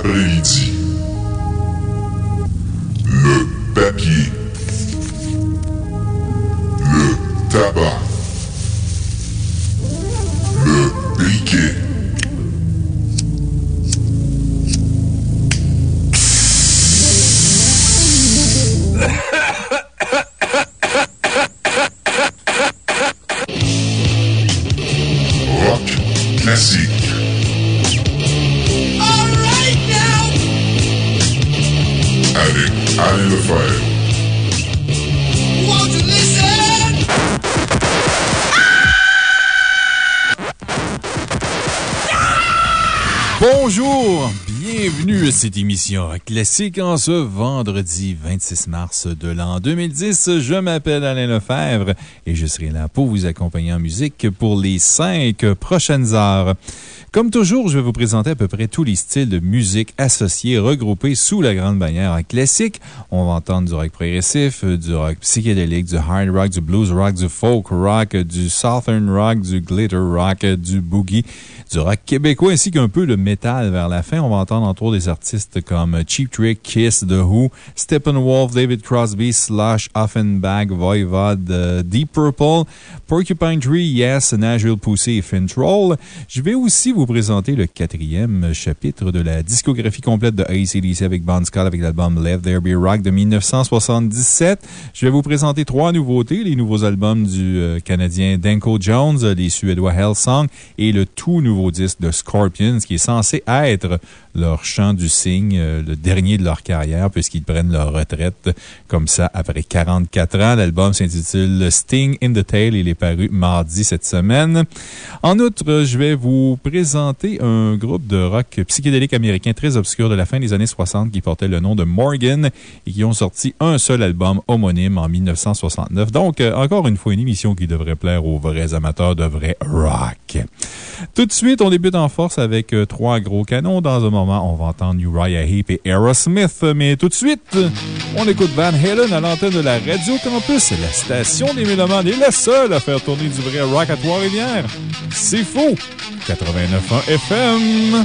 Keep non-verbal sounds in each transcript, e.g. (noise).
Vendredi classique en ce vendredi 26 mars de l'an 2010. Je m'appelle Alain Lefebvre et je serai là pour vous accompagner en musique pour les cinq prochaines heures. Comme toujours, je vais vous présenter à peu près tous les styles de musique associés, regroupés sous la grande bannière classique. On va entendre du rock progressif, du rock psychédélique, du hard rock, du blues rock, du folk rock, du southern rock, du glitter rock, du boogie, du rock québécois ainsi qu'un peu de métal vers la fin. On va entendre entre autres des artistes comme Cheap Trick, Kiss, The Who, Steppenwolf, David Crosby, Slush, Offenbach, Voivod, euh, Deep Purple, Porcupine Tree, Yes, Nashville Pussy et Fintroll. Je vais aussi vous présenter le quatrième chapitre de la discographie complète de ACDC avec Bon Scott avec l'album Let There Be Rock de 1977. Je vais vous présenter trois nouveautés, les nouveaux albums du euh, Canadien Danko Jones, les Suédois Hellsong et le tout nouveau disque de Scorpions qui est censé être leur chant du cygne, euh, le dernier de leur carrière, puisqu'ils prennent leur retraite comme ça après 44 ans. L'album s'intitule Sting in the Tail. Il est paru mardi cette semaine. En outre, je vais vous présenter un groupe de rock psychédélique américain très obscur de la fin des années 60 qui portait le nom de Morgan et qui ont sorti un seul album homonyme en 1969. Donc, euh, encore une fois, une émission qui devrait plaire aux vrais amateurs de vrai rock. Tout de suite, on débute en force avec euh, trois gros canons. Dans un moment, on va entendre Uriah Heep et Aerosmith. Mais tout de suite, on écoute Van Halen à l'antenne de la Radio Campus. La station des Mélomanes est la seule à faire tourner du vrai rock à Trois-Rivières. C'est faux! 89.1 FM.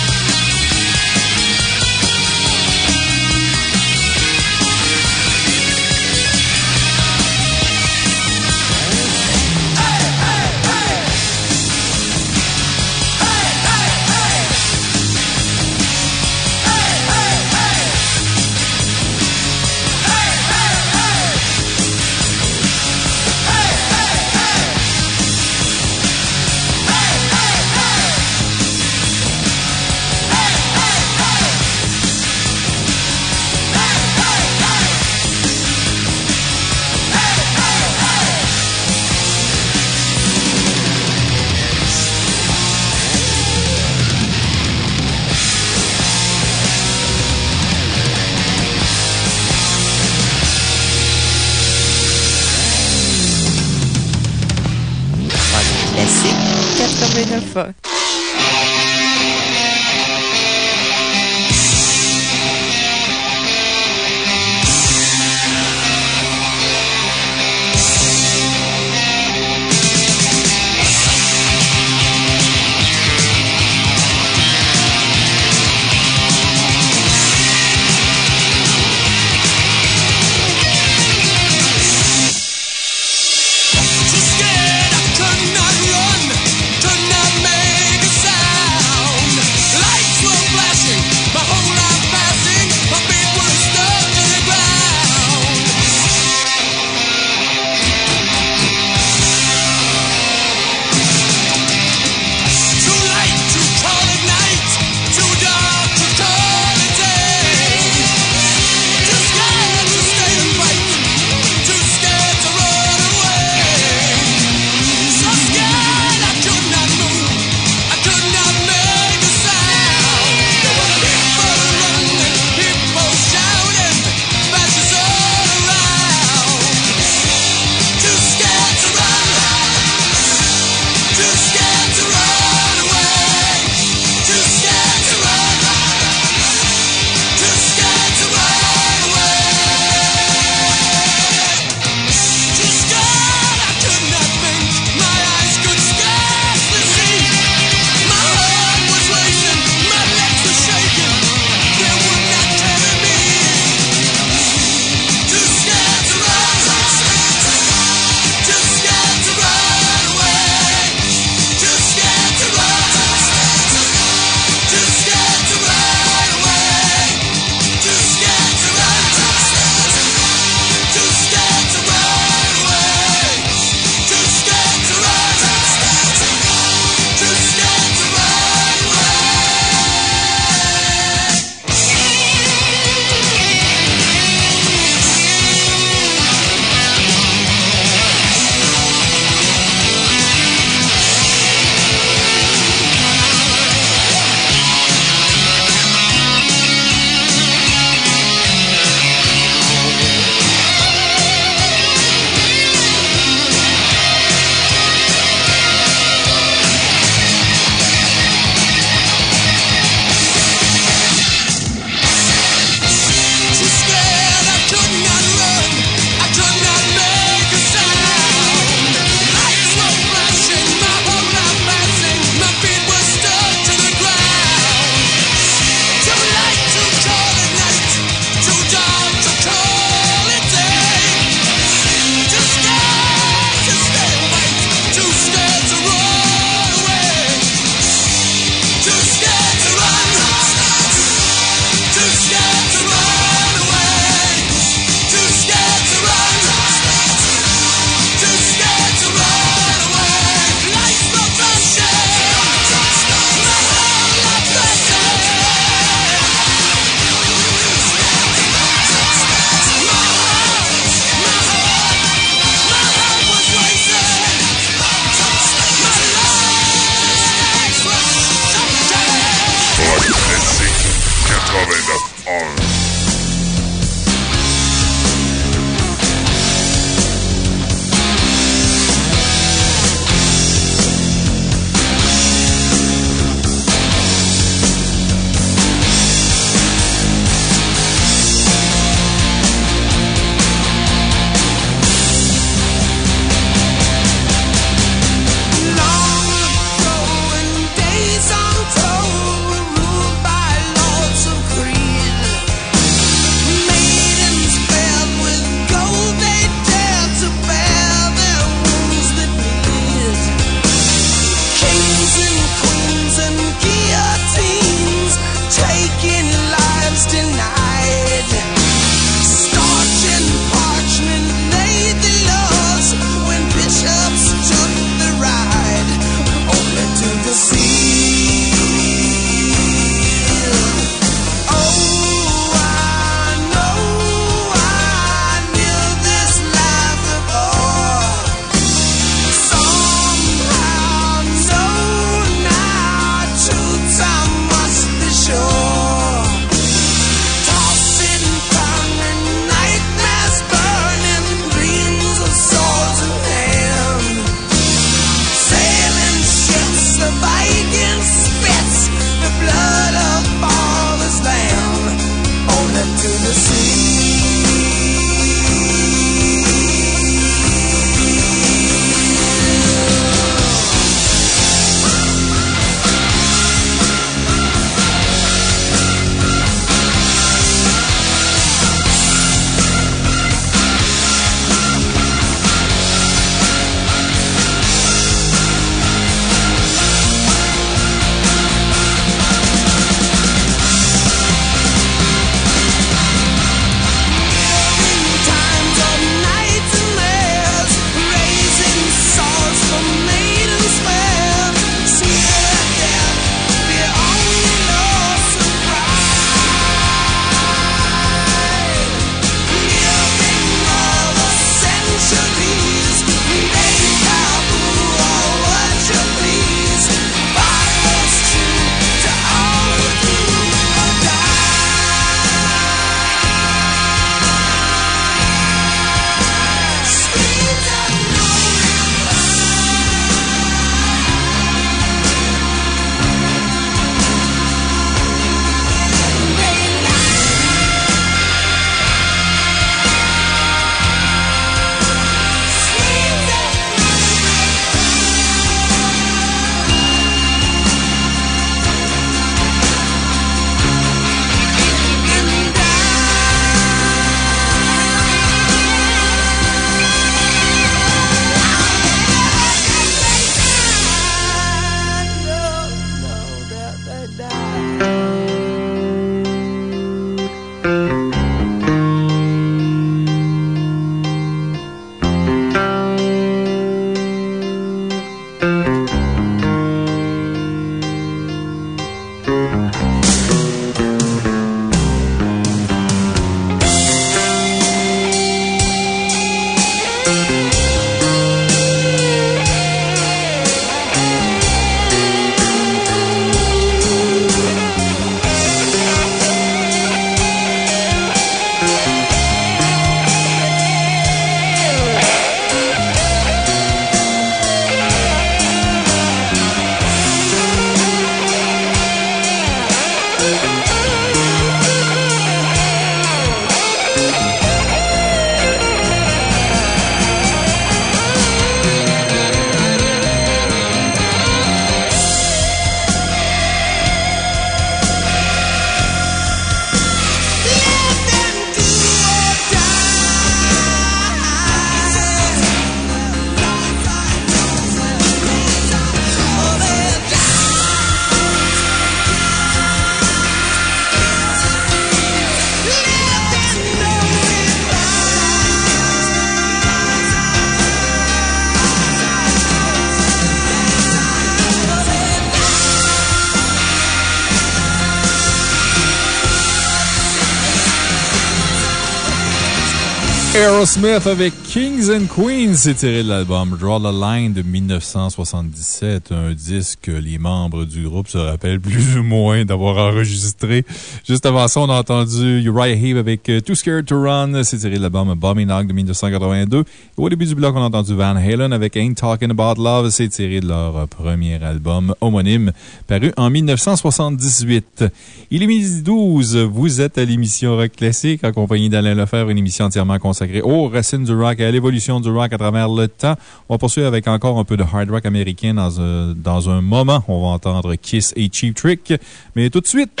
Aerosmith avec Kings and Queens, c'est tiré de l'album Draw the Line de 1977, un disque que les membres du groupe se rappellent plus ou moins d'avoir enregistré. Juste avant ça, on a entendu Uriah Heep avec euh, Too Scared to Run, c'est tiré de l'album Bobby Knock de 1982. Et au début du bloc, on a entendu Van Halen avec Ain't Talking About Love, c'est tiré de leur premier album homonyme, paru en 1978. Il est midi 12, vous êtes à l'émission Rock Classique, en compagnie d'Alain Lefebvre, une émission entièrement consacrée aux racines du rock et à l'évolution du rock à travers le temps. On va poursuivre avec encore un peu de hard rock américain dans un, dans un moment. On va entendre Kiss et Cheap Trick. Mais tout de suite,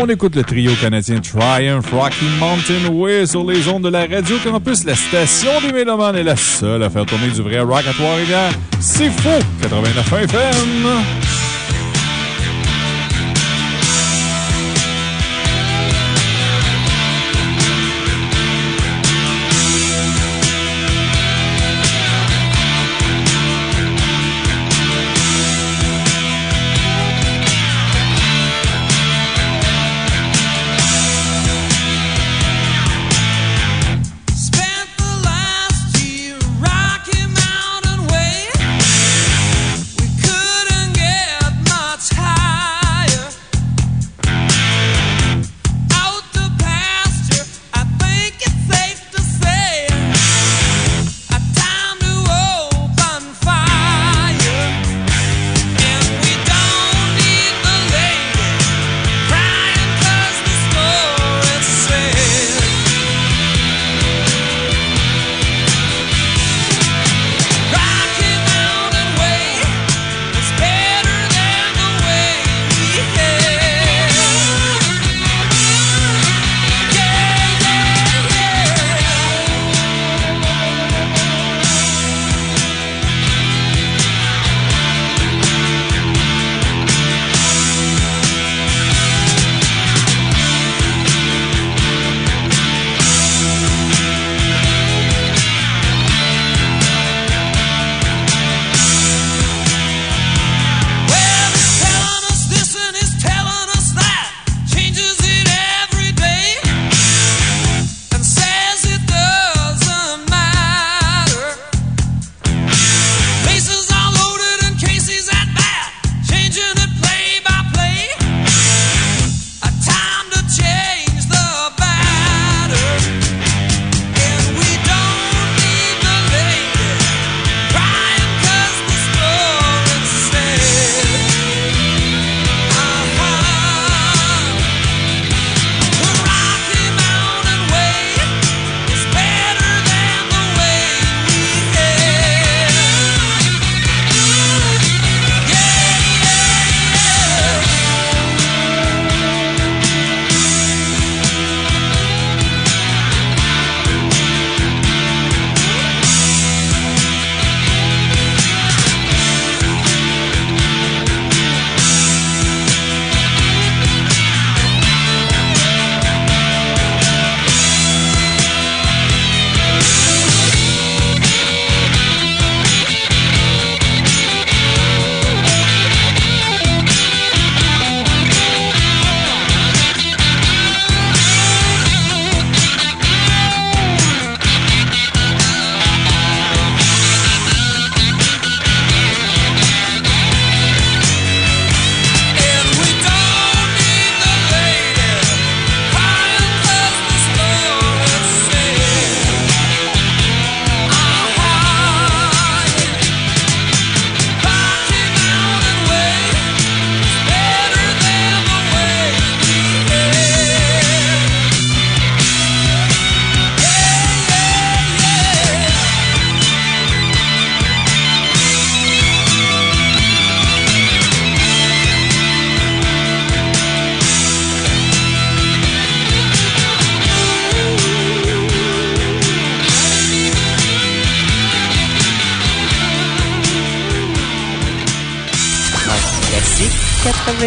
on écoute le trio canadien Triumph Rocky Mountain Way sur les ondes de la Radio Campus. La station du Mélomanes est la seule à faire tourner du vrai rock à Trois-Rivières. C'est faux! 89 FM!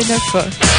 Fuck. You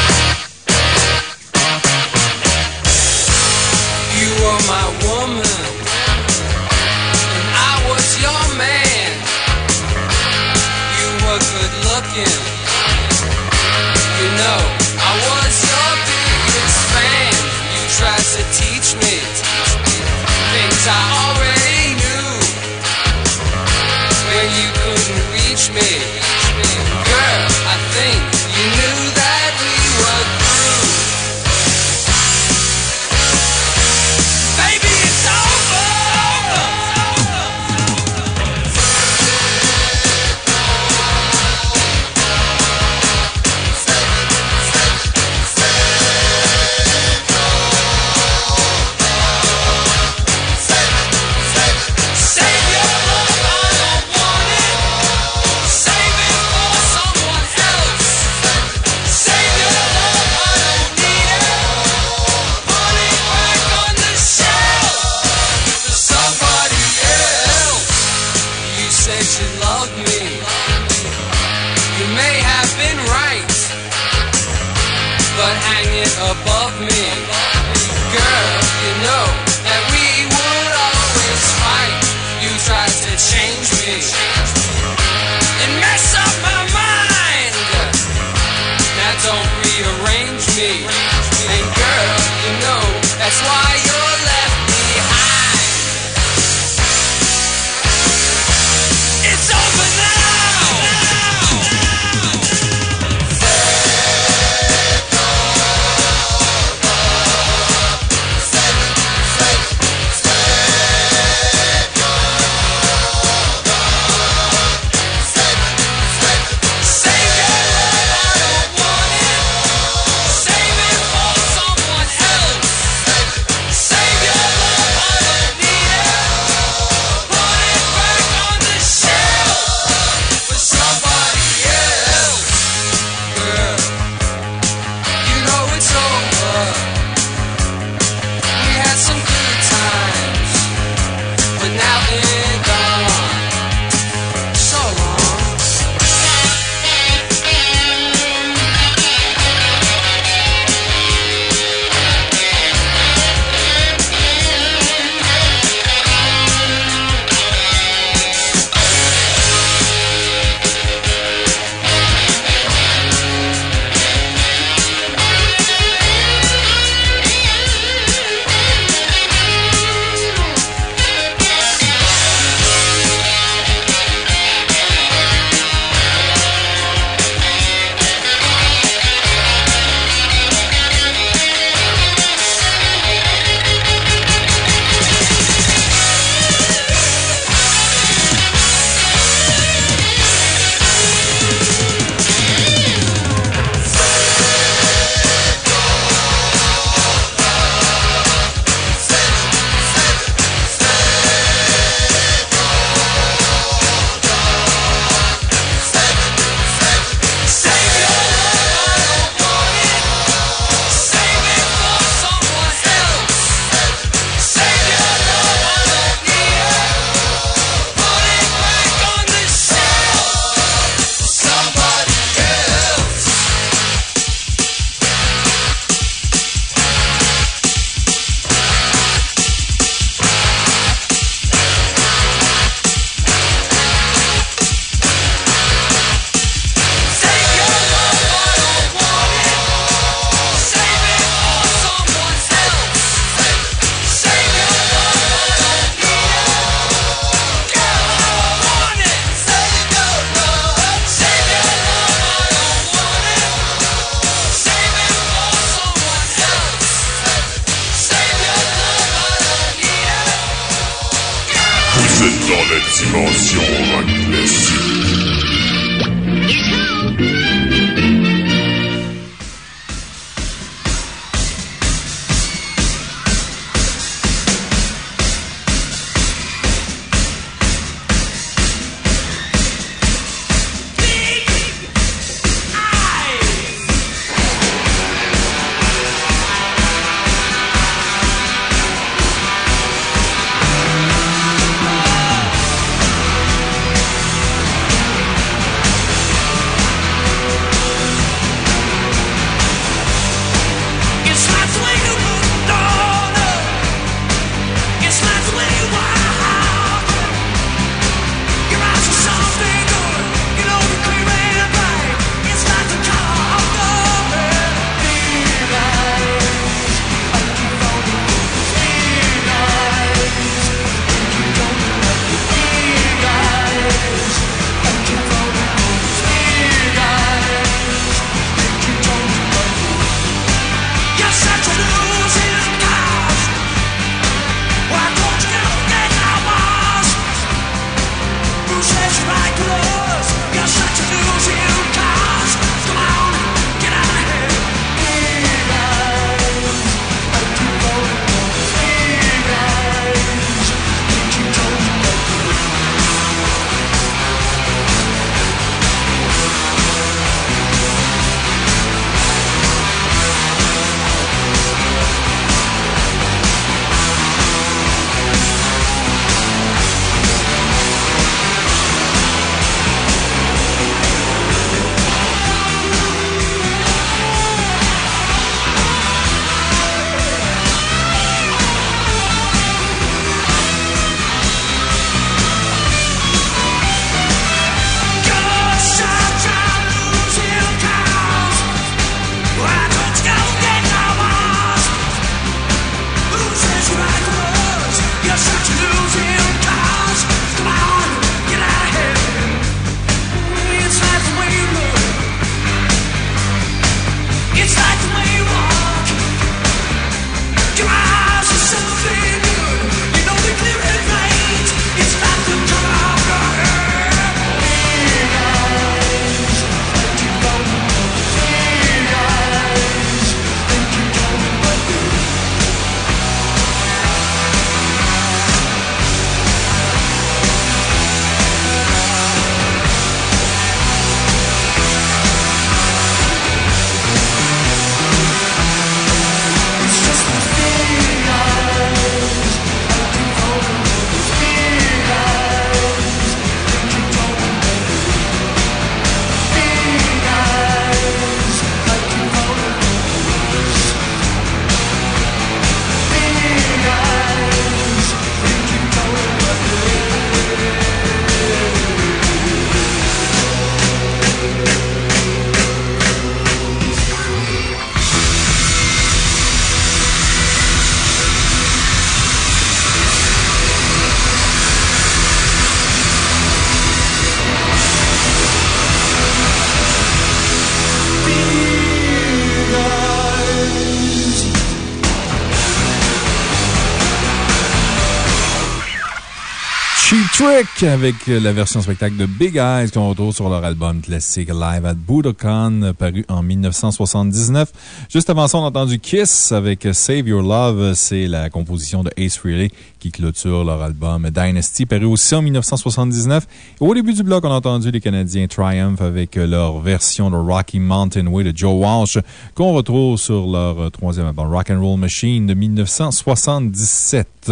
avec la version spectacle de Big Eyes qu'on retrouve sur leur album classique Live at Budokan paru en 1979. Juste avant ça, on a entendu Kiss avec Save Your Love. C'est la composition de Ace Frehley qui clôture leur album Dynasty paru aussi en 1979. au début du bloc, on a entendu les Canadiens Triumph avec leur version de Rocky Mountain Way de Joe Walsh qu'on retrouve sur leur troisième album Rock and Roll Machine de 1977.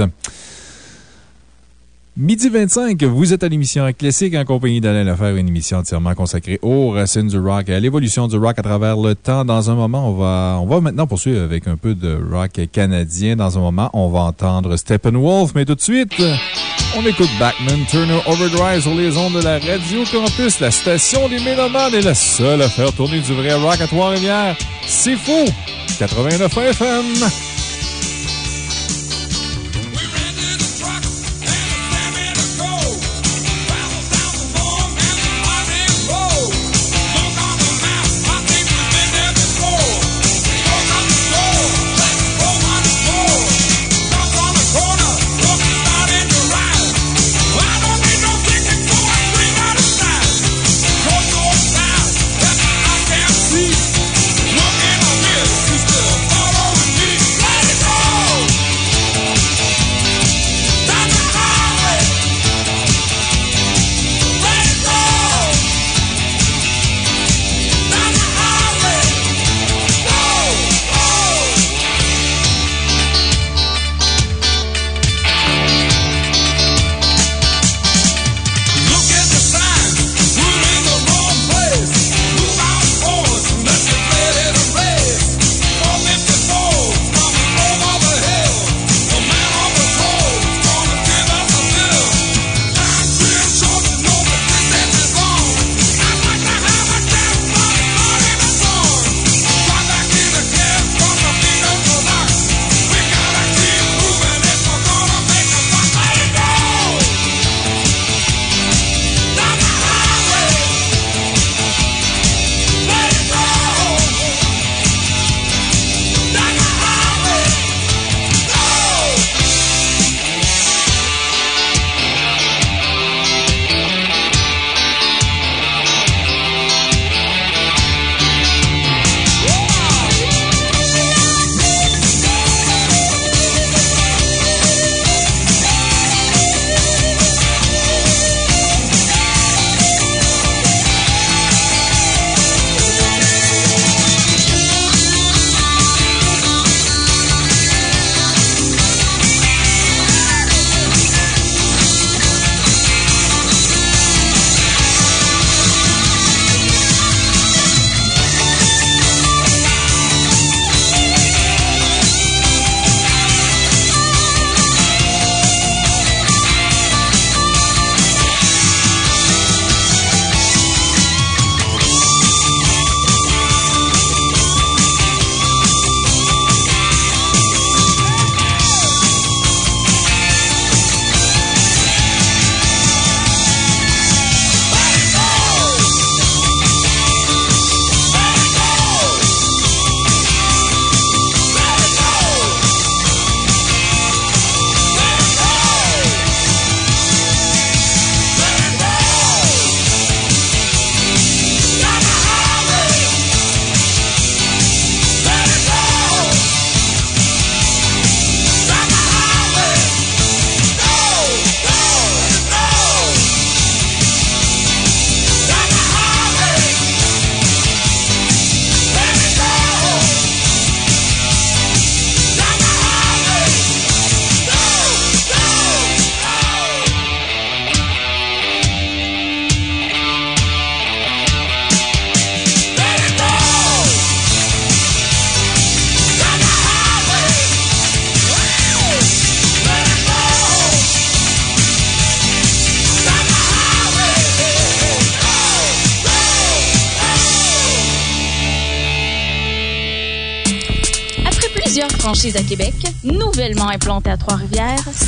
Midi 25, vous êtes à l'émission Classique en compagnie d'Alain Lefer, une émission entièrement consacrée aux racines du rock et à l'évolution du rock à travers le temps. Dans un moment, on va, on va maintenant poursuivre avec un peu de rock canadien. Dans un moment, on va entendre Steppenwolf, mais tout de suite, on écoute Backman Turner Overdrive sur les ondes de la Radio Campus. La station des Mélomanes est la seule à faire tourner du vrai rock à Trois-Rivières. C'est fou! 89 FM.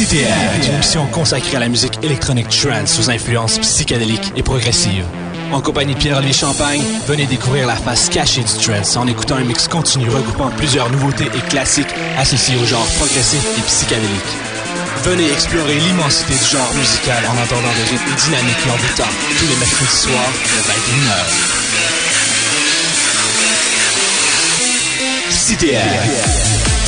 Est une émission consacrée à la musique électronique trance aux influences psychédéliques et progressives. En compagnie de Pierre-Olivier Champagne, venez découvrir la face cachée du trance en écoutant un mix continu regroupant plusieurs nouveautés et classiques associés au genre progressif et psychédélique. Venez explorer l'immensité du genre musical en entendant des rythmes dynamiques et envoûtants tous les mercredis soirs de 21h. CTR.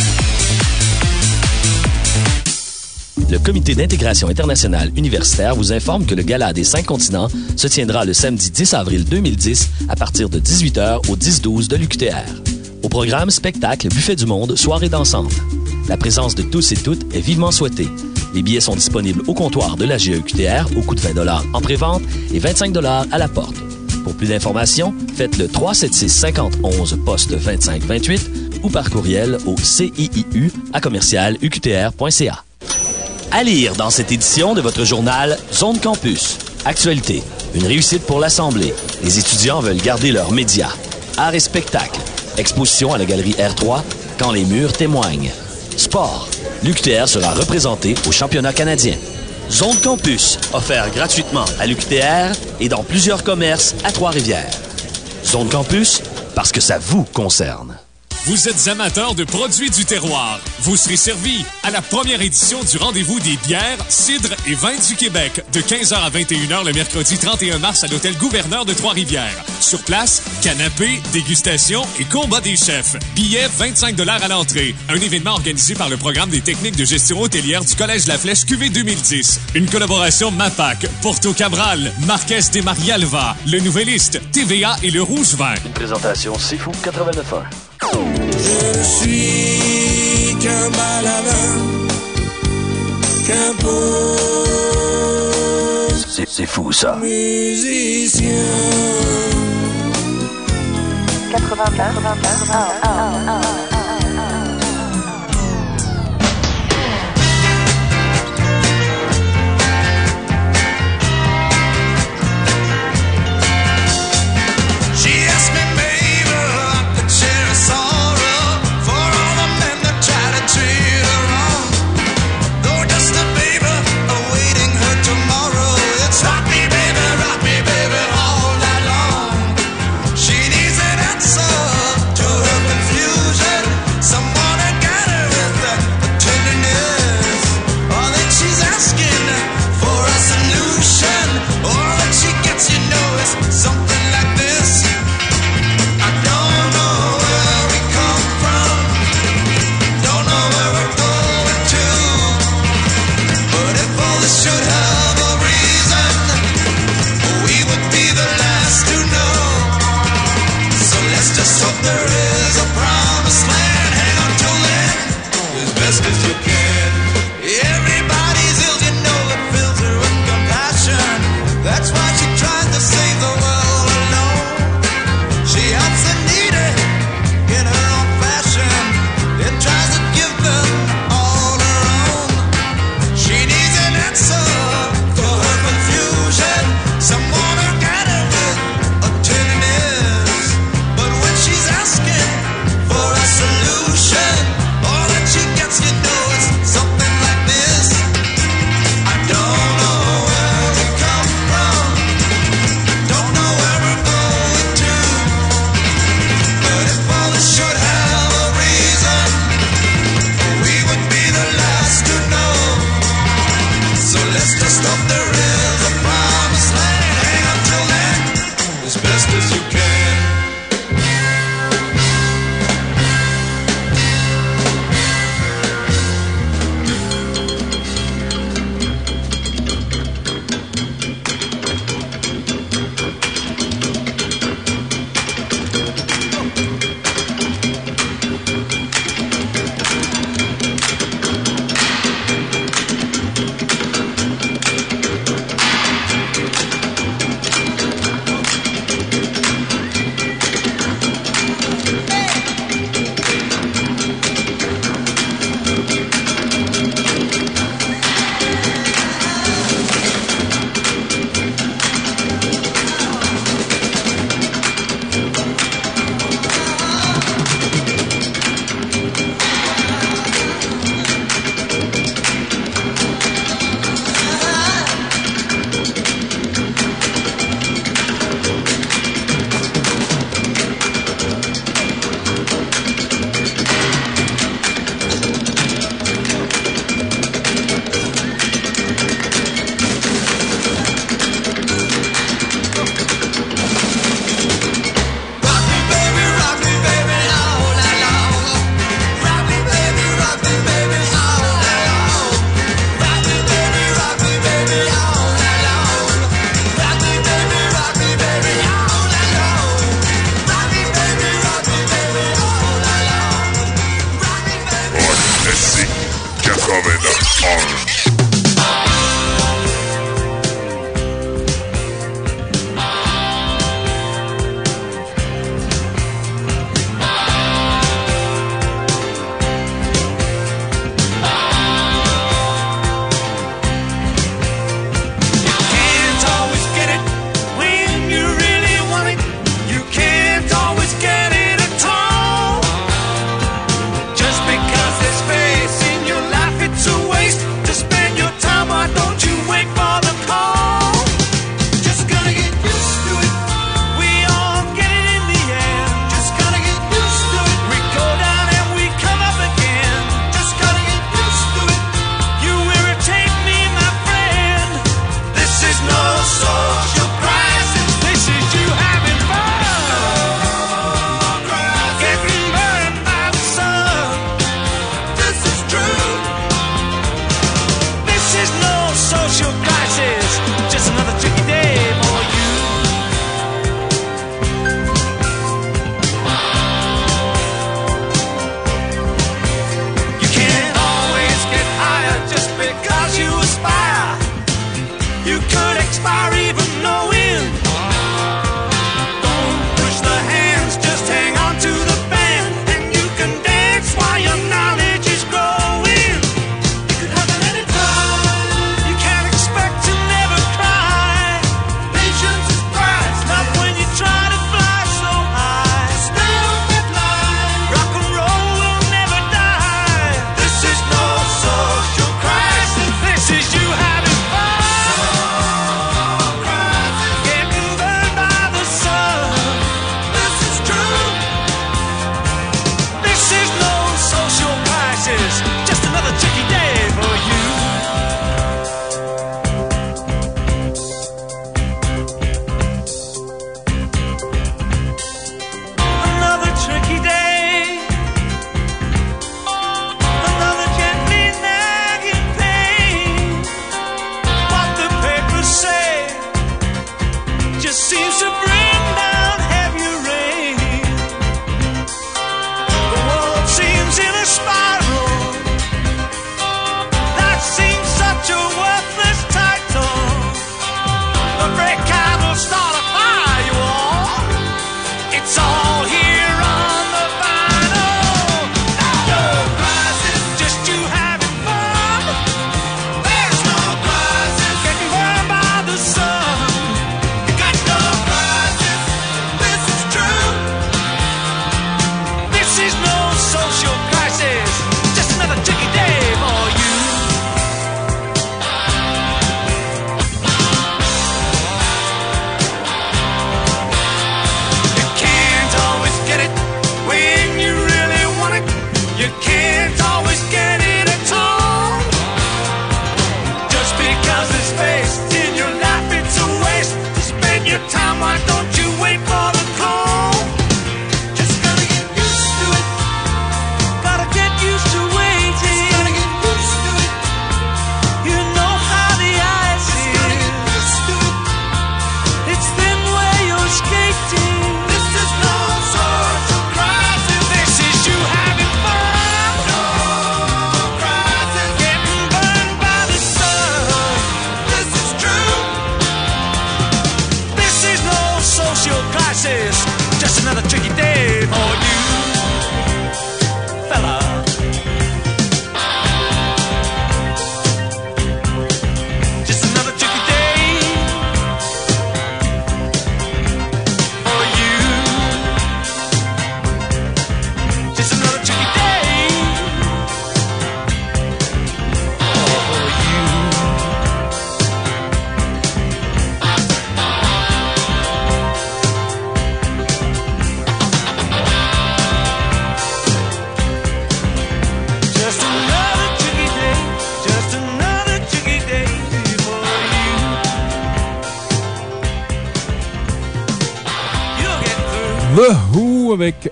Le Comité d'intégration internationale universitaire vous informe que le Gala des cinq continents se tiendra le samedi 10 avril 2010 à partir de 18h au 10-12 de l'UQTR. Au programme, spectacle, buffet du monde, soirée d'ensemble. La présence de tous et toutes est vivement souhaitée. Les billets sont disponibles au comptoir de la GEQTR au coût de 20 en pré-vente et 25 à la porte. Pour plus d'informations, faites le 376 51 poste 2528 ou par courriel au CIIU à commercial UQTR.ca. À lire dans cette édition de votre journal Zone Campus. Actualité. Une réussite pour l'Assemblée. Les étudiants veulent garder leurs médias. Art et spectacle. Exposition à la galerie R3 quand les murs témoignent. Sport. L'UQTR sera représenté au championnat canadien. Zone Campus, offert gratuitement à l'UQTR et dans plusieurs commerces à Trois-Rivières. Zone Campus, parce que ça vous concerne. Vous êtes amateur de produits du terroir. Vous serez servi à la première édition du rendez-vous des bières, cidres et vins du Québec de 15h à 21h le mercredi 31 mars à l'hôtel Gouverneur de Trois-Rivières. Sur place, canapé, dégustation et combat des chefs. Billets 25 à l'entrée. Un événement organisé par le programme des techniques de gestion hôtelière du Collège La Flèche QV 2010. Une collaboration MAPAC, Porto Cabral, Marquez de Marialva, Le Nouvelliste, TVA et Le Rouge Vert. Une présentation Fou 89.1. Je ne suis qu'un maladin, qu'un pauvre. C'est, fou ça. Musicien. 89, 89, 89, 89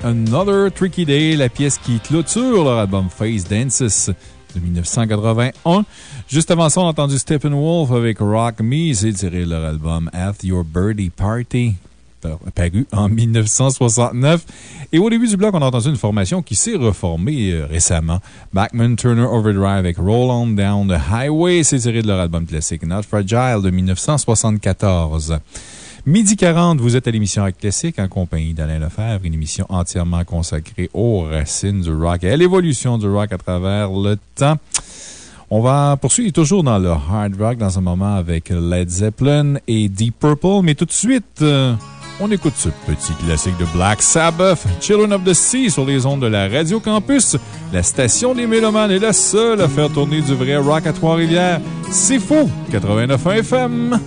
Another Tricky Day, la pièce qui clôture leur album Face Dances de 1981. Juste avant ça, on a entendu Steppenwolf avec Rock Me, c'est tiré de leur album At Your Birdie Party. paru en 1969. Et au début du bloc, on a entendu une formation qui s'est reformée euh, récemment. Backman Turner Overdrive avec Roll On Down the Highway. C'est tiré de leur album classique Not Fragile de 1974. Midi 40, vous êtes à l'émission Rock Classique en compagnie d'Alain Lefebvre, une émission entièrement consacrée aux racines du rock et à l'évolution du rock à travers le temps. On va poursuivre toujours dans le hard rock dans un moment avec Led Zeppelin et Deep Purple, mais tout de suite, euh, on écoute ce petit classique de Black Sabbath, Children of the Sea, sur les ondes de la Radio Campus. La station des Mélomanes est la seule à faire tourner du vrai rock à Trois-Rivières. C'est faux! 89.1 FM.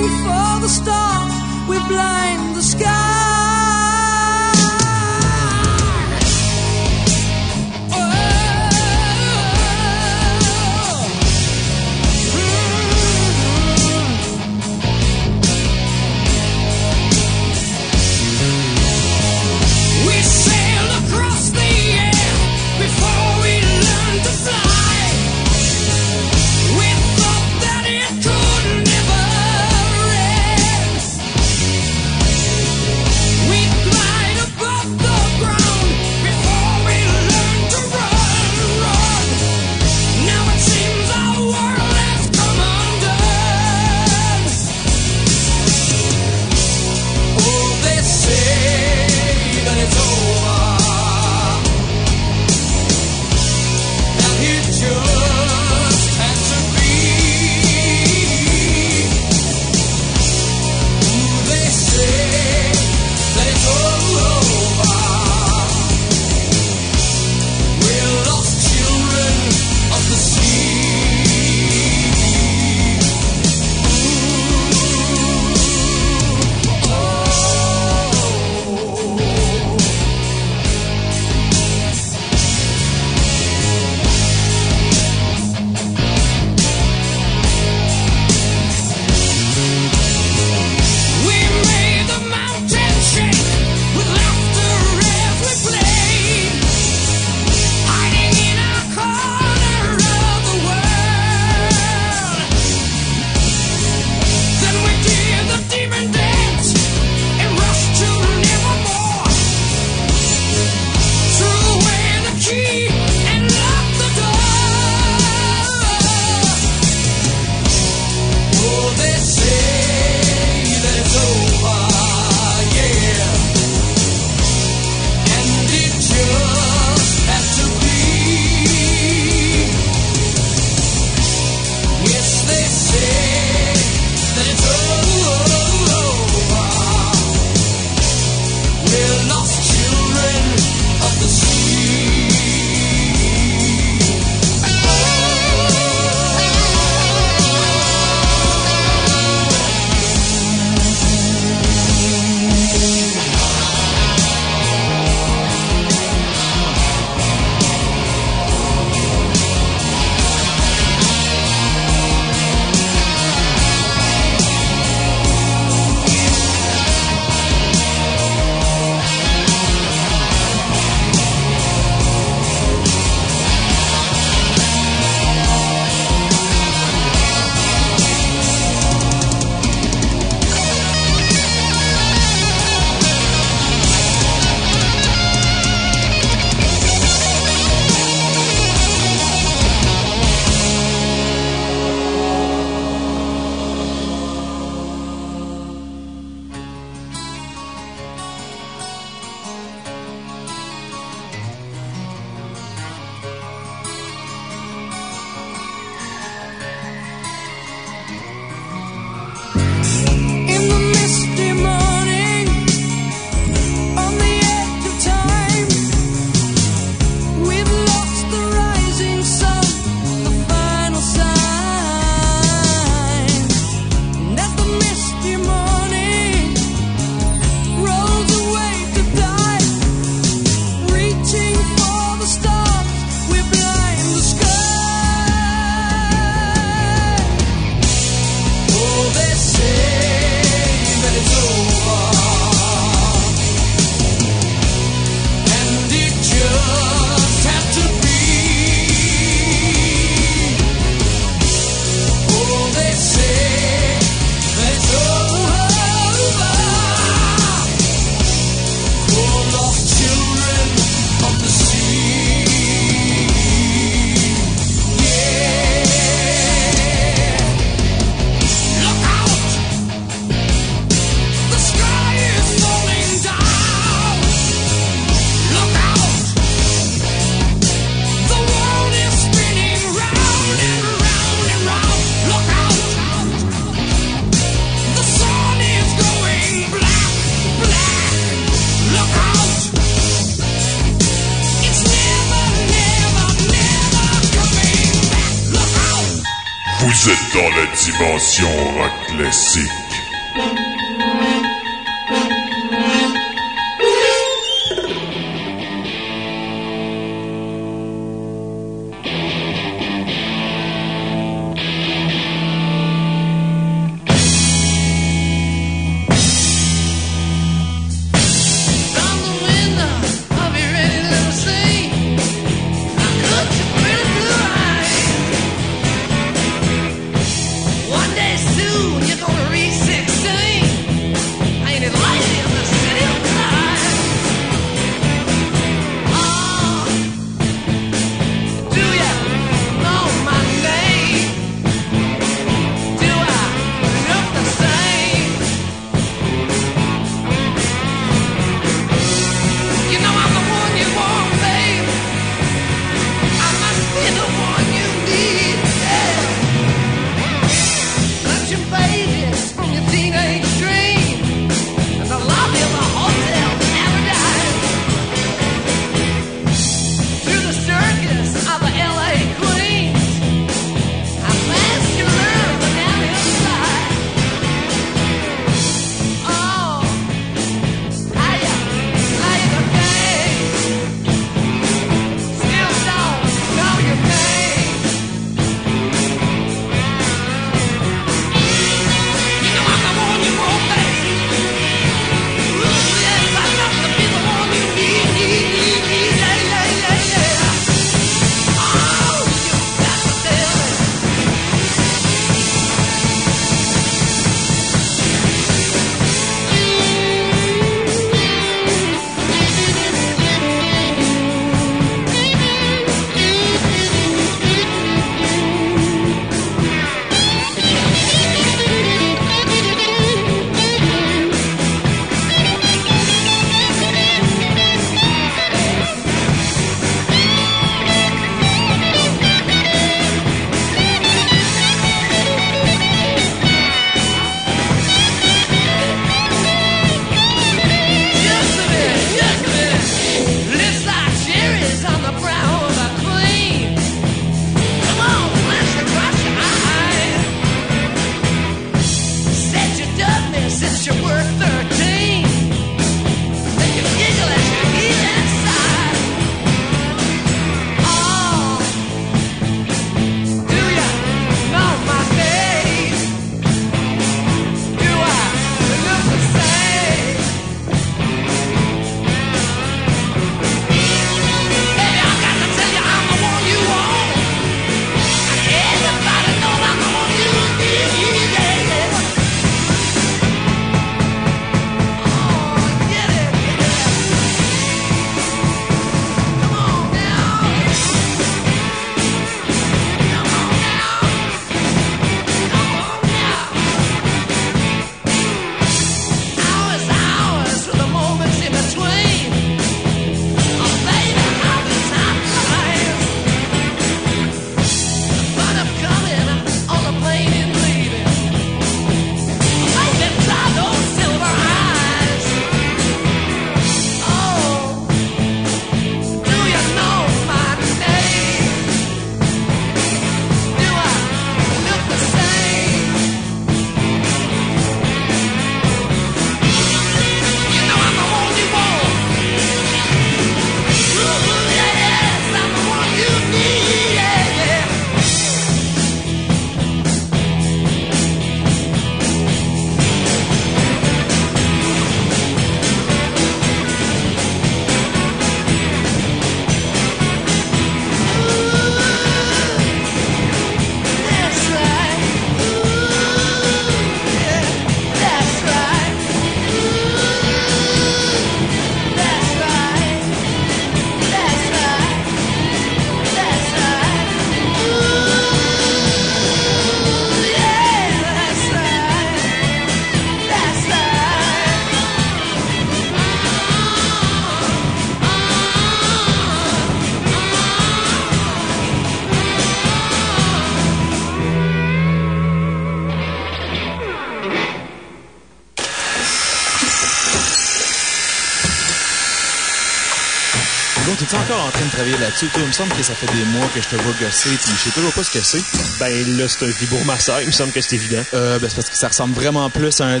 Travailler là-dessus? Toi, il me semble que ça fait des mois que je te vois gosser, puis je sais toujours pas ce que c'est. Ben là, c'est un vibromasseur, il me semble que c'est évident. Euh, ben c'est parce que ça ressemble vraiment plus à un...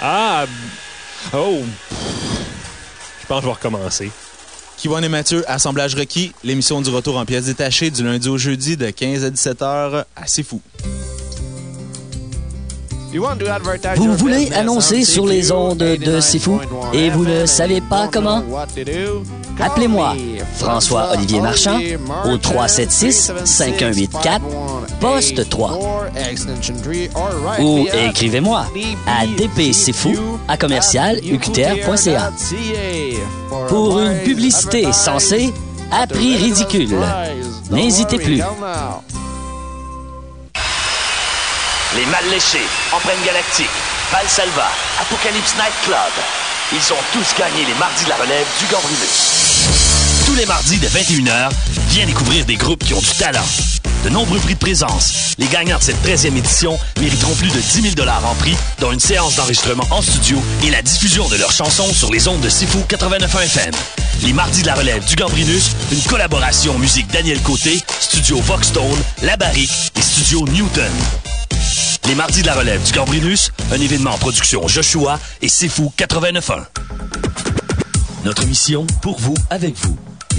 Ah! Oh! Je pense que je vais recommencer. Kivon et Mathieu, Assemblage requis, l'émission du retour en pièces détachées du lundi au jeudi de 15 à 17 heures. Assez fou. Vous voulez annoncer sur les ondes de C'est Fou et vous ne savez pas comment? Appelez-moi François-Olivier Marchand au 376-5184, poste 3. Ou écrivez-moi à dpcfou à commercial uqtr.ca. Pour une publicité censée à prix ridicule. N'hésitez plus. Les Mal Léchés, Empreinte Galactique, Valsalva, Apocalypse Night Club. Ils ont tous gagné les mardis de la relève du Gambrinus. Tous les mardis de 21h, viens découvrir des groupes qui ont du talent. De nombreux prix de présence. Les gagnants de cette 13e édition mériteront plus de 10 000 en prix, dont une séance d'enregistrement en studio et la diffusion de leurs chansons sur les ondes de Sifu 89.1 FM. Les mardis de la relève du Gambrinus, une collaboration musique Daniel Côté, Studio Voxstone, La Barrique et Studio Newton. Les mardis de la relève du Gambrinus, un événement en production Joshua et C'est Fou 89.1. Notre mission, pour vous, avec vous.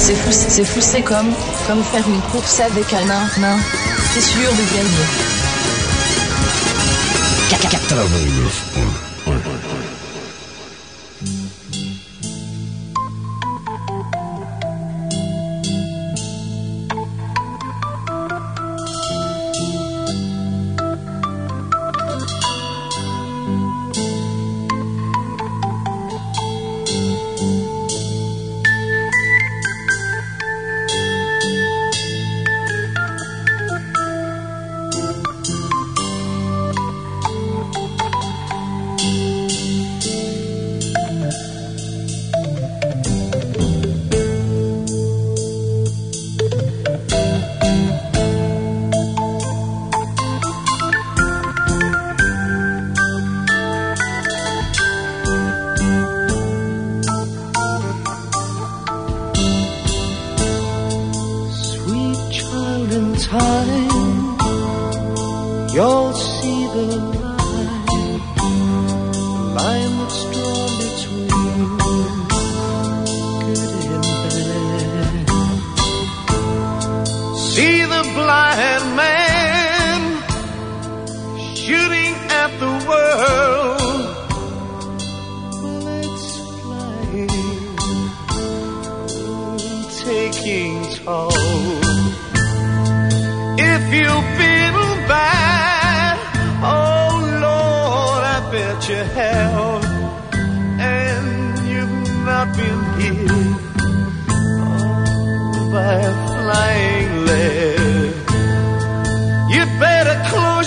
C'est fou, c'est fou, c'est comme, comme faire une course avec un nain, nain. T'es sûr de gagner. 89.1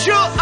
close.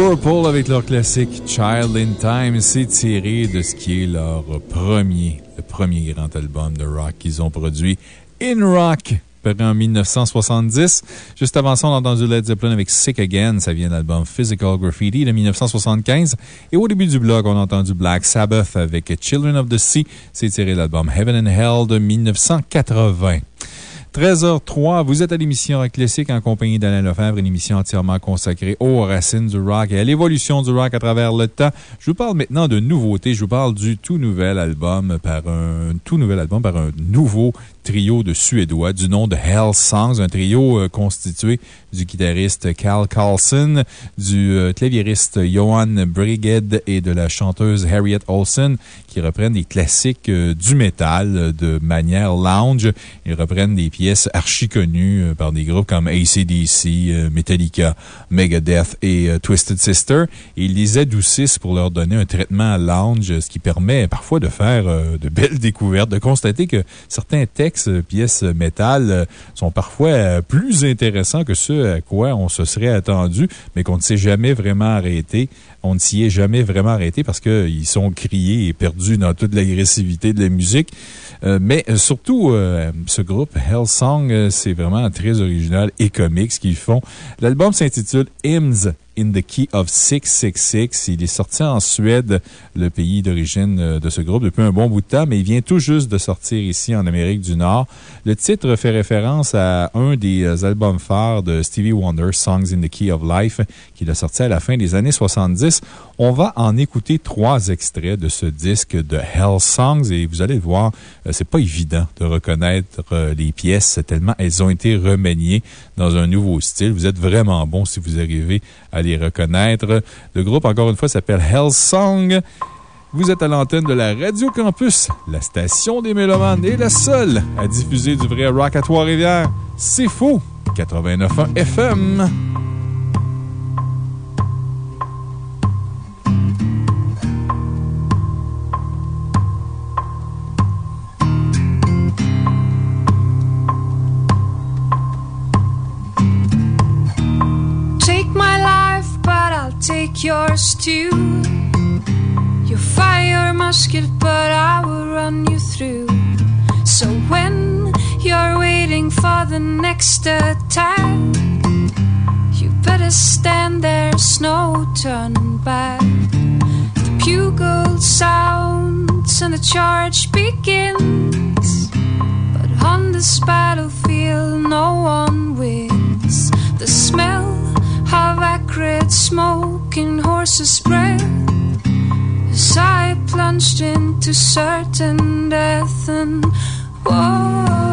Purple avec leur classique Child in Time, c'est tiré de ce qui est leur premier, le premier grand album de rock qu'ils ont produit, In Rock, paru en 1970. Juste avant ça, on a entendu Led Zeppelin avec Sick Again, ça vient de l'album Physical Graffiti de 1975. Et au début du blog, on a entendu Black Sabbath avec Children of the Sea, c'est tiré de l'album Heaven and Hell de 1980. 13h03, vous êtes à l'émission Classique en compagnie d'Alain Lefebvre, une émission entièrement consacrée aux racines du rock et à l'évolution du rock à travers le temps. Je vous parle maintenant de nouveautés. Je vous parle du tout nouvel album par un tout nouvel album par un nouveau trio de Suédois du nom de Hell Songs, un trio euh, constitué du guitariste Cal Carlson, du euh, claviériste Johan Briged et de la chanteuse Harriet Olsen, qui reprennent des classiques euh, du métal de manière lounge. Ils reprennent des pièces archi connues par des groupes comme ACDC, Metallica, Megadeth et Twisted Sister. Ils les adoucissent pour leur donner un traitement lounge, ce qui permet parfois de faire de belles (laughs) découvertes, de constater que certains textes pièces métal sont parfois plus intéressants que ceux à quoi on se serait attendu, mais qu'on ne s'est jamais vraiment arrêté. On ne s'y est jamais vraiment arrêté parce qu'ils sont criés et perdus dans toute l'agressivité de la musique. Mais surtout, ce groupe Hellsong, c'est vraiment très original et comique ce qu'ils font. L'album s'intitule Hymns in the Key of 666. Il est sorti en Suède, le pays d'origine euh, de ce groupe, depuis un bon bout de temps, mais il vient tout juste de sortir ici en Amérique du Nord. Le titre fait référence à un des euh, albums phares de Stevie Wonder, Songs in the Key of Life, qu'il a sorti à la fin des années 70. On va en écouter trois extraits de ce disque de Hell Songs et vous allez voir, euh, c'est pas évident de reconnaître les pièces tellement elles ont été remaniées dans un nouveau style. Vous êtes vraiment bon si vous arrivez à les reconnaître. Le groupe, encore une fois, s'appelle Hellsong. Vous êtes à l'antenne de la Radio Campus, la station des Mélomanes et la seule à diffuser du vrai rock à Trois-Rivières. C'est faux! 89.1 FM. Take yours too. You fire musket, but I will run you through. So when you're waiting for the next attack, you better stand there, no turning back. The bugle sounds and the charge begins. But on this battlefield, no one wins. The smell of acrid smoke and horse's breath as I plunged into certain death and whoa.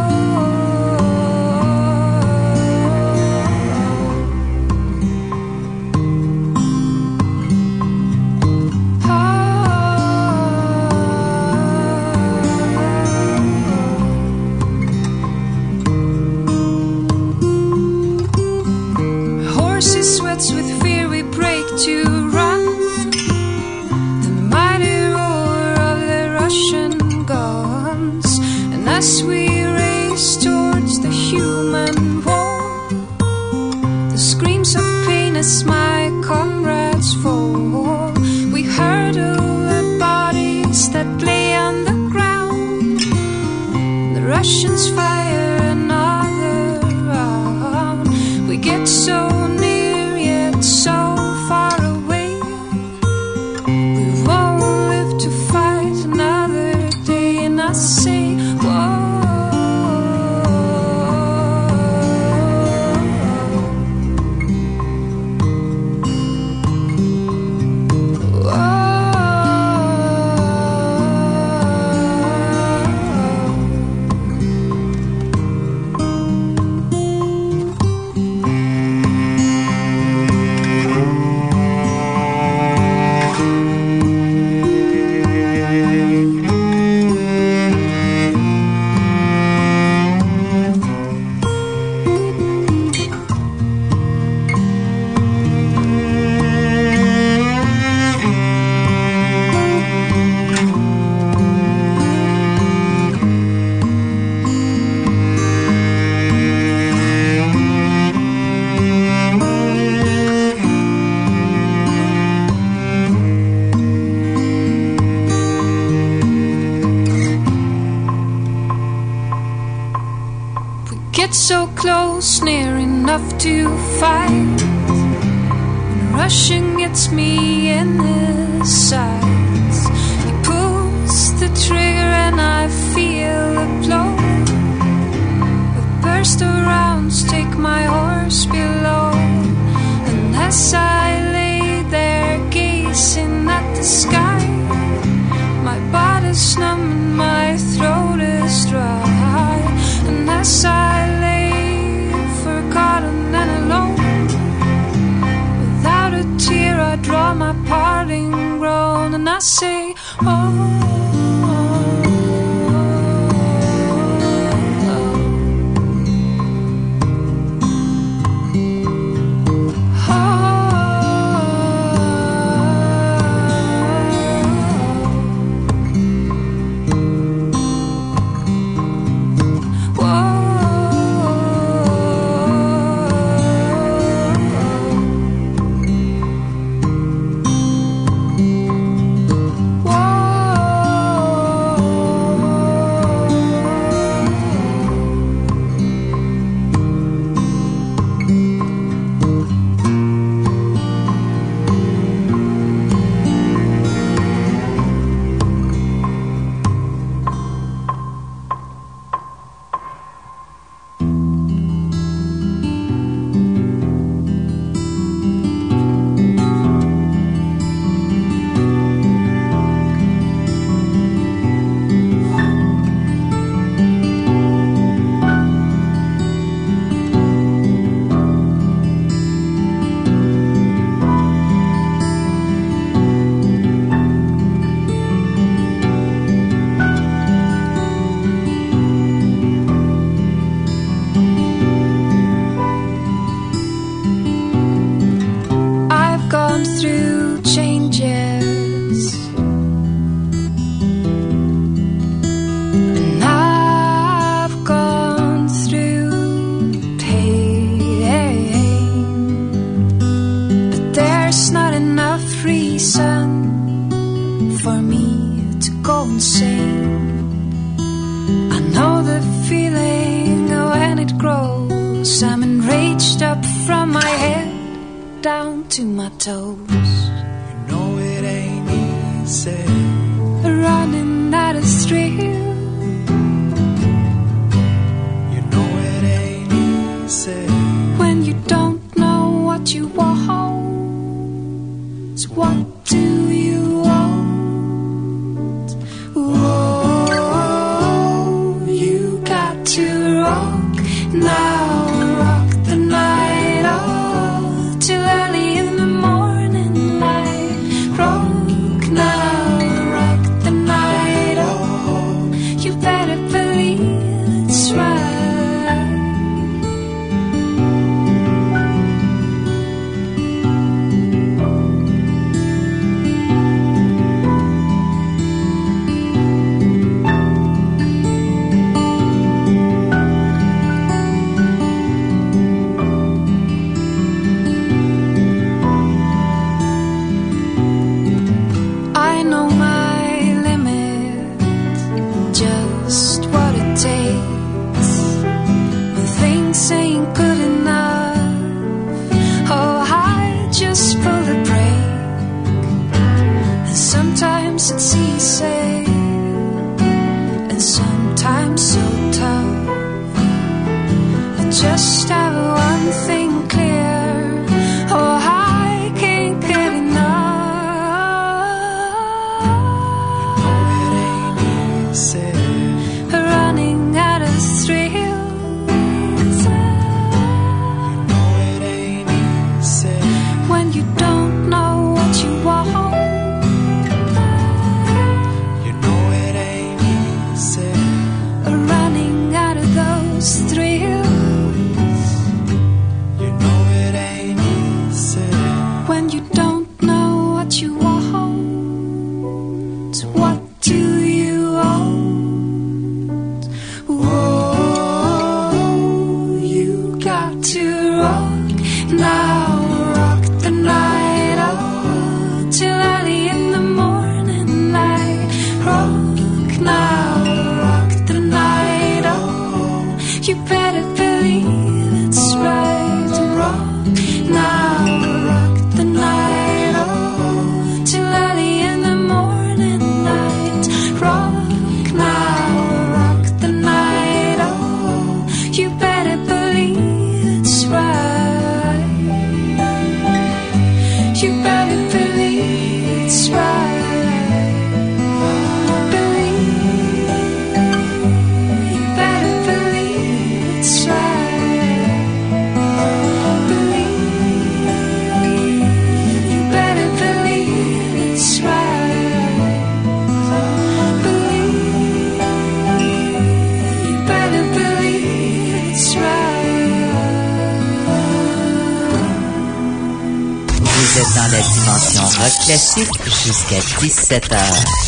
Jusqu'à 17h.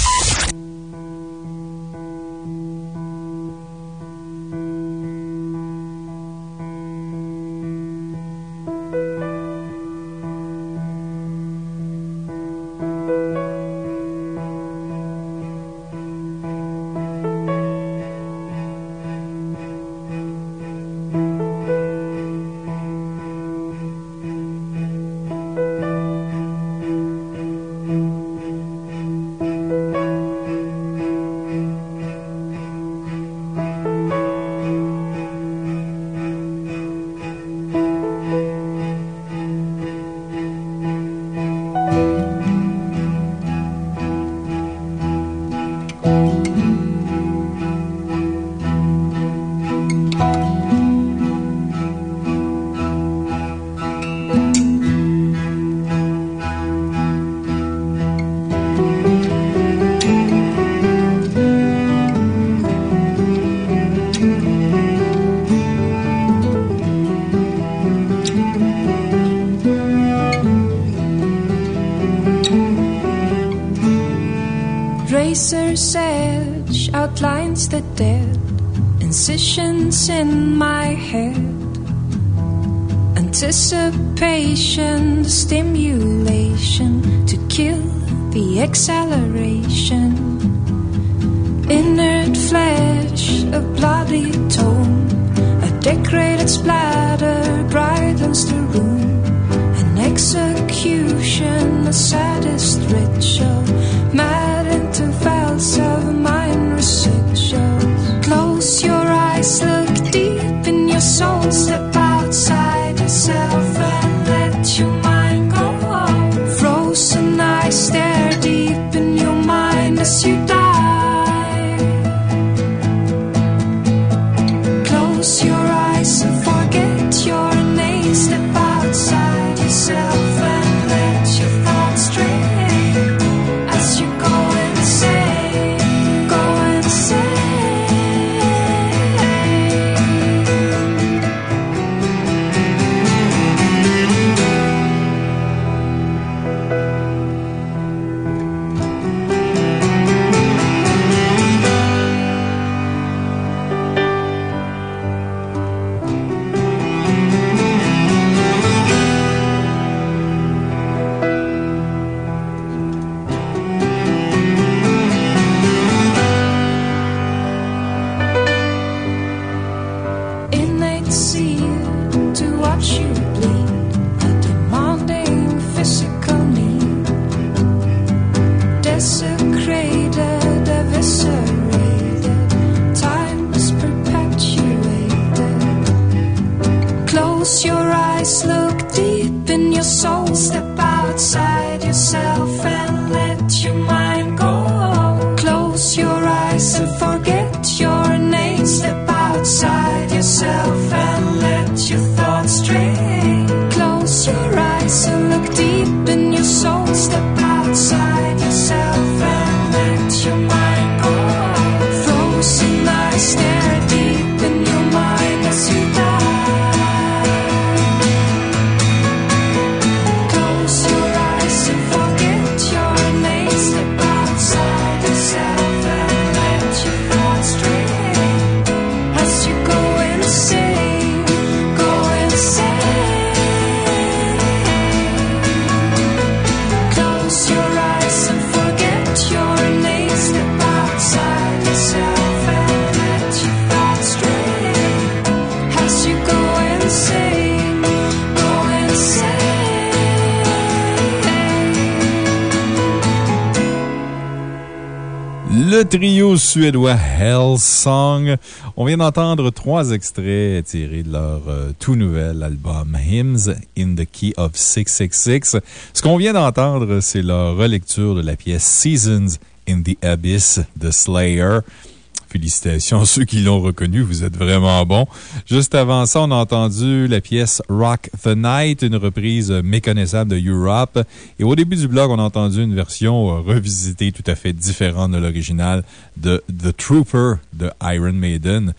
Suédois Hellsong. On vient d'entendre trois extraits tirés de leur euh, tout nouvel album Hymns in the Key of 666. Ce qu'on vient d'entendre, c'est leur relecture de la pièce Seasons in the Abyss de Slayer. Félicitations à ceux qui l'ont reconnu, vous êtes vraiment bons. Juste avant ça, on a entendu la pièce Rock the Night, une reprise méconnaissable de Europe. Et au début du blog, on a entendu une version euh, revisitée tout à fait différente de l'original de The Trooper de Iron Maiden.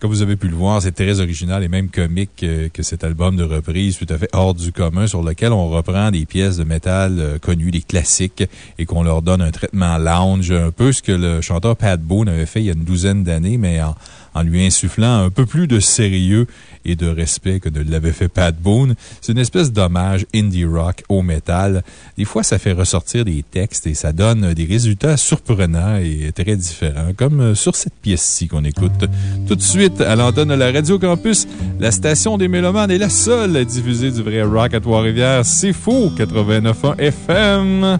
Comme vous avez pu le voir, c'est très original et même comique euh, que cet album de reprise tout à fait hors du commun sur lequel on reprend des pièces de métal euh, connues, des classiques, et qu'on leur donne un traitement lounge, un peu ce que le chanteur Pat Boone avait fait il y a une douzaine d'années, mais en, en lui insufflant un peu plus de sérieux et de respect que ne l'avait fait Pat Boone. C'est une espèce d'hommage indie rock au métal. Des fois, ça fait ressortir des textes et ça donne des résultats surprenants et très différents, comme euh, sur cette pièce-ci qu'on écoute tout de suite à l'antenne de la Radio Campus. La station des Mélomanes est la seule à diffuser du vrai rock à Trois-Rivières. C'est faux, 89.1 FM.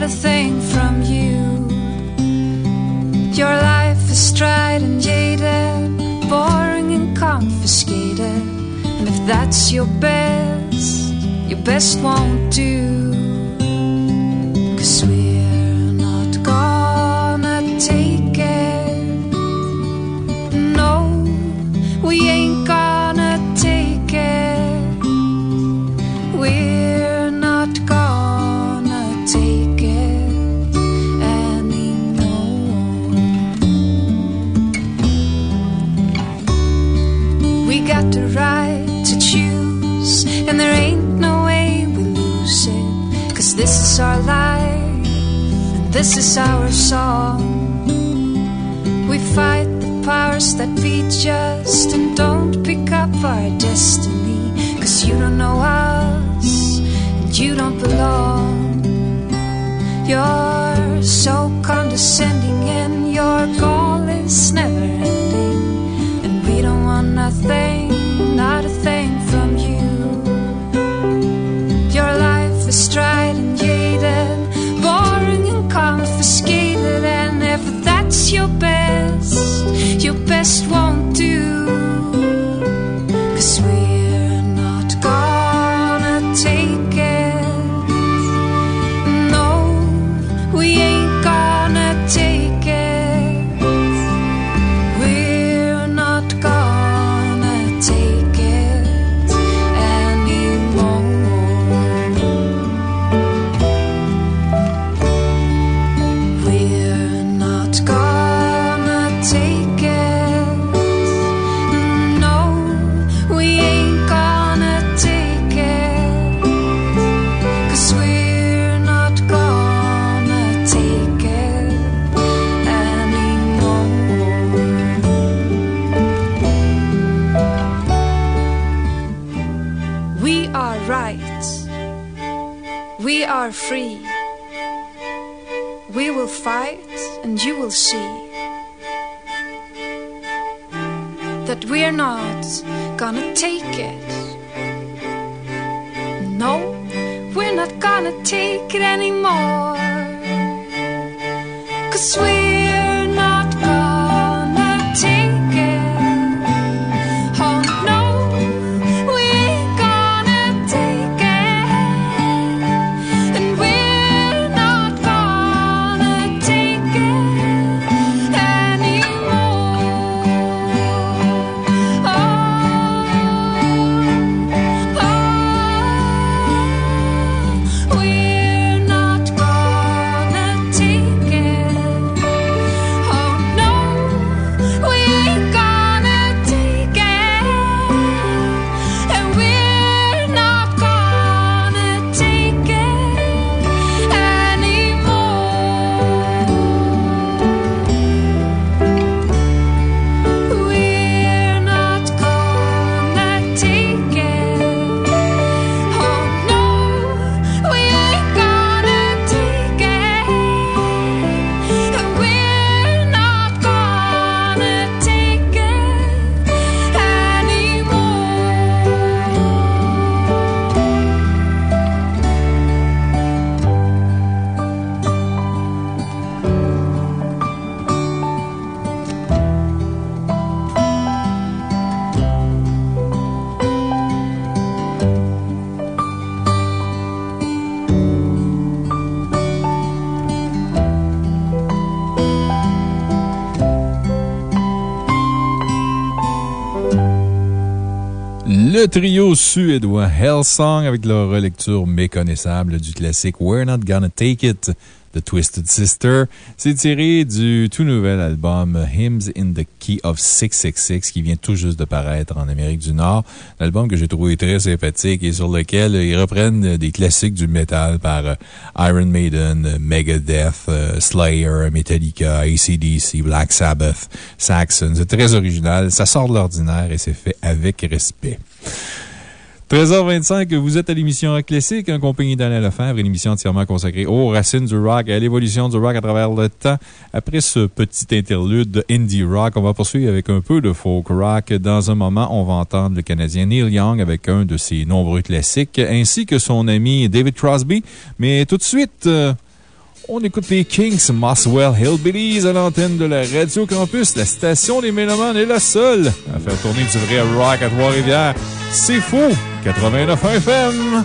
Not a thing from you. Your life is tried and jaded, boring and confiscated. And if that's your best, your best won't do. This is our song. We fight the powers that be just and don't pick up our destiny. Cause you don't know us, and you don't belong. You're so condescending, and your goal is never ending. And we don't want nothing, not a thing your best won't We and you will see that we're not gonna take it. No, we're not gonna take it anymore. Cause we're Le trio suédois Hellsong avec leur relecture méconnaissable du classique We're Not Gonna Take It Twisted Sister. C'est tiré du tout nouvel album Hymns in the Key of 666 qui vient tout juste de paraître en Amérique du Nord. Un album que j'ai trouvé très sympathique et sur lequel ils reprennent des classiques du métal par euh, Iron Maiden, Megadeth, euh, Slayer, Metallica, ACDC, Black Sabbath, Saxon. C'est très original. Ça sort de l'ordinaire et c'est fait avec respect. 13h25, vous êtes à l'émission Rock Classique, en compagnie d'Alain Lefebvre, une émission entièrement consacrée aux racines du rock et à l'évolution du rock à travers le temps. Après ce petit interlude de indie rock, on va poursuivre avec un peu de folk rock. Dans un moment, on va entendre le Canadien Neil Young avec un de ses nombreux classiques, ainsi que son ami David Crosby. Mais tout de suite, euh, on écoute les Kings Mosswell Hillbillies à l'antenne de la Radio Campus. La station des Mélomanes est la seule à faire tourner du vrai rock à Trois-Rivières. C'est faux! 89 FM!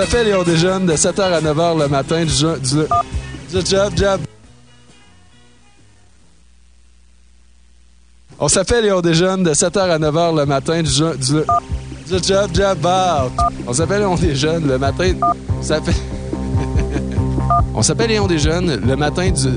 S'appelle et on déjeune de 7h à 9h le matin du, du, du job, job. On s'appelle et on déjeune de 7h à 9h le matin du, du, du job, job, bar. On s'appelle et on déjeune le matin. (laughs) On s'appelle et on déjeune le matin du.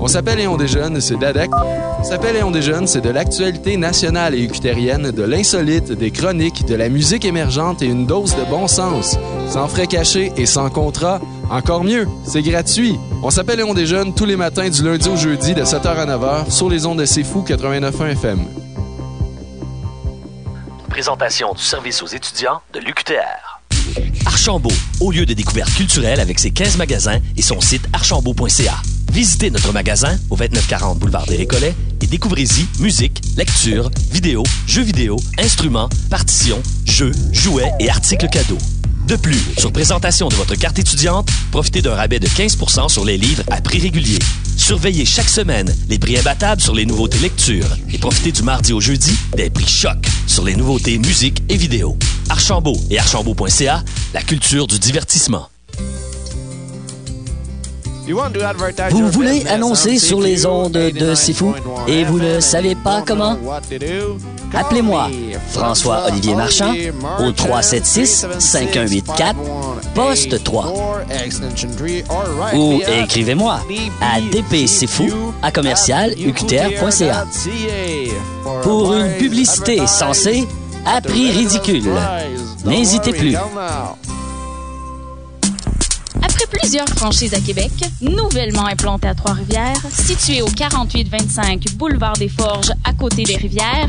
On s'appelle et on déjeune, c'est de la dac- On s'appelle et on déjeune, c'est de l'actualité nationale et ucutérienne, de l'insolite, des chroniques, de la musique émergente et une dose de bon sens. Sans frais cachés et sans contrat. Encore mieux, c'est gratuit. On s'appelle et on déjeune tous les matins du lundi au jeudi de 7h à 9h sur les ondes de C'est Fou 89.1 FM. Présentation du service aux étudiants de l'UQTR. Archambault, au lieu de découverte culturelle avec ses 15 magasins et son site archambault.ca. Visitez notre magasin au 2940 boulevard des Récollets et découvrez-y musique, lecture, vidéo, jeux vidéo, instruments, partitions, jeux, jouets et articles cadeaux. De plus, sur présentation de votre carte étudiante, profitez d'un rabais de 15% sur les livres à prix régulier. Surveillez chaque semaine les prix imbattables sur les nouveautés lecture et profitez du mardi au jeudi des prix choc sur les nouveautés musique et vidéo. Archambault et archambault.ca, la culture du divertissement. Vous voulez annoncer sur les ondes de C'est Fou et vous ne savez pas comment? Appelez-moi François-Olivier Marchand au 376-5184, poste 3. Ou écrivez-moi à dpcfou à commercial uqtr.ca. Pour une publicité censée à prix ridicule. N'hésitez plus. Après plusieurs franchises à Québec, nouvellement implantées à Trois-Rivières, situées au 4825 Boulevard des Forges à côté des rivières,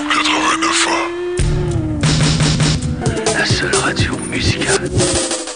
La seule radio musicale.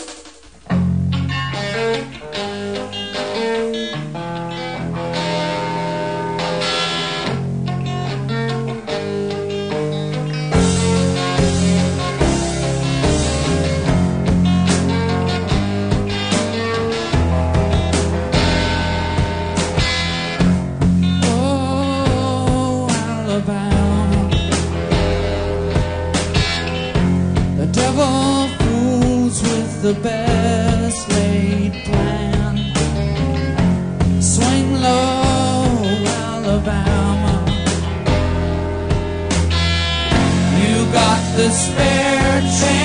The spare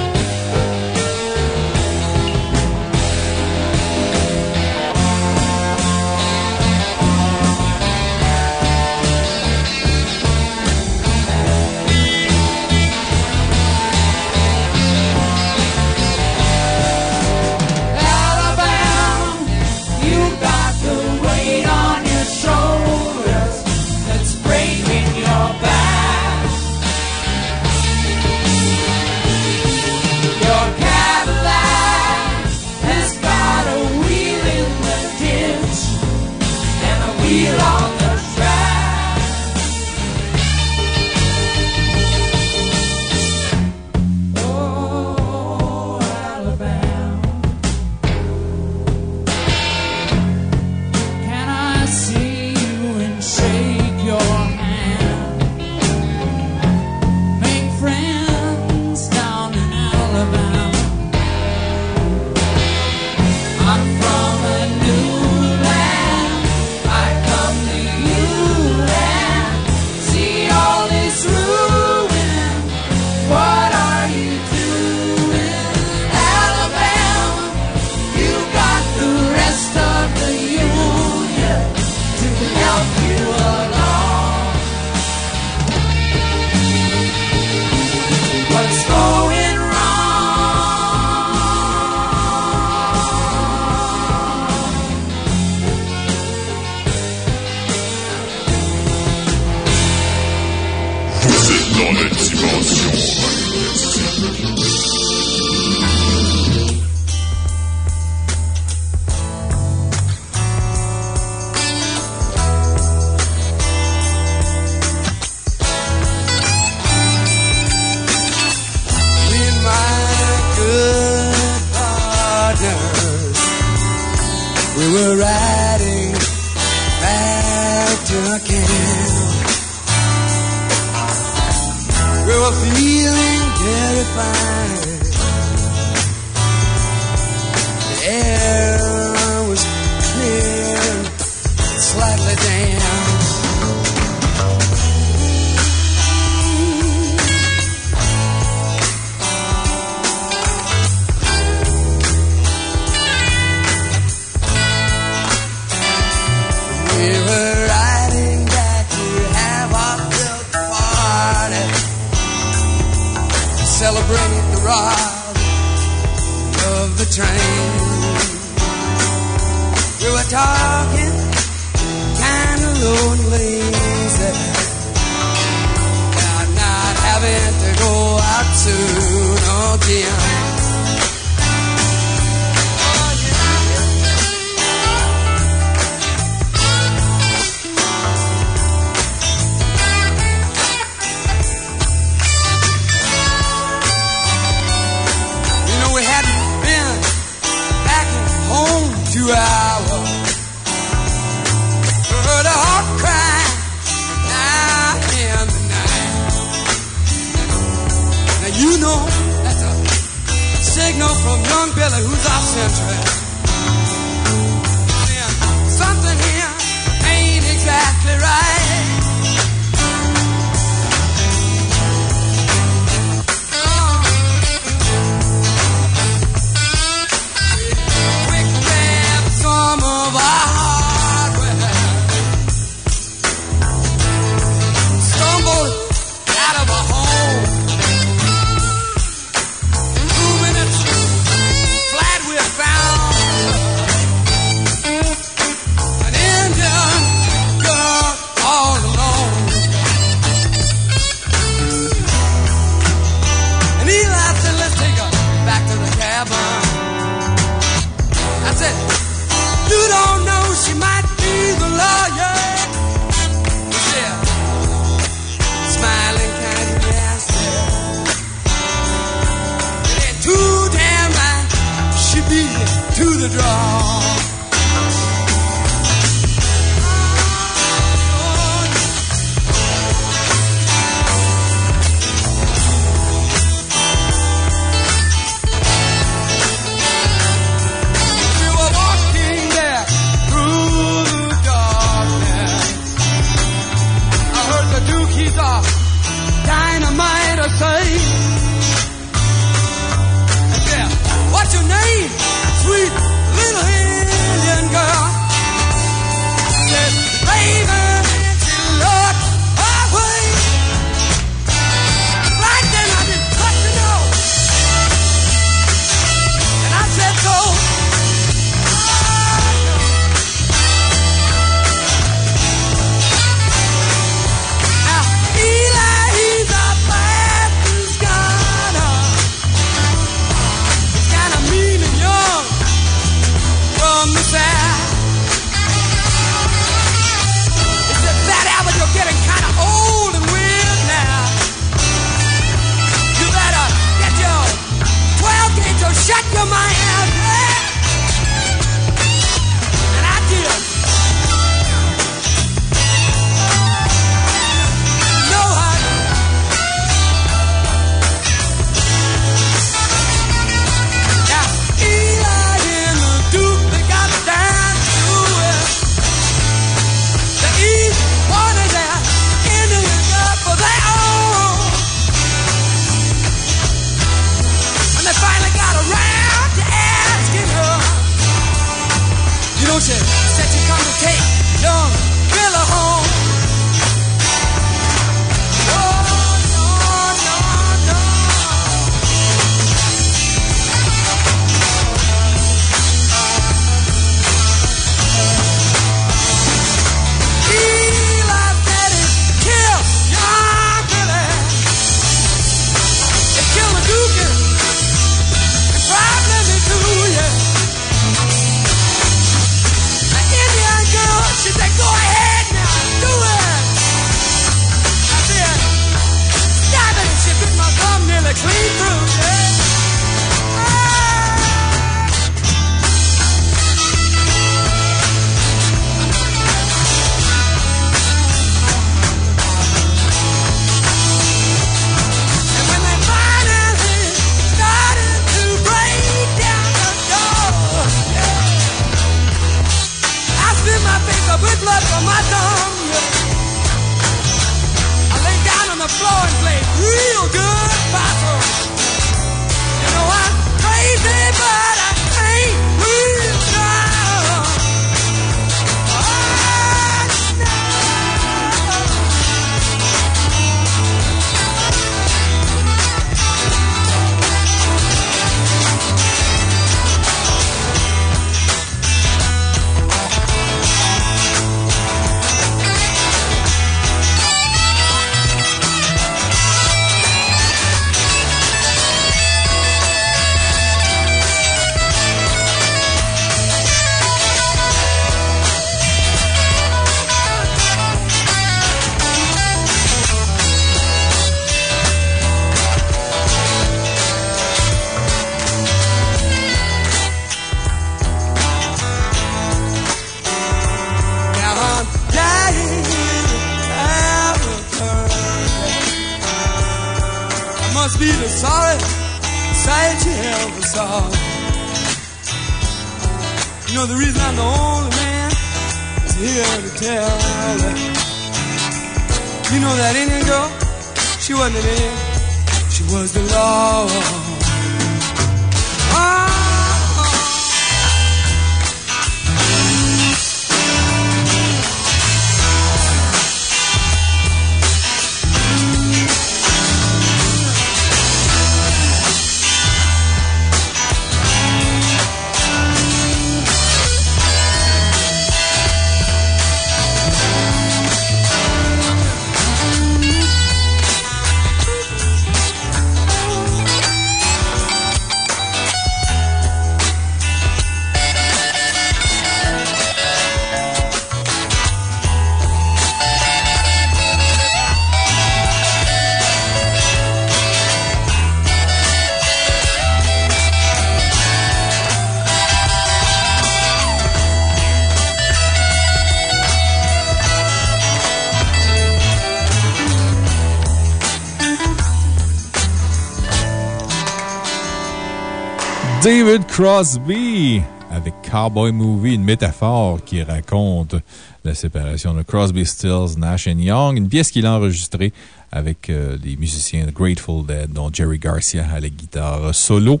Crosby avec Cowboy Movie, une métaphore qui raconte la séparation de Crosby, Stills, Nash Young, une pièce qu'il a enregistrée avec euh, les musiciens de Grateful Dead, dont Jerry Garcia à la guitare solo.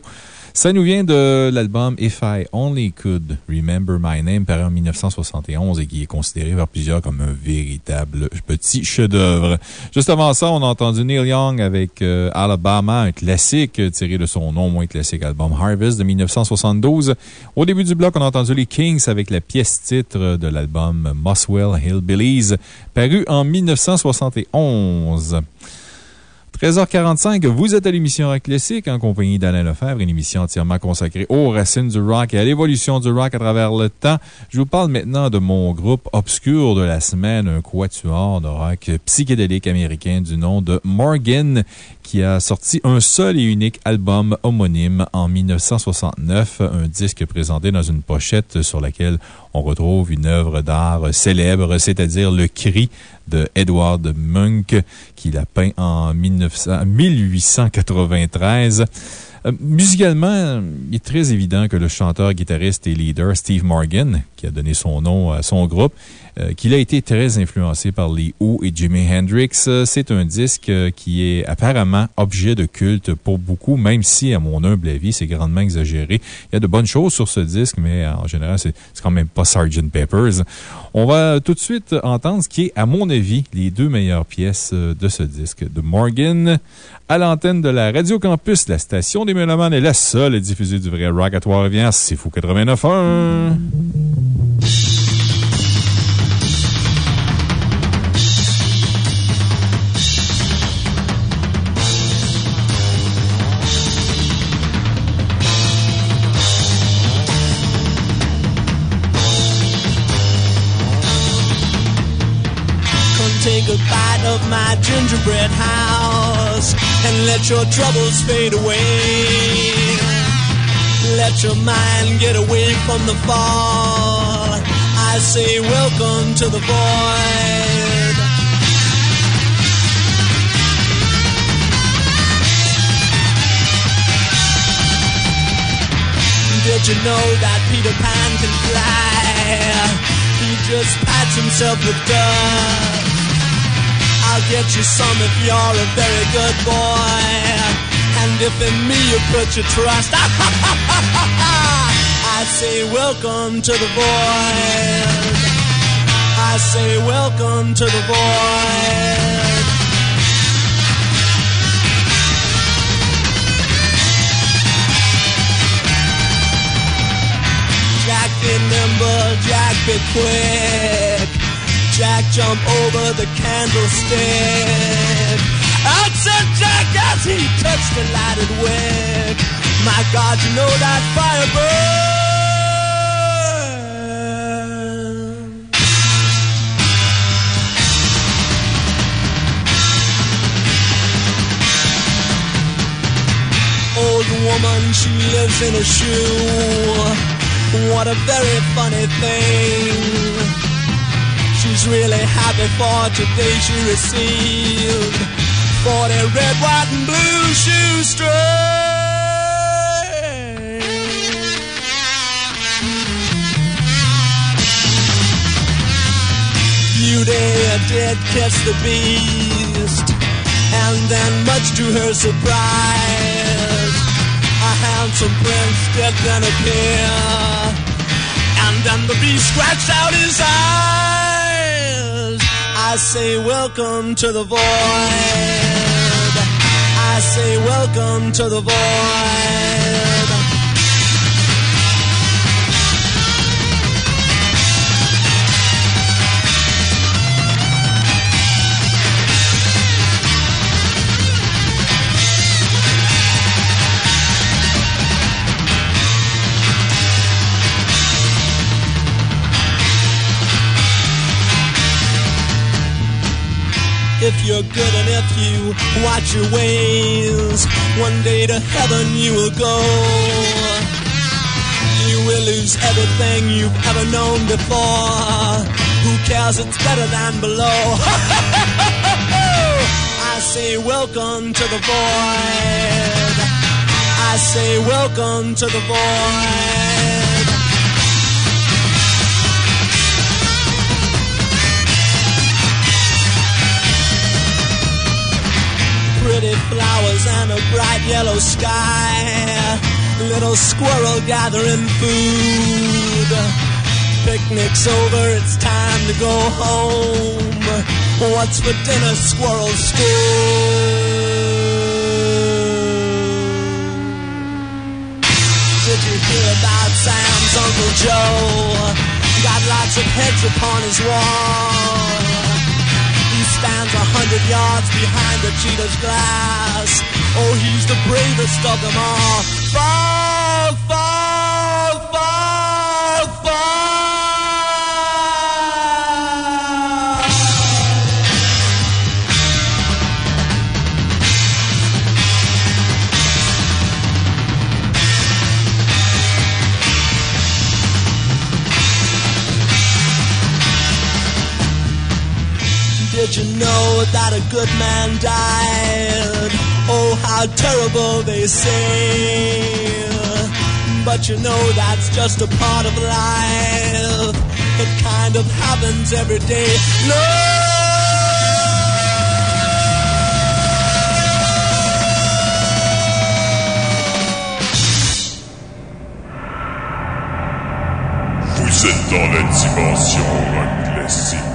Ça nous vient de l'album If I Only Could Remember My Name, paru en 1971 et qui est considéré par plusieurs comme un véritable petit chef-d'œuvre. Juste avant ça, on a entendu Neil Young avec euh, Alabama, un classique tiré de son non moins classique album Harvest de 1972. Au début du bloc, on a entendu les Kings avec la pièce titre de l'album Muswell Hillbillies, paru en 1971. 13h45, vous êtes à l'émission Rock Classique en compagnie d'Alain Lefebvre, une émission entièrement consacrée aux racines du rock et à l'évolution du rock à travers le temps. Je vous parle maintenant de mon groupe obscur de la semaine, un quatuor de rock psychédélique américain du nom de Morgan, qui a sorti un seul et unique album homonyme en 1969, un disque présenté dans une pochette sur laquelle on retrouve une œuvre d'art célèbre, c'est-à-dire le cri de Edward Munch, qu'il a peint en 1900 1893. Euh, musicalement, il est très évident que le chanteur, guitariste et leader Steve Morgan, qui a donné son nom à son groupe, qu'il a été très influencé par les Who et Jimi Hendrix. Euh, C'est un disque euh, qui est apparemment objet de culte pour beaucoup, même si, à mon humble avis, c'est grandement exagéré. Il y a de bonnes choses sur ce disque, mais en général, c'est quand même pas Sgt. Peppers. On va tout de suite entendre ce qui est, à mon avis, les deux meilleures pièces de ce disque de Morgan à l'antenne de la Radio Campus, la station des Mélomanes est la seule à diffuser du vrai rock à Trois-Rivières. C'est fou 89.1. of my gingerbread house. and let your troubles fade away. Let your mind get away from the fall. I say, welcome to the void. Did you know that Peter Pan can fly? He just pats himself with dust. I'll get you some if you're a very good boy. And if in me you put your trust, (laughs) I say welcome to the void. I say welcome to the void. Jack be Jack be quick. Jack jump over the candlestick. Out said Jack as he touched the lighted wick. My God, you know that fire burn. Old woman, she lives in a shoe. What a very funny thing. She's really happy for today she received 40 red, white, and blue shoestrings. Beauty did kiss the beast, and then, much to her surprise, a handsome prince did then appear, and then the beast scratched out his eyes. I say, Welcome to the void. I say, Welcome to the void. If you're good and if you watch your ways, one day to heaven you will go. You will lose everything you've ever known before. Who cares? It's better than below. (laughs) I say welcome to the void. I say welcome to the void. Pretty flowers and a bright yellow sky. Little squirrel gathering food. Picnic's over, it's time to go home. What's for dinner, squirrel stew? Did you hear about Sam's Uncle Joe? Got lots of heads upon his wall stands a hundred yards behind the cheetah's glass. Oh, he's the bravest of them all. Fall, fall, Did you know that a good man died? Oh, how terrible they say. But you know that's just a part of life. It kind of happens every day. No! Vous êtes dans la dimension classique.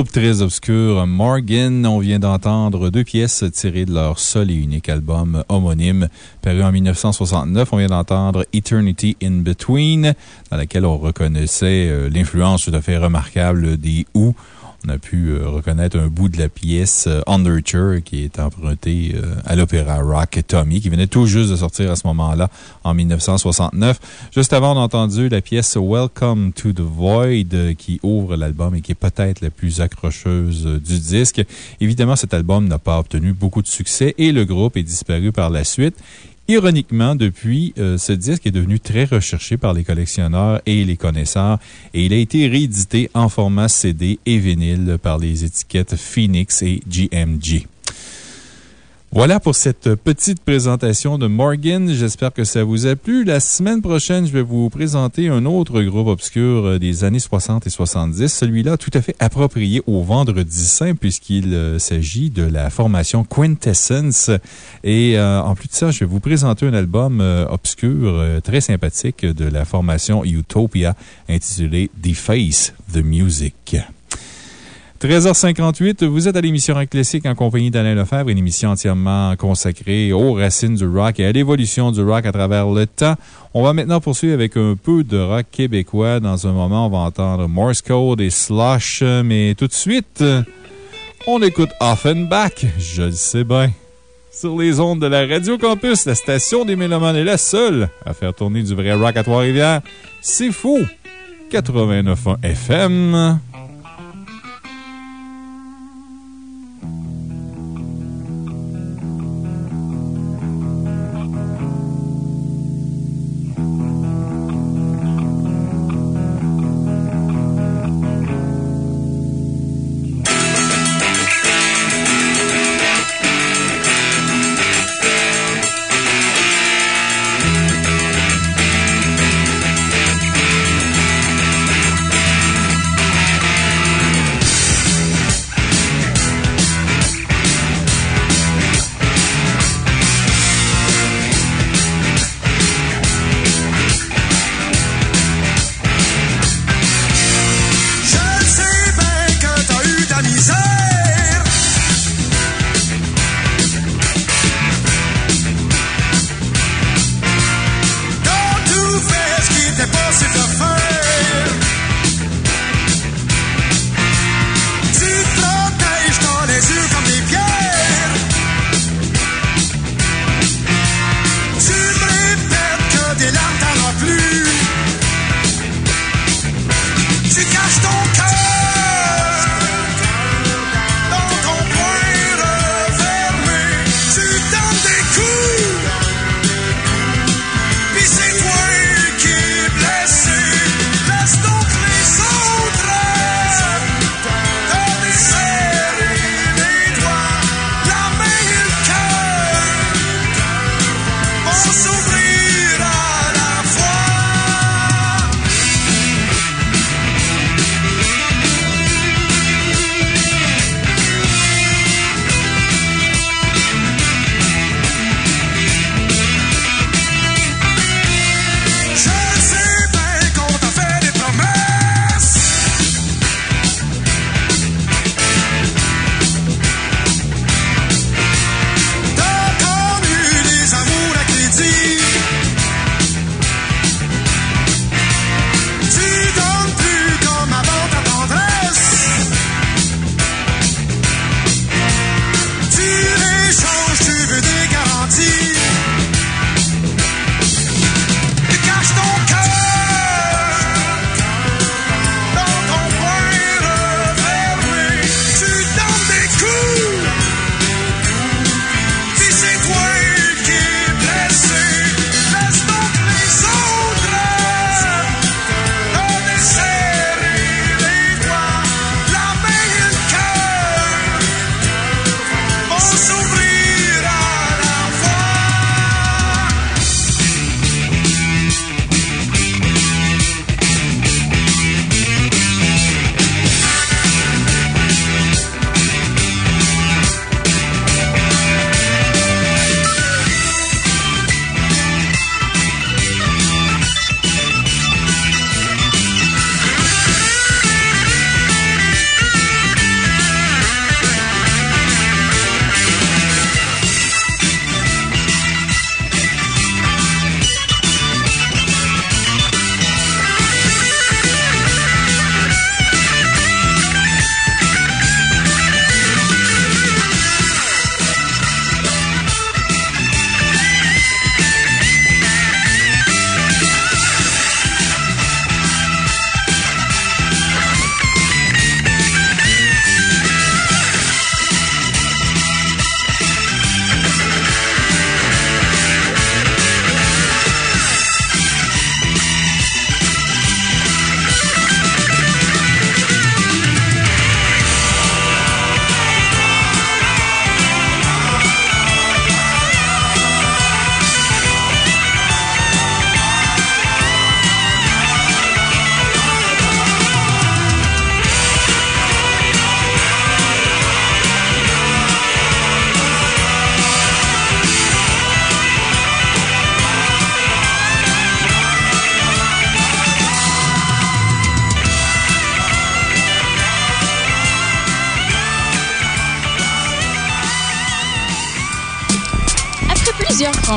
très obscur Morgan. On vient d'entendre deux pièces tirées de leur seul et unique album homonyme, paru en 1969. On vient d'entendre Eternity in Between, dans laquelle on reconnaissait euh, l'influence tout à fait remarquable des Who on a pu euh, reconnaître un bout de la pièce euh, Underture qui est empruntée euh, à l'opéra rock Tommy, qui venait tout juste de sortir à ce moment-là, en 1969. Juste avant, on a entendu la pièce Welcome to the Void qui ouvre l'album et qui est peut-être la plus accrocheuse du disque. Évidemment, cet album n'a pas obtenu beaucoup de succès et le groupe est disparu par la suite. Ironiquement, depuis, euh, ce disque est devenu très recherché par les collectionneurs et les connaisseurs et il a été réédité en format CD et vinyle par les étiquettes Phoenix et GMG. Voilà pour cette petite présentation de Morgan. J'espère que ça vous a plu. La semaine prochaine, je vais vous présenter un autre groupe obscur euh, des années 60 et 70. Celui-là tout à fait approprié au Vendredi Saint puisqu'il euh, s'agit de la formation Quintessence. Et euh, en plus de ça, je vais vous présenter un album obscur très sympathique de la formation Utopia intitulé Deface the Music. 13h58, vous êtes à l'émission Rock Classique en compagnie d'Alain Lefebvre, une émission entièrement consacrée aux racines du rock et à l'évolution du rock à travers le temps. On va maintenant poursuivre avec un peu de rock québécois. Dans un moment, on va entendre Morse Code et Slush, mais tout de suite, on écoute Offenbach, je le sais bien. Sur les ondes de la Radio Campus, la station des Mélomanes est la seule à faire tourner du vrai rock à Trois-Rivières. C'est fou! 89.1 FM.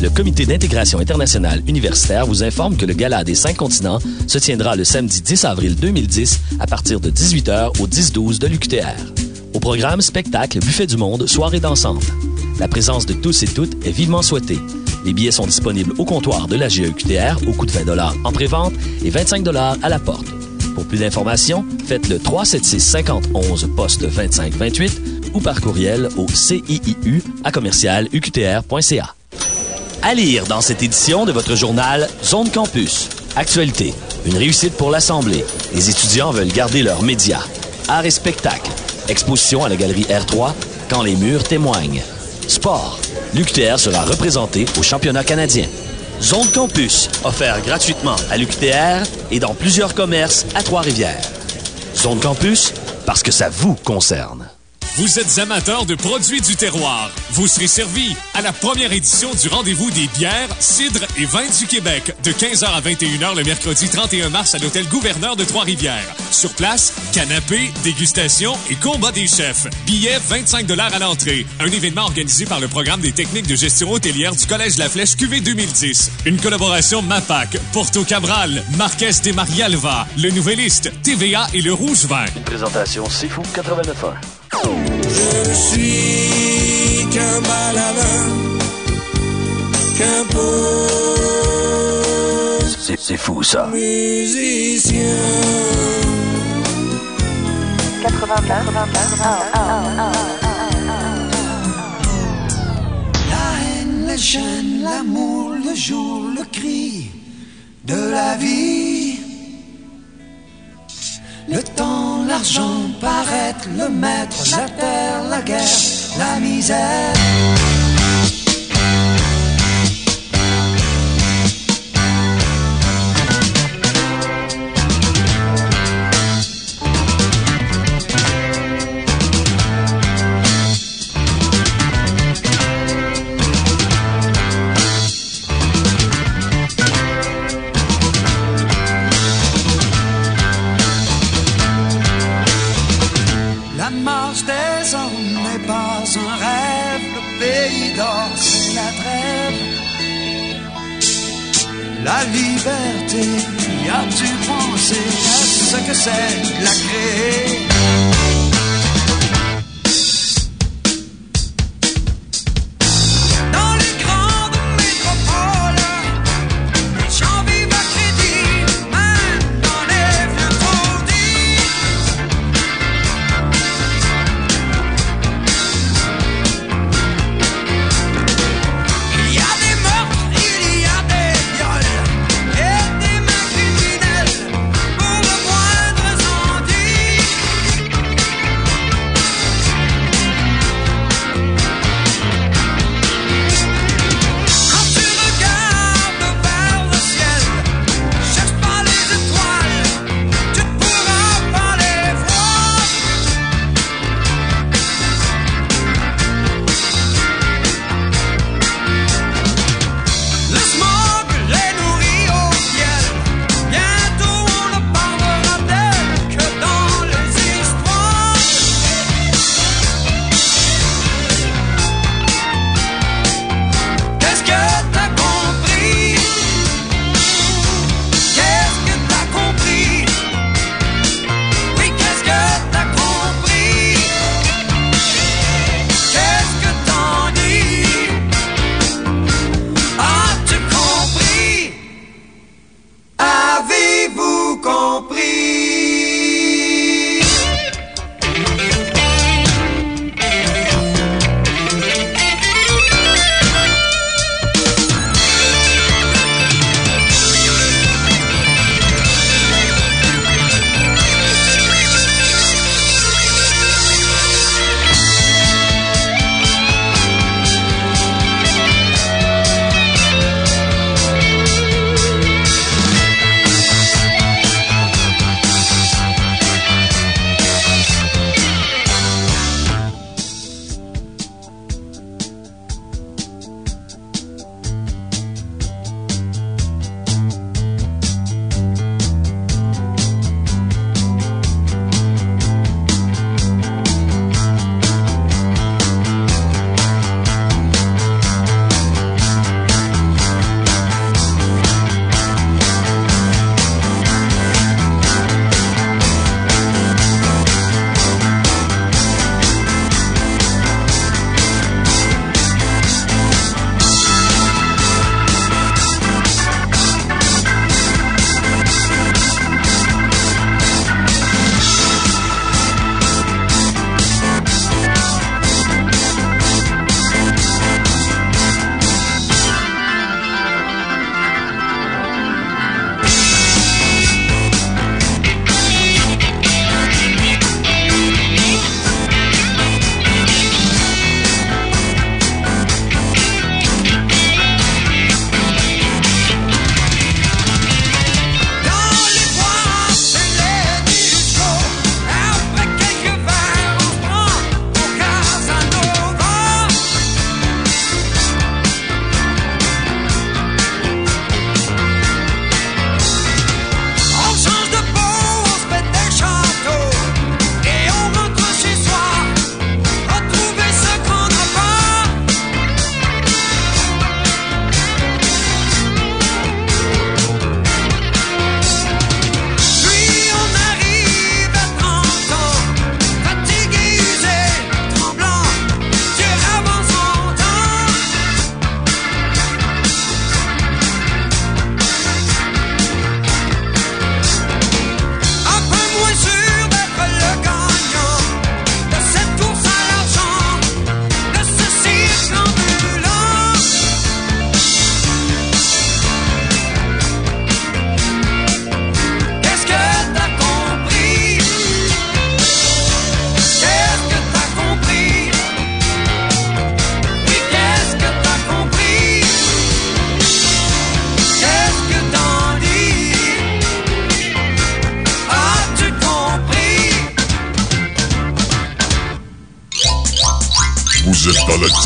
Le Comité d'intégration internationale universitaire vous informe que le Gala des cinq continents se tiendra le samedi 10 avril 2010 à partir de 18h au 10-12 de l'UQTR. Au programme, spectacle, buffet du monde, soirée d'ensemble. La présence de tous et toutes est vivement souhaitée. Les billets sont disponibles au comptoir de la GEQTR au coût de 20 en pré-vente et 25 à la porte. Pour plus d'informations, faites le 376 51 poste 2528 ou par courriel au CIIU à commercial UQTR.ca. À lire dans cette édition de votre journal Zone Campus. Actualité. Une réussite pour l'Assemblée. Les étudiants veulent garder leurs médias. Art et spectacle. Exposition à la galerie R3 quand les murs témoignent. Sport. L'UQTR sera représenté au championnat canadien. Zone Campus, offert gratuitement à l'UQTR et dans plusieurs commerces à Trois-Rivières. Zone Campus, parce que ça vous concerne. Vous êtes amateur de produits du terroir. Vous serez servi à la première édition du rendez-vous des bières, cidres et vins du Québec de 15h à 21h le mercredi 31 mars à l'hôtel Gouverneur de Trois-Rivières. Sur place, canapé, dégustation et combat des chefs. Billets 25 à l'entrée. Un événement organisé par le programme des techniques de gestion hôtelière du Collège La Flèche QV 2010. Une collaboration MAPAC, Porto Cabral, Marquez de Marialva, Le Nouvelliste, TVA et Le Rouge Vin. Une présentation Fou 89.1. Je ne suis qu'un maladin, qu'un pauvre C'est fou ça. musicien. 89, La haine, les chaînes, l'amour, le jour, le cri de la vie. Le temps, l'argent, paraître, le maître, la terre, la guerre, la misère. Y a-tu pensé à ce que c'est la créer?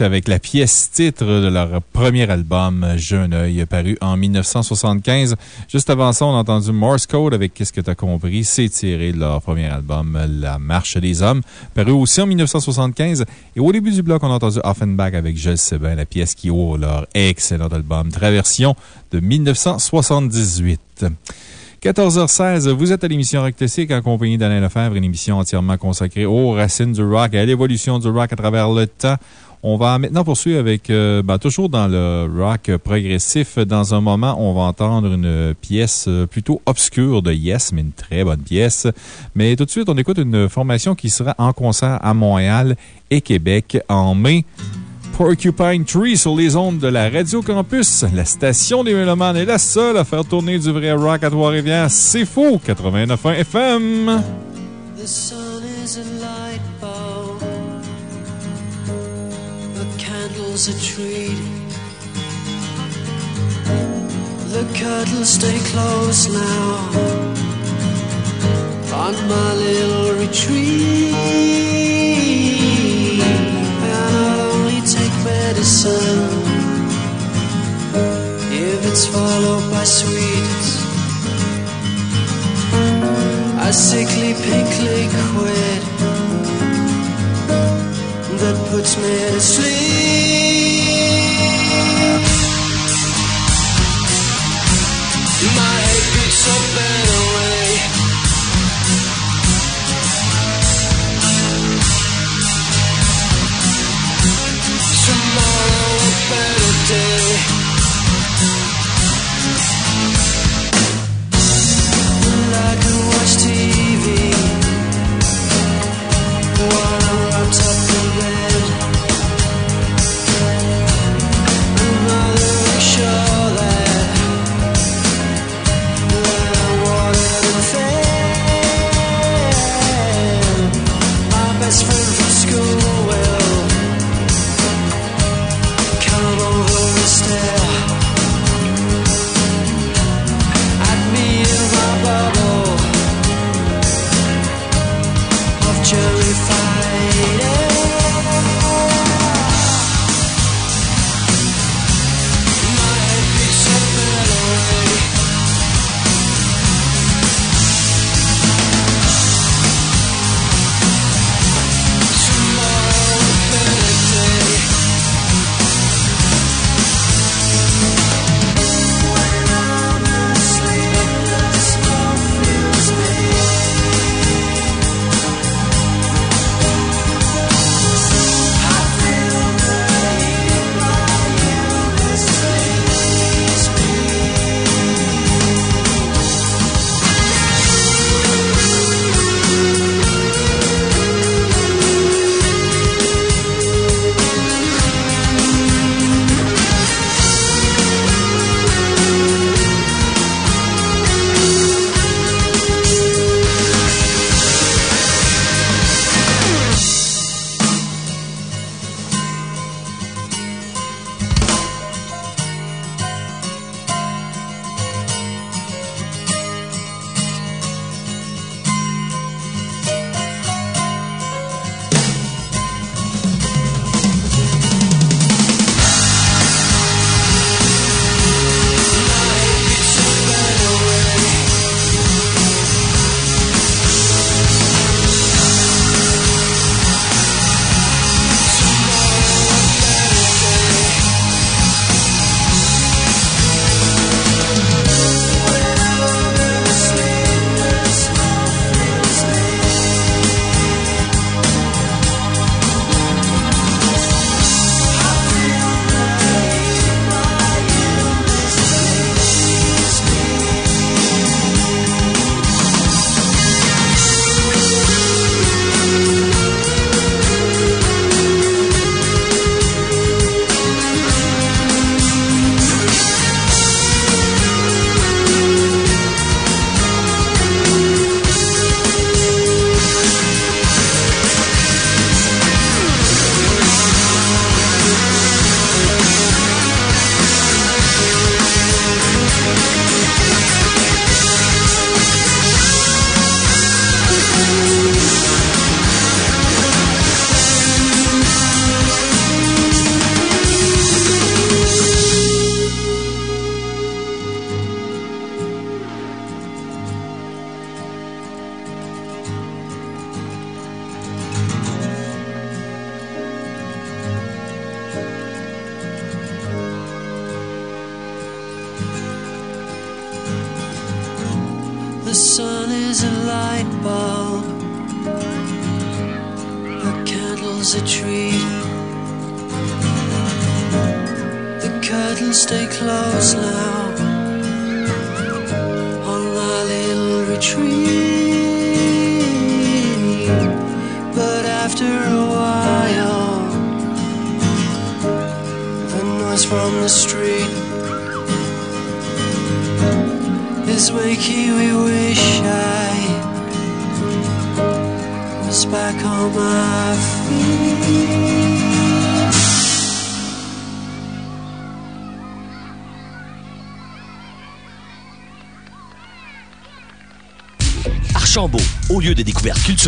Avec la pièce titre de leur premier album, Jeune œil, paru en 1975. Juste avant ça, on a entendu Morse Code avec Qu'est-ce que t'as compris? C'est tiré de leur premier album, La Marche des Hommes, paru aussi en 1975. Et au début du bloc, on a entendu Offenbach avec Je sais la pièce qui ouvre leur excellent album Traversion de 1978. 14h16, vous êtes à l'émission Rock Classique en compagnie d'Alain Lefebvre, une émission entièrement consacrée aux racines du rock et à l'évolution du rock à travers le temps. On va maintenant poursuivre avec, euh, ben, toujours dans le rock progressif. Dans un moment, on va entendre une pièce euh, plutôt obscure de Yes, mais une très bonne pièce. Mais tout de suite, on écoute une formation qui sera en concert à Montréal et Québec en mai. Porcupine Tree sur les ondes de la Radio Campus. La station des Mélomanes est la seule à faire tourner du vrai rock à Trois-Rivières. C'est faux! 89.1 FM. Candles a treat. The curtains stay closed now. On my little retreat. And I'll only take medicine if it's followed by sweets. A sickly pink liquid that puts me to sleep. My head beats so bad away. Tomorrow a better day.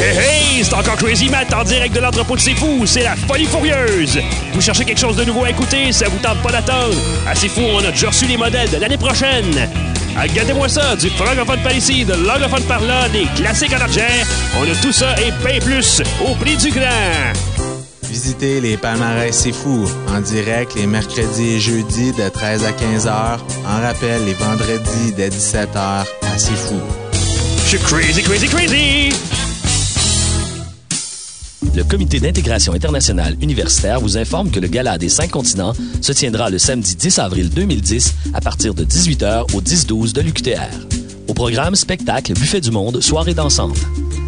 Hey, hey! C'est encore Crazy Matt en direct de l'entrepôt de C'est Fou. C'est la folie furieuse. Vous cherchez quelque chose de nouveau à écouter? Ça vous tente pas d'attendre? À C'est Fou, on a déjà reçu les modèles de l'année prochaine. Regardez-moi ça, du francophone par ici, de l'anglophone par là, des classiques en argent. On a tout ça et bien plus au prix du grand. Visitez les palmarès C'est Fou en direct les mercredis et jeudis de 13 à 15 heures. En rappel, les vendredis dès 17 heures à C'est Fou. Je suis crazy, crazy, crazy! Le Comité d'intégration internationale universitaire vous informe que le Gala des cinq continents se tiendra le samedi 10 avril 2010 à partir de 18h au 10-12 de l'UQTR. Au programme, spectacle, buffet du monde, soirée dansante.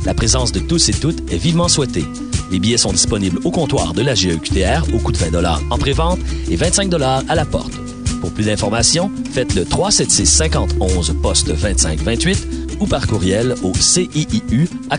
La présence de tous et toutes est vivement souhaitée. Les billets sont disponibles au comptoir de la GEQTR au coût de 20 en prévente et 25 à la porte. Pour plus d'informations, faites le 376 51 poste 2528 ou par courriel au CIIU à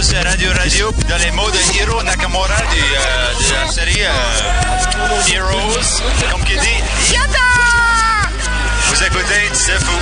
C'est Radio Radio dans les mots de Hiro Nakamura du, euh, de la série euh, Heroes, comme qui dit Yata! Vous écoutez, c'est fou.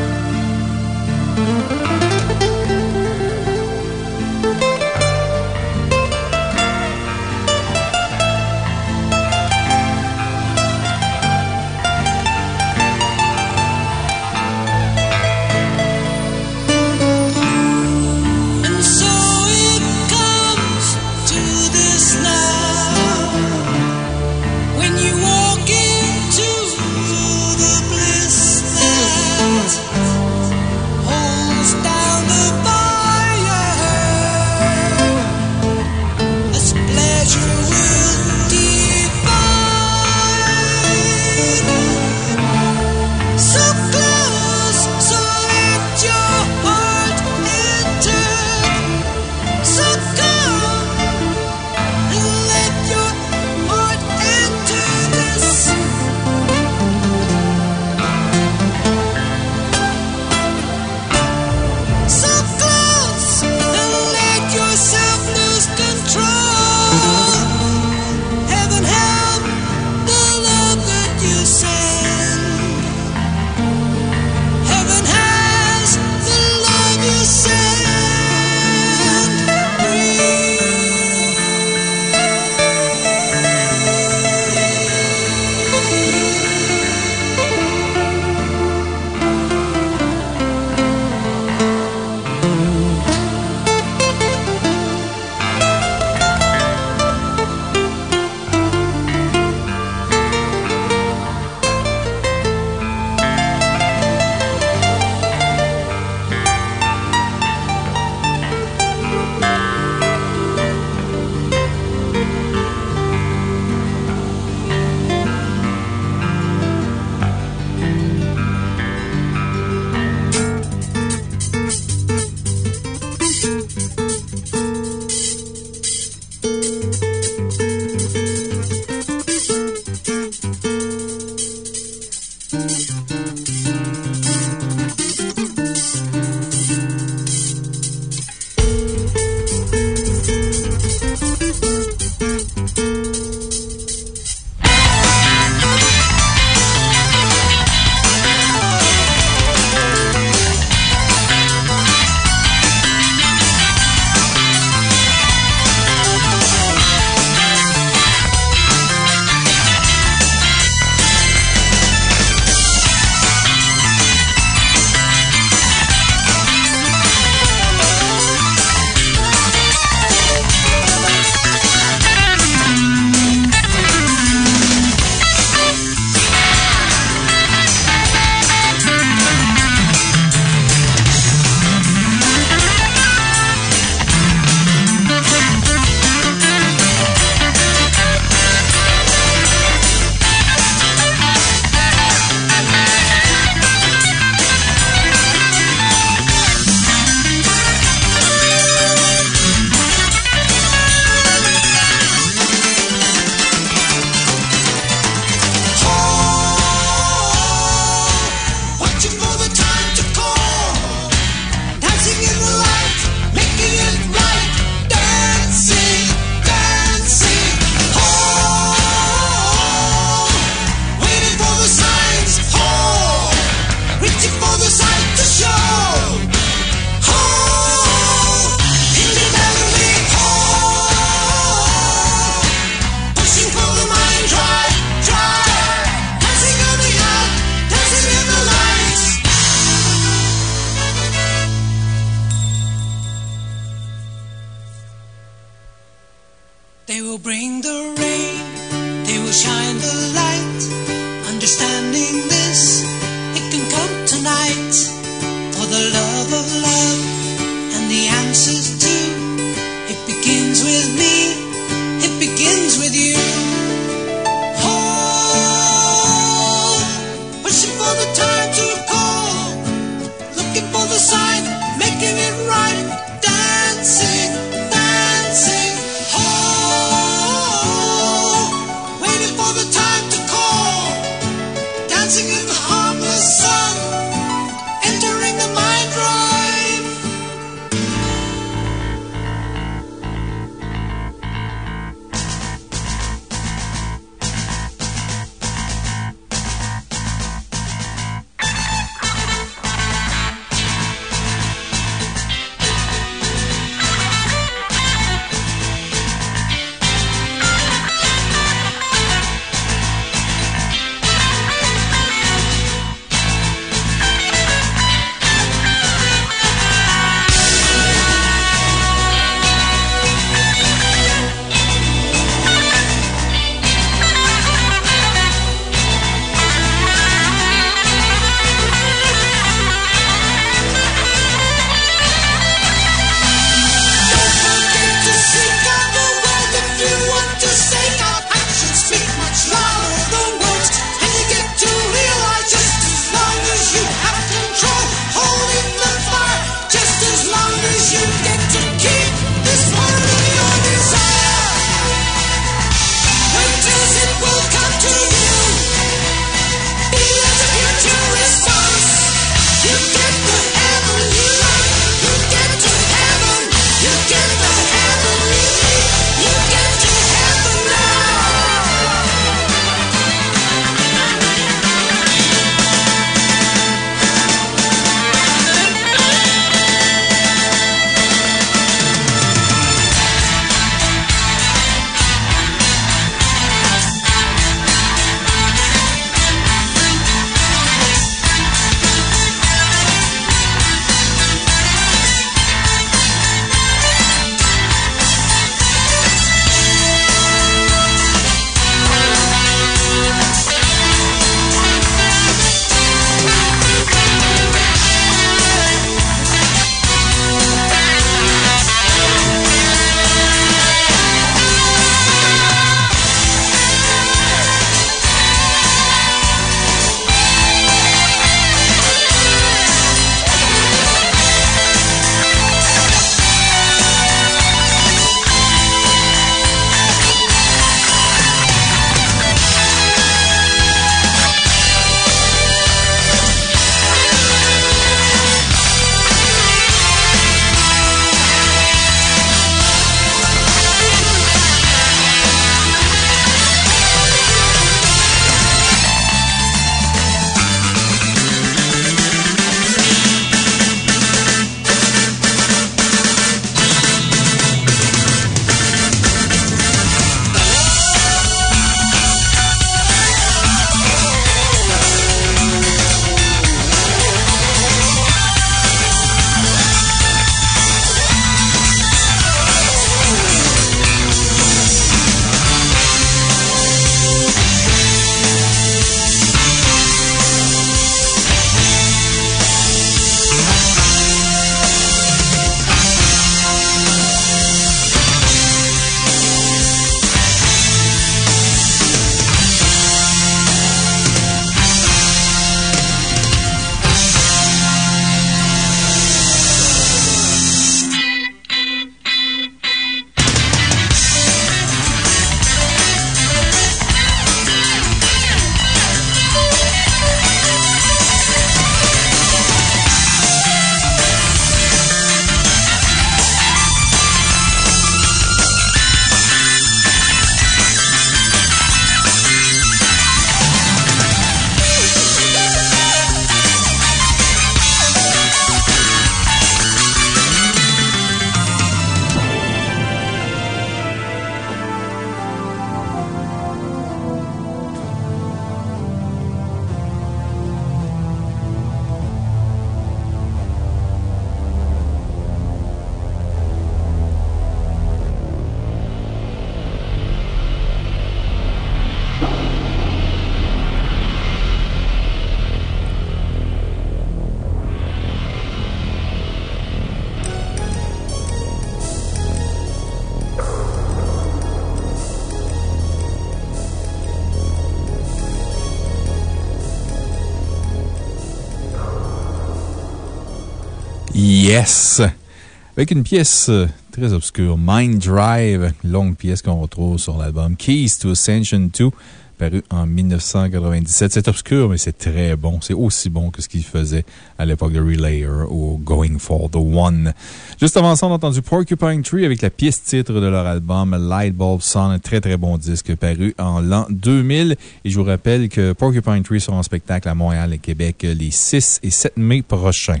Avec une pièce euh, très obscure, Mind Drive, longue pièce qu'on retrouve sur l'album Keys to Ascension 2, paru en 1997. C'est obscur, mais c'est très bon. C'est aussi bon que ce qu'il faisait à l'époque de Relayer ou Going for the One. Juste avant ça, on a entendu Porcupine Tree avec la pièce titre de leur album Light Bulb Sun, un très très bon disque paru en l'an 2000. Et je vous rappelle que Porcupine Tree sera en spectacle à Montréal et Québec les 6 et 7 mai prochains.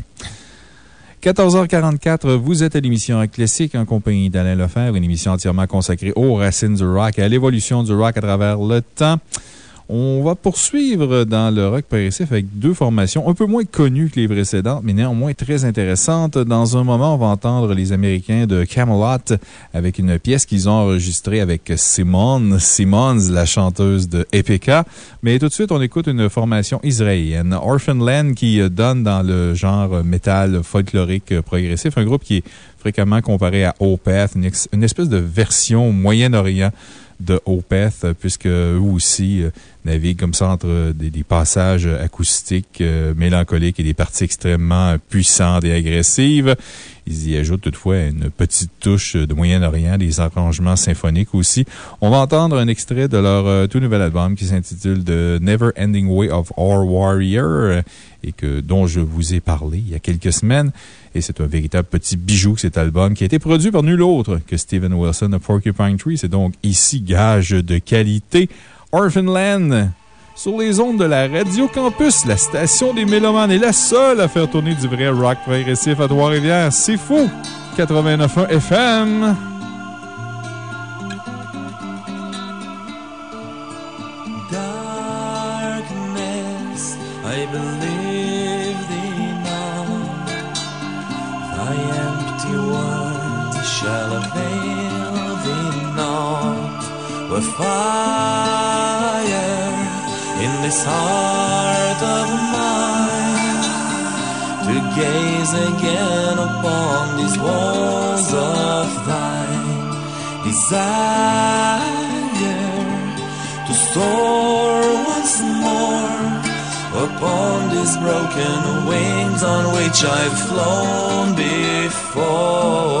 14h44, vous êtes à l'émission Classique en compagnie d'Alain Lefebvre, une émission entièrement consacrée aux racines du rock et à l'évolution du rock à travers le temps. On va poursuivre dans le rock progressif avec deux formations un peu moins connues que les précédentes, mais néanmoins très intéressantes. Dans un moment, on va entendre les Américains de Camelot avec une pièce qu'ils ont enregistrée avec Simone, Simmons, la chanteuse de Epica. Mais tout de suite, on écoute une formation israélienne, Orphan Land, qui donne dans le genre métal folklorique progressif, un groupe qui est fréquemment comparé à Opeth, une, espèce de version Moyen-Orient de Opeth, puisque eux aussi euh, naviguent comme ça entre des, passages acoustiques euh, mélancoliques et des parties extrêmement puissantes et agressives. Ils y ajoutent toutefois une petite touche de Moyen-Orient, des arrangements symphoniques aussi. On va entendre un extrait de leur euh, tout nouvel album qui s'intitule The Never Ending Way of Our Warrior et que, dont je vous ai parlé il y a quelques semaines. Et c'est un véritable petit bijou, cet album, qui a été produit par nul autre que Steven Wilson de Porcupine Tree. C'est donc ici gage de qualité. Orphan Land, sur les ondes de la Radio Campus, la station des Mélomanes est la seule à faire tourner du vrai rock progressif à Trois-Rivières. C'est fou! 89.1 FM. With fire in this heart of mine, to gaze again upon these walls of thine. Desire to soar once more upon these broken wings on which I've flown before.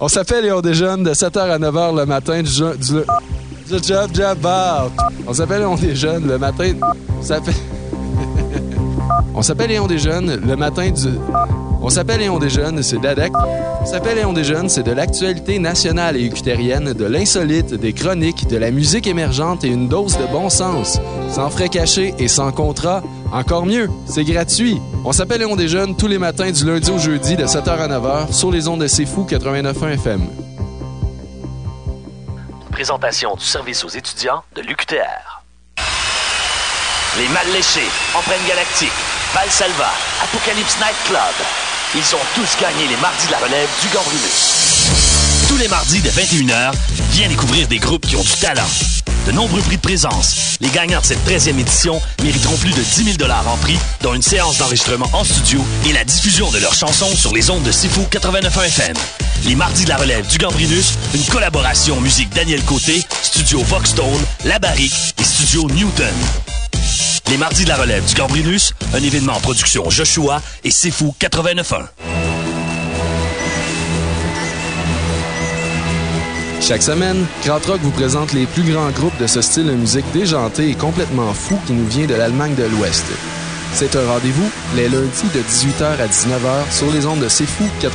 On s'appelle et on déjeune de 7h à 9h le matin du, du, job job bar. On s'appelle et on déjeune le matin. Ça fait... (laughs) on s'appelle et on le matin du. On s'appelle et on déjeune, c'est de la dac- On s'appelle et on déjeune, c'est de l'actualité nationale et ucutérienne, de l'insolite, des chroniques, de la musique émergente et une dose de bon sens. Sans frais cachés et sans contrat. Encore mieux, c'est gratuit. On s'appelle et on tous les matins du lundi au jeudi de 7h à 9h sur les ondes de C'est Fou 89.1 FM. Présentation du service aux étudiants de l'UQTR. Les Mal Léchés, Empreinte Galactique, Valsalva, Apocalypse Night Club. Ils ont tous gagné les mardis de la relève du Gambrinus. Tous les mardis de 21h, viens découvrir des groupes qui ont du talent. De nombreux prix de présence. Les gagnants de cette 13e édition mériteront plus de 10 000 en prix, dont une séance d'enregistrement en studio et la diffusion de leurs chansons sur les ondes de Sifu 89.1 FM. Les mardis de la relève du Gambrinus, une collaboration musique Daniel Côté, Studio Voxstone, La Barrique et Studio Newton. Les mardis de la relève du Gambrinus, un événement en production Joshua et Sifu 89.1. Chaque semaine, Krautrock vous présente les plus grands groupes de ce style de musique déjanté et complètement fou qui nous vient de l'Allemagne de l'Ouest. C'est un rendez-vous les lundis de 18h à 19h sur les ondes de C'est Fou 89.1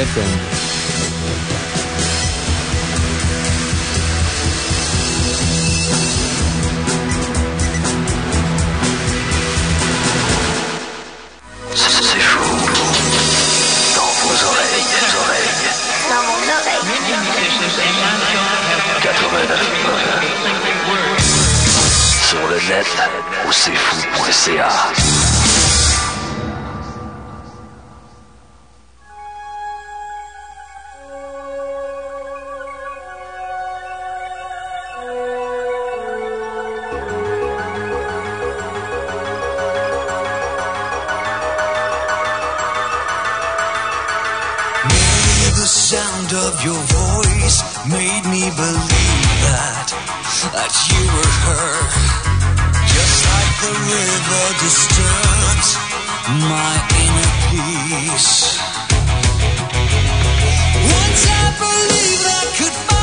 FM. Sur au cfou.ca. The sound of your voice made me believe that that you were her. River disturbs my inner peace. Once I believed I could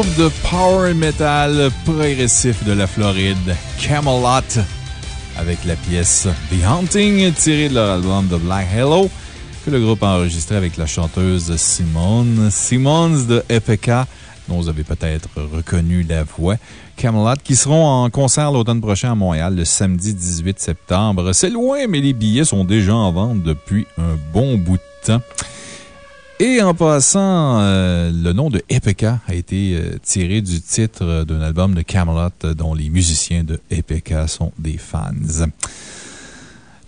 groupe de power metal progressif de la Floride, Camelot, avec la pièce The Haunting, tirée de leur album The Black Hello, que le groupe a enregistré avec la chanteuse Simone Simons de EPK, dont vous avez peut-être reconnu la voix. Camelot, qui seront en concert l'automne prochain à Montréal, le samedi 18 septembre. C'est loin, mais les billets sont déjà en vente depuis un bon bout de temps. Et en passant, euh, le nom de Epeka a été euh, tiré du titre d'un album de Camelot dont les musiciens de Epeka sont des fans.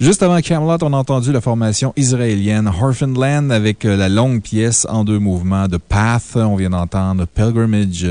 Juste avant Camelot, on a entendu la formation israélienne Land avec euh, la longue pièce en deux mouvements de Path. On vient d'entendre Pilgrimage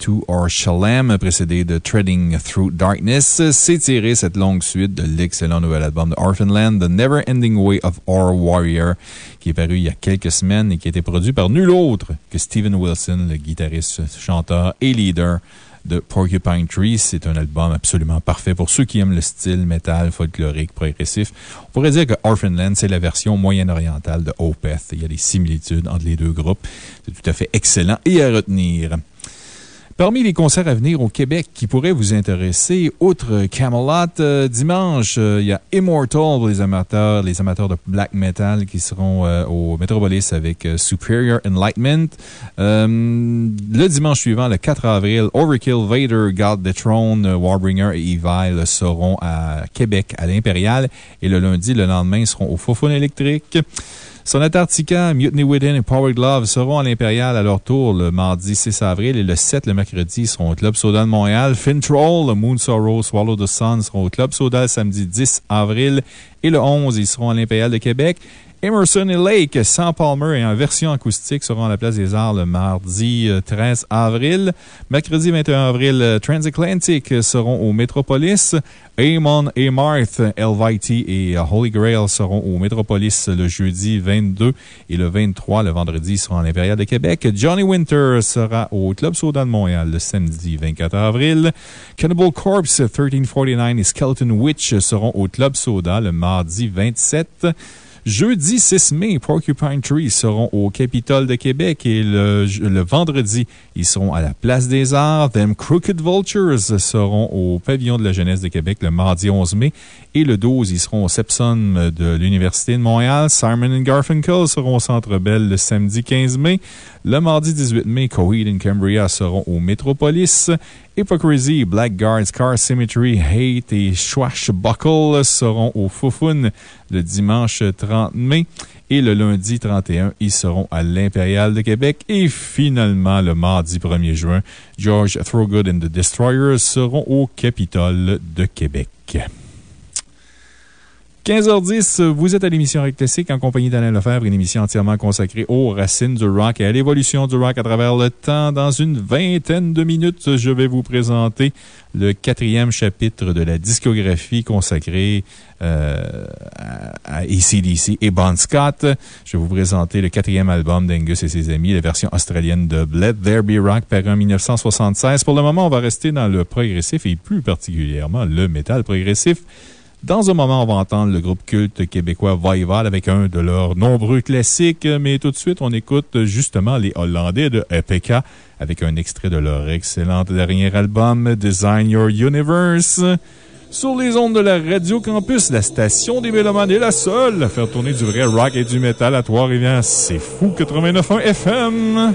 to Or Shalem, précédé de Treading Through Darkness. C'est tiré cette longue suite de l'excellent nouvel album de Land, The Never Ending Way of Our Warrior, qui est paru il y a quelques semaines et qui a été produit par nul autre que Steven Wilson, le guitariste, chanteur et leader de Porcupine Tree. C'est un album absolument parfait pour ceux qui aiment le style métal, folklorique, progressif. On pourrait dire que Orphanland, c'est la version moyen-orientale de Opeth. Il y a des similitudes entre les deux groupes. C'est tout à fait excellent et à retenir. Parmi les concerts à venir au Québec qui pourraient vous intéresser, outre Camelot, euh, dimanche, euh, il y a Immortal pour les amateurs, les amateurs de black metal qui seront euh, au Metropolis avec Superior Enlightenment. le dimanche suivant, le 4 avril, Overkill, Vader, God the Throne, Warbringer et Evil seront à Québec, à l'Impérial. Et le lundi, le lendemain, ils seront au Fofone électrique. Son Antarctica, Mutiny Within et Power Glove seront à l'Impérial à leur tour le mardi 6 avril et le 7, le mercredi, seront au Club Soda de Montréal. Fintroll, Moon Sorrow, Swallow the Sun seront au Club Soda samedi 10 avril et le 11, ils seront à l'Impérial de Québec. Emerson et Lake, sans Palmer et en version acoustique seront à la Place des Arts le mardi 13 euh, avril. Mercredi 21 avril, euh, Transatlantic seront au Metropolis. Amon et Marth, Elvite et euh, Holy Grail seront au Metropolis le jeudi 22 et le 23, le vendredi, seront à l'Impérial de Québec. Johnny Winter sera au Club Soda de Montréal le samedi 24 avril. Cannibal Corpse, 1349 et Skeleton Witch seront au Club Soda le mardi 27. Jeudi 6 mai, Porcupine Tree seront au Capitole de Québec et le, vendredi, ils seront à la Place des Arts. Them Crooked Vultures seront au Pavillon de la Jeunesse de Québec le mardi 11 mai et le 12, ils seront au Sepson de l'Université de Montréal. Simon Garfunkel seront au Centre Bell le samedi 15 mai. Le mardi 18 mai, Coheed et Cambria seront au Metropolis. Hypocrisy, Blackguards, Car Symmetry, Hate et Swashbuckle seront au Foufoun le dimanche 30 mai. Et le lundi 31, ils seront à l'Impérial de Québec. Et finalement, le mardi 1er juin, George Throgood and the Destroyers seront au Capitole de Québec. 15h10, vous êtes à l'émission Rock Classique en compagnie d'Alain Lefebvre, une émission entièrement consacrée aux racines du rock et à l'évolution du rock à travers le temps. Dans une vingtaine de minutes, je vais vous présenter le quatrième chapitre de la discographie consacrée euh, à ACDC et Bon Scott. Je vais vous présenter le quatrième album d'Angus et ses amis, la version australienne de Let There Be Rock, paru en 1976. Pour le moment, on va rester dans le progressif et plus particulièrement le métal progressif. Dans un moment, on va entendre le groupe culte québécois Voival avec un de leurs nombreux classiques, mais tout de suite, on écoute justement les Hollandais de EPK avec un extrait de leur excellent dernier album, Design Your Universe. Sur les ondes de la Radio Campus, la station des Mélomanes est la seule à faire tourner du vrai rock et du métal à Trois-Rivières. C'est fou 89.1 FM!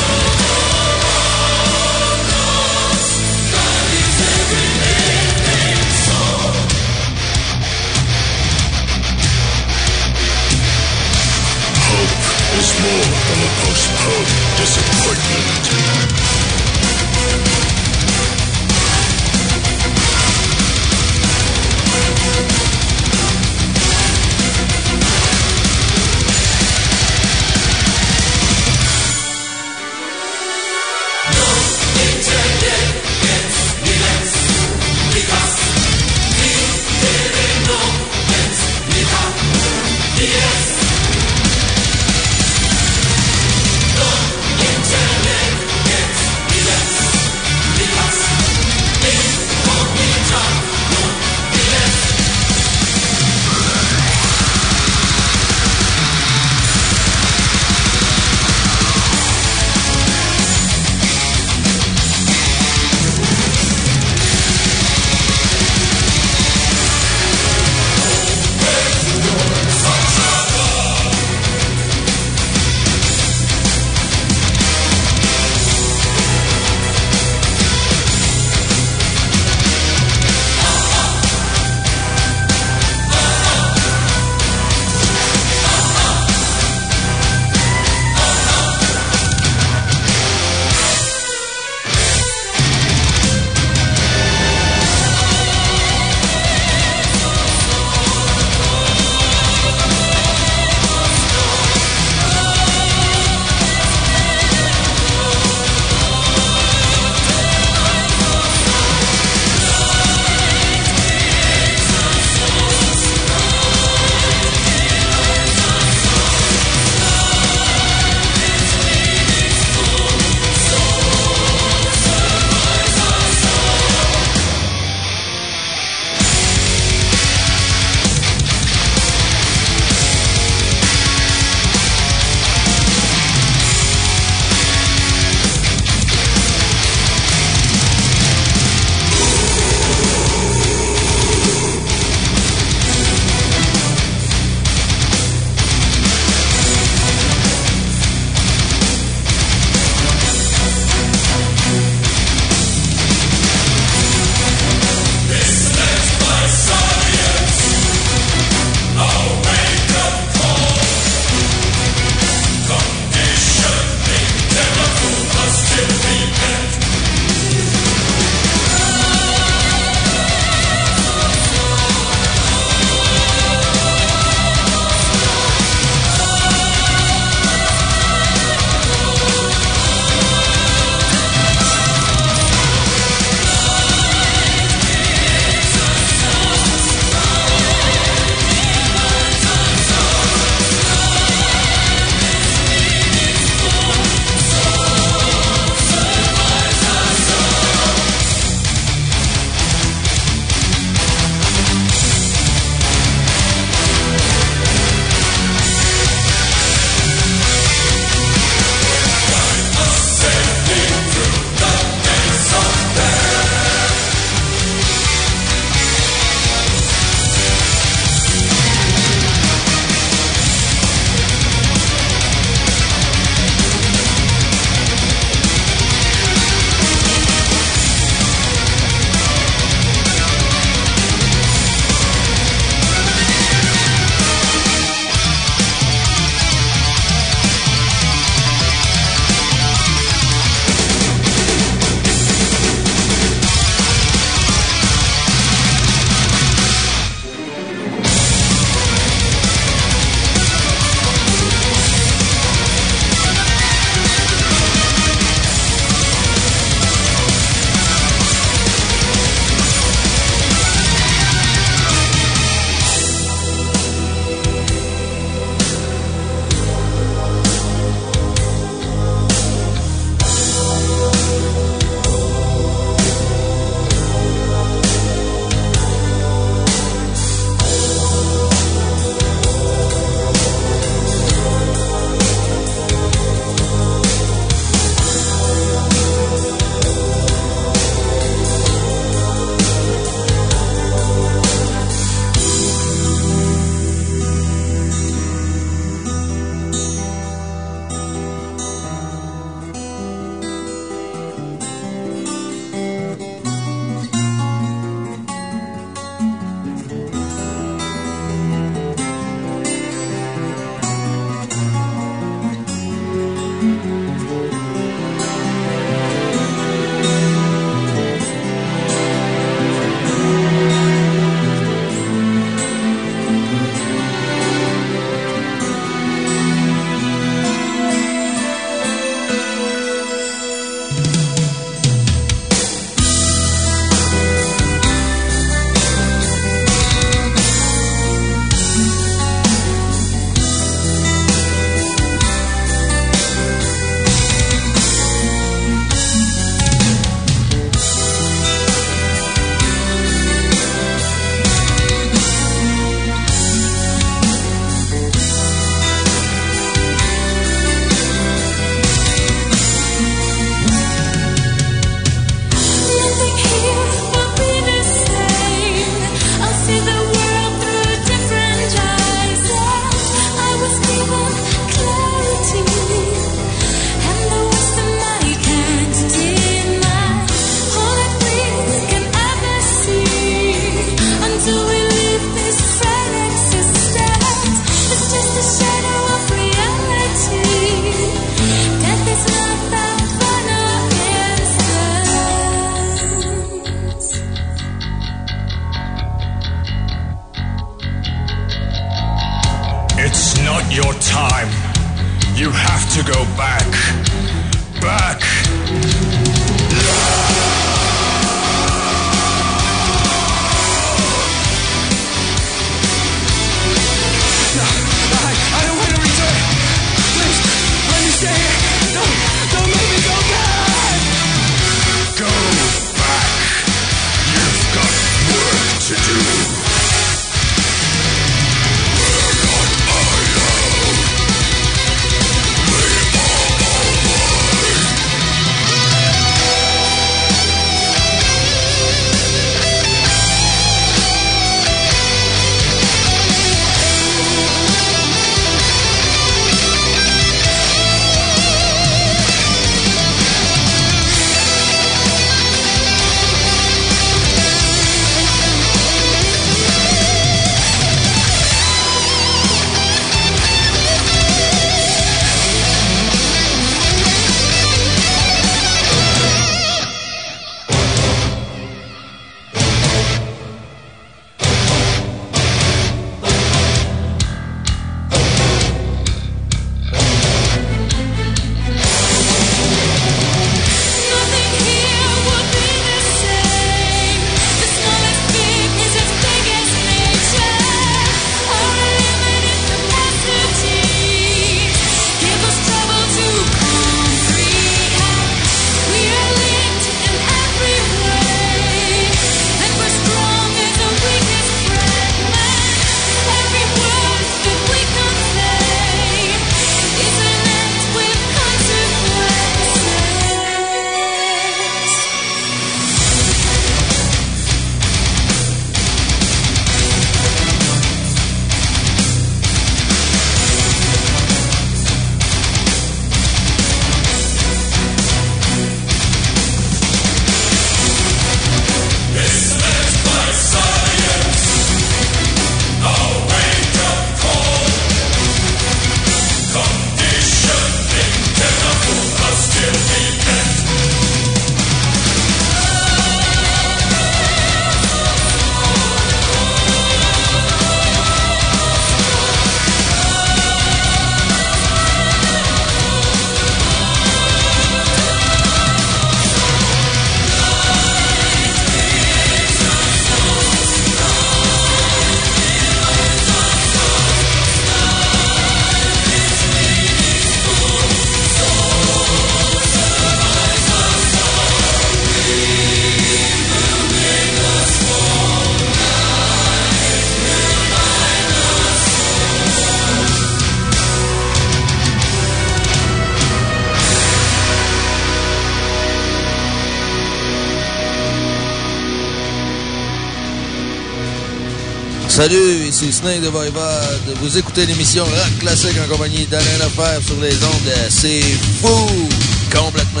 Salut, ici Snake de Voivode. Vous écoutez l'émission Rock Classique en compagnie d'Alain Lefebvre sur les ondes de C'est Fou! Complètement.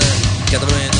89.1.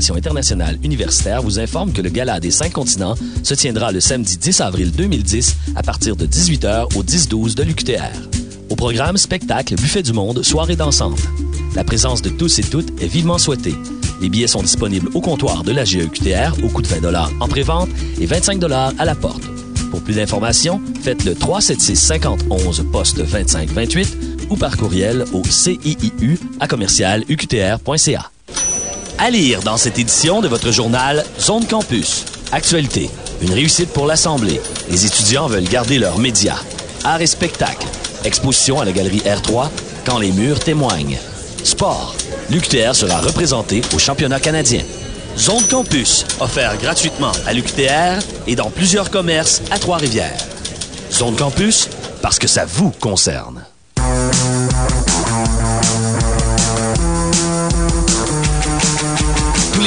Comité d'intégration internationale universitaire vous informe que le Gala des cinq continents se tiendra le samedi 10 avril 2010 à partir de 18h au 10-12 de l'UQTR. Au programme, spectacle, buffet du monde, soirée dansante. La présence de tous et toutes est vivement souhaitée. Les billets sont disponibles au comptoir de la GEQTR au coût de 20 en prévente et 25 à la porte. Pour plus d'informations, faites le 376 51 poste 2528 ou par courriel au CIIU à. À lire dans cette édition de votre journal Zone Campus. Actualité. Une réussite pour l'Assemblée. Les étudiants veulent garder leurs médias. Art et spectacle. Exposition à la galerie R3 quand les murs témoignent. Sport. L'UQTR sera représenté au championnat canadien. Zone Campus, offert gratuitement à l'UQTR et dans plusieurs commerces à Trois-Rivières. Zone Campus, parce que ça vous concerne.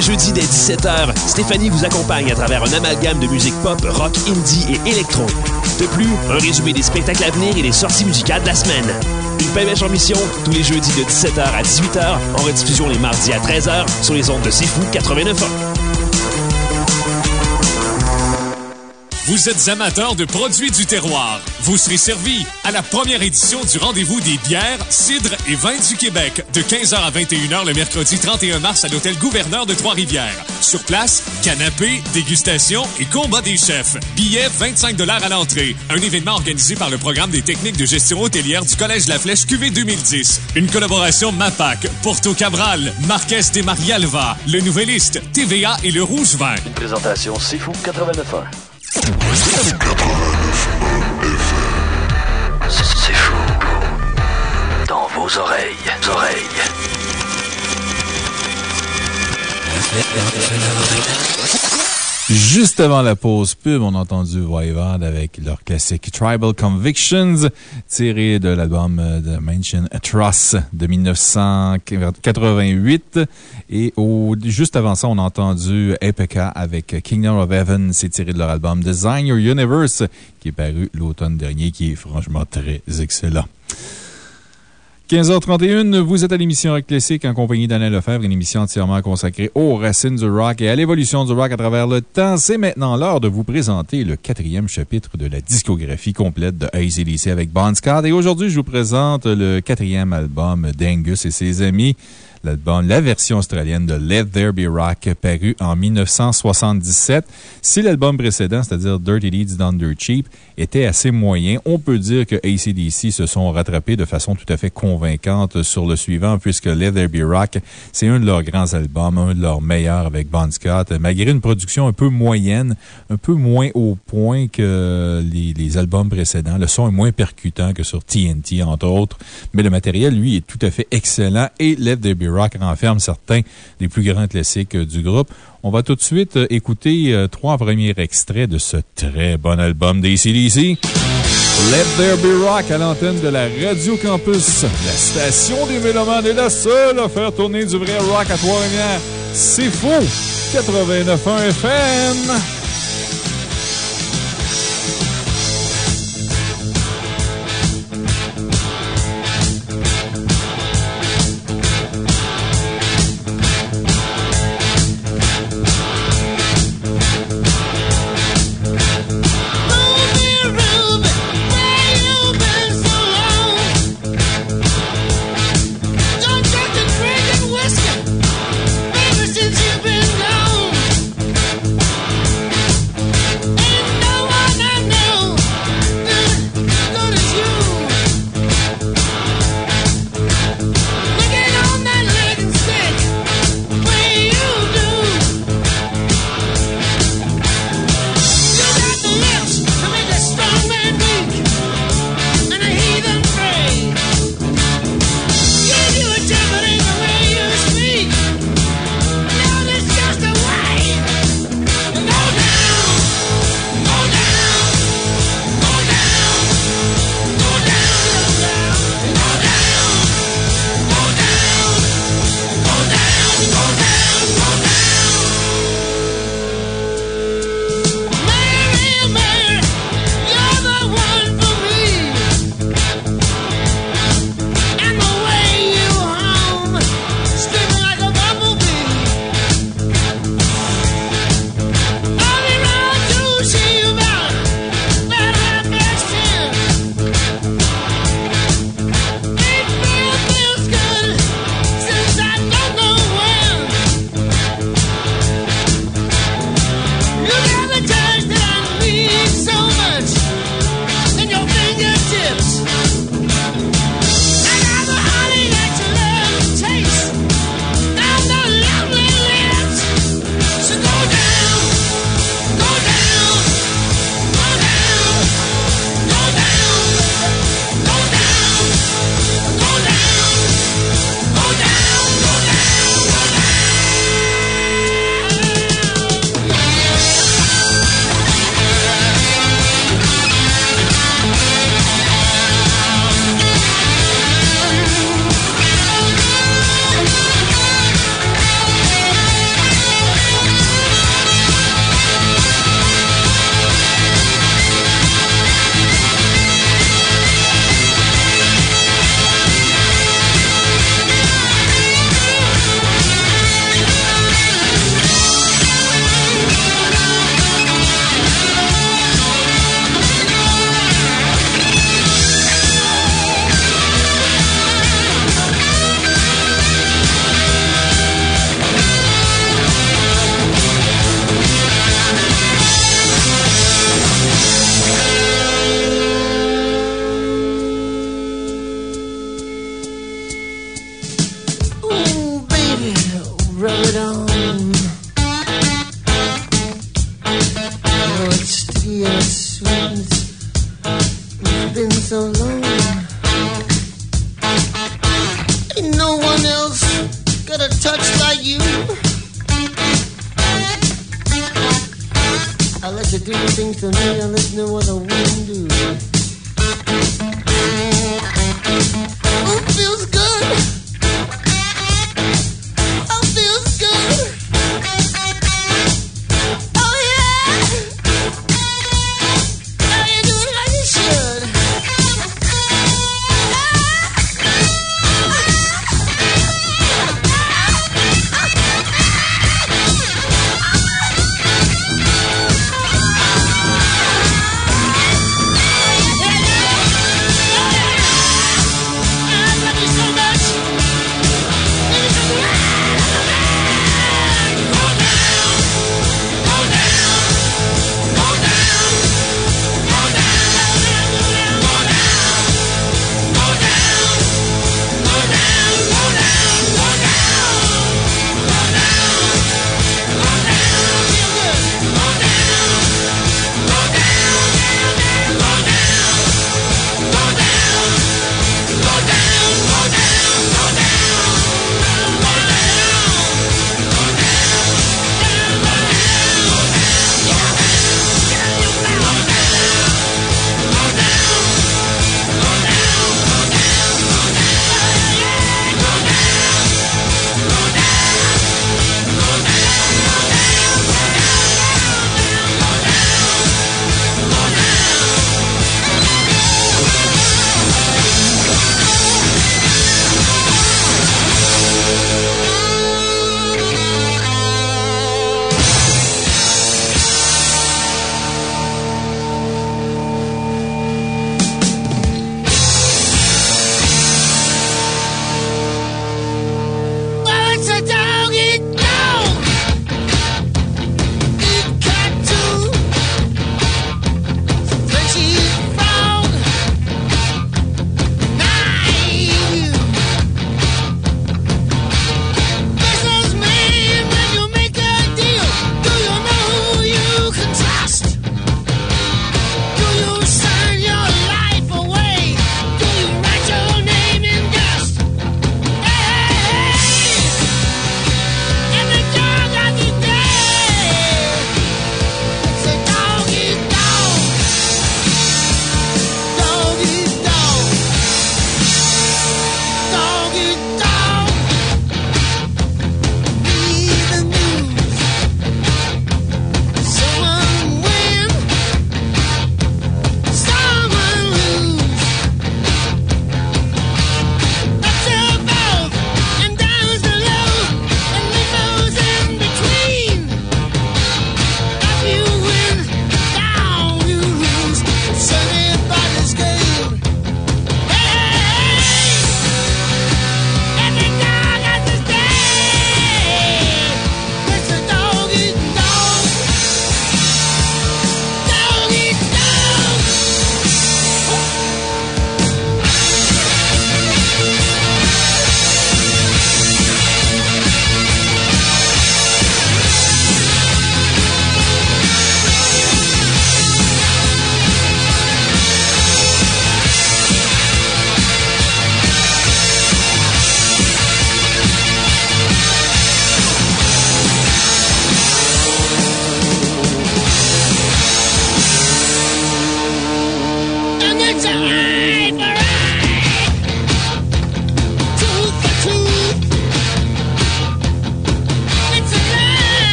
les jeudis dès 17h, Stéphanie vous accompagne à travers un amalgame de musique pop, rock, indie et électro. De plus, un résumé des spectacles à venir et des sorties musicales de la semaine. Une pêche en mission, tous les jeudis de 17h à 18h, en rediffusion les mardis à 13h sur les ondes de C'est 89.1. Vous êtes amateur de produits du terroir. Vous serez servi à la première édition du rendez-vous des bières, cidres et vins du Québec de 15h à 21h le mercredi 31 mars à l'hôtel Gouverneur de Trois-Rivières. Sur place, canapé, dégustation et combat des chefs. Billets 25 à l'entrée. Un événement organisé par le programme des techniques de gestion hôtelière du Collège La Flèche QV 2010. Une collaboration MAPAC, Porto Cabral, Marquez de Marialva, Le Nouvelliste, TVA et Le Rouge Vin. Une présentation Fou 89.1. C'est fou. Dans vos oreilles, oreilles. Juste avant la pause pub, on a entendu Voivod avec leur classique Tribal Convictions, tiré de l'album de Mansion Truss de 1988. Et au, juste avant ça, on a entendu Epica avec Kingdom of Heaven, c'est tiré de leur album Design Your Universe, qui est paru l'automne dernier, qui est franchement très excellent. 15h31, vous êtes à l'émission Rock Classique en compagnie d'Alain Lefebvre, une émission entièrement consacrée aux racines du rock et à l'évolution du rock à travers le temps. C'est maintenant l'heure de vous présenter le quatrième chapitre de la discographie complète de ACDC avec Bon Scott. Et aujourd'hui, je vous présente le quatrième album d'Angus et ses amis l'album, la version australienne de Let There Be Rock, paru en 1977. Si l'album précédent, c'est-à-dire Dirty Deeds Done Dirt Cheap, était assez moyen, on peut dire que ACDC se sont rattrapés de façon tout à fait convaincante sur le suivant, puisque Let There Be Rock, c'est un de leurs grands albums, un de leurs meilleurs avec Bon Scott, malgré une production un peu moyenne, un peu moins au point que les, les albums précédents. Le son est moins percutant que sur TNT, entre autres, mais le matériel, lui, est tout à fait excellent et Let There Be Rock renferme certains des plus grands classiques du groupe. On va tout de suite écouter trois premiers extraits de ce très bon album d'ACDC. Let There Be Rock à l'antenne de la Radio Campus. La station des Mélomanes est la seule à faire tourner du vrai rock à Trois-Rivières. C'est faux! 89.1 FM!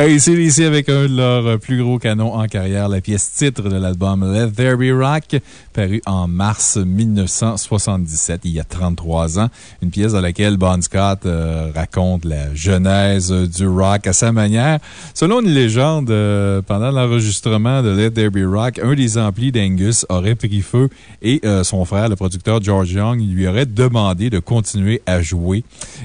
ACDC avec un de leurs plus gros canons en carrière, la pièce titre de l'album Let There Be Rock, paru en mars 1977, il y a 33 ans. Une pièce dans laquelle Bon Scott euh, raconte la genèse du rock à sa manière. Selon une légende, euh, pendant l'enregistrement de Let There Be Rock, un des amplis d'Angus aurait pris feu et euh, son frère, le producteur George Young, lui aurait demandé de continuer à jouer.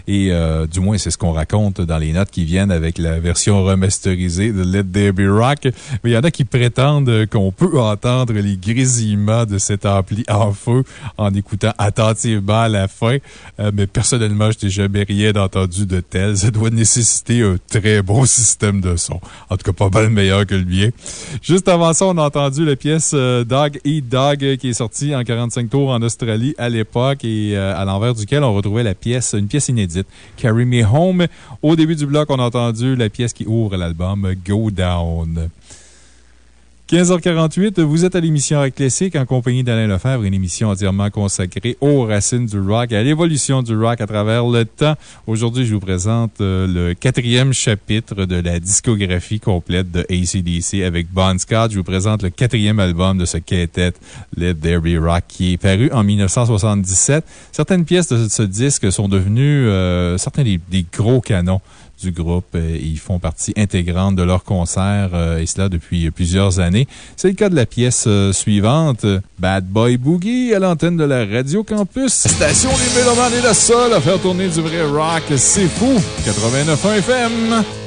Et du moins, c'est ce qu'on raconte dans les notes qui viennent avec la version remise de Let There Be Rock. Mais il y en a qui prétendent qu'on peut entendre les grésillements de cet ampli (laughs) en feu en écoutant attentivement la fin. Euh, mais personnellement, je n'ai jamais rien entendu de tel. Ça doit nécessiter un très bon système de son. En tout cas, pas mal meilleur que le mien. Juste avant ça, on a entendu la pièce euh, Dog Eat Dog qui est sortie en 45 tours en Australie à l'époque et euh, à l'envers duquel on retrouvait la pièce, une pièce inédite, Carry Me Home. Au début du bloc, on a entendu la pièce qui ouvre l'album Go Down. 15h48, vous êtes à l'émission Rock Classique en compagnie d'Alain Lefebvre, une émission entièrement consacrée aux racines du rock et à l'évolution du rock à travers le temps. Aujourd'hui, je vous présente euh, le quatrième chapitre de la discographie complète de ACDC avec Bon Scott. Je vous présente le quatrième album de ce quintet, Let There Be Rock, qui est paru en 1977. Certaines pièces de ce disque sont devenues euh, certains des gros canons du groupe. Euh, ils font partie intégrante de leur concert, euh, et cela depuis plusieurs années. C'est le cas de la pièce euh, suivante, Bad Boy Boogie, à l'antenne de la Radio Campus. Station des Mélomanes est la seule à faire tourner du vrai rock. C'est fou! 89.1 FM.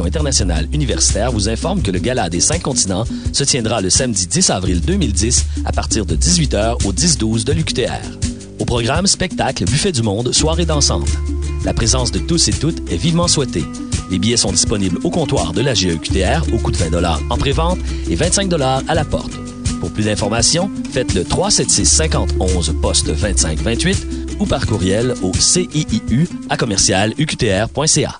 D'intégration internationale universitaire vous informe que le Gala des cinq continents se tiendra le samedi 10 avril 2010 à partir de 18h au 10-12 de l'UQTR. Au programme, spectacle, buffet du monde, soirée dansante. La présence de tous et toutes est vivement souhaitée. Les billets sont disponibles au comptoir de la GEQTR au coût de 20 en prévente et 25 à la porte. Pour plus d'informations, faites le 376 51 poste 2528 ou par courriel au CIIU à commercial UQTR.ca.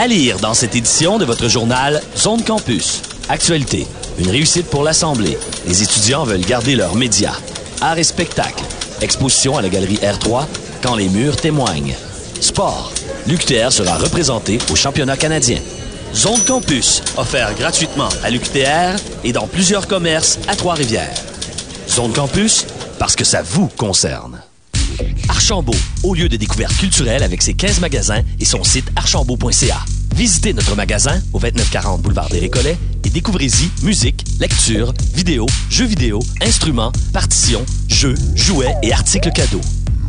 À lire dans cette édition de votre journal Zone Campus. Actualité. Une réussite pour l'Assemblée. Les étudiants veulent garder leurs médias. Art et spectacle. Exposition à la galerie R3 quand les murs témoignent. Sport. L'UQTR sera représenté au championnat canadien. Zone Campus, offert gratuitement à l'UQTR et dans plusieurs commerces à Trois-Rivières. Zone Campus, parce que ça vous concerne. Archambault, au lieu de découverte culturelle avec ses 15 magasins et son site archambault.ca. Visitez notre magasin au 2940 boulevard des Récollets et découvrez-y musique, lecture, vidéo, jeux vidéo, instruments, partitions, jeux, jouets et articles cadeaux.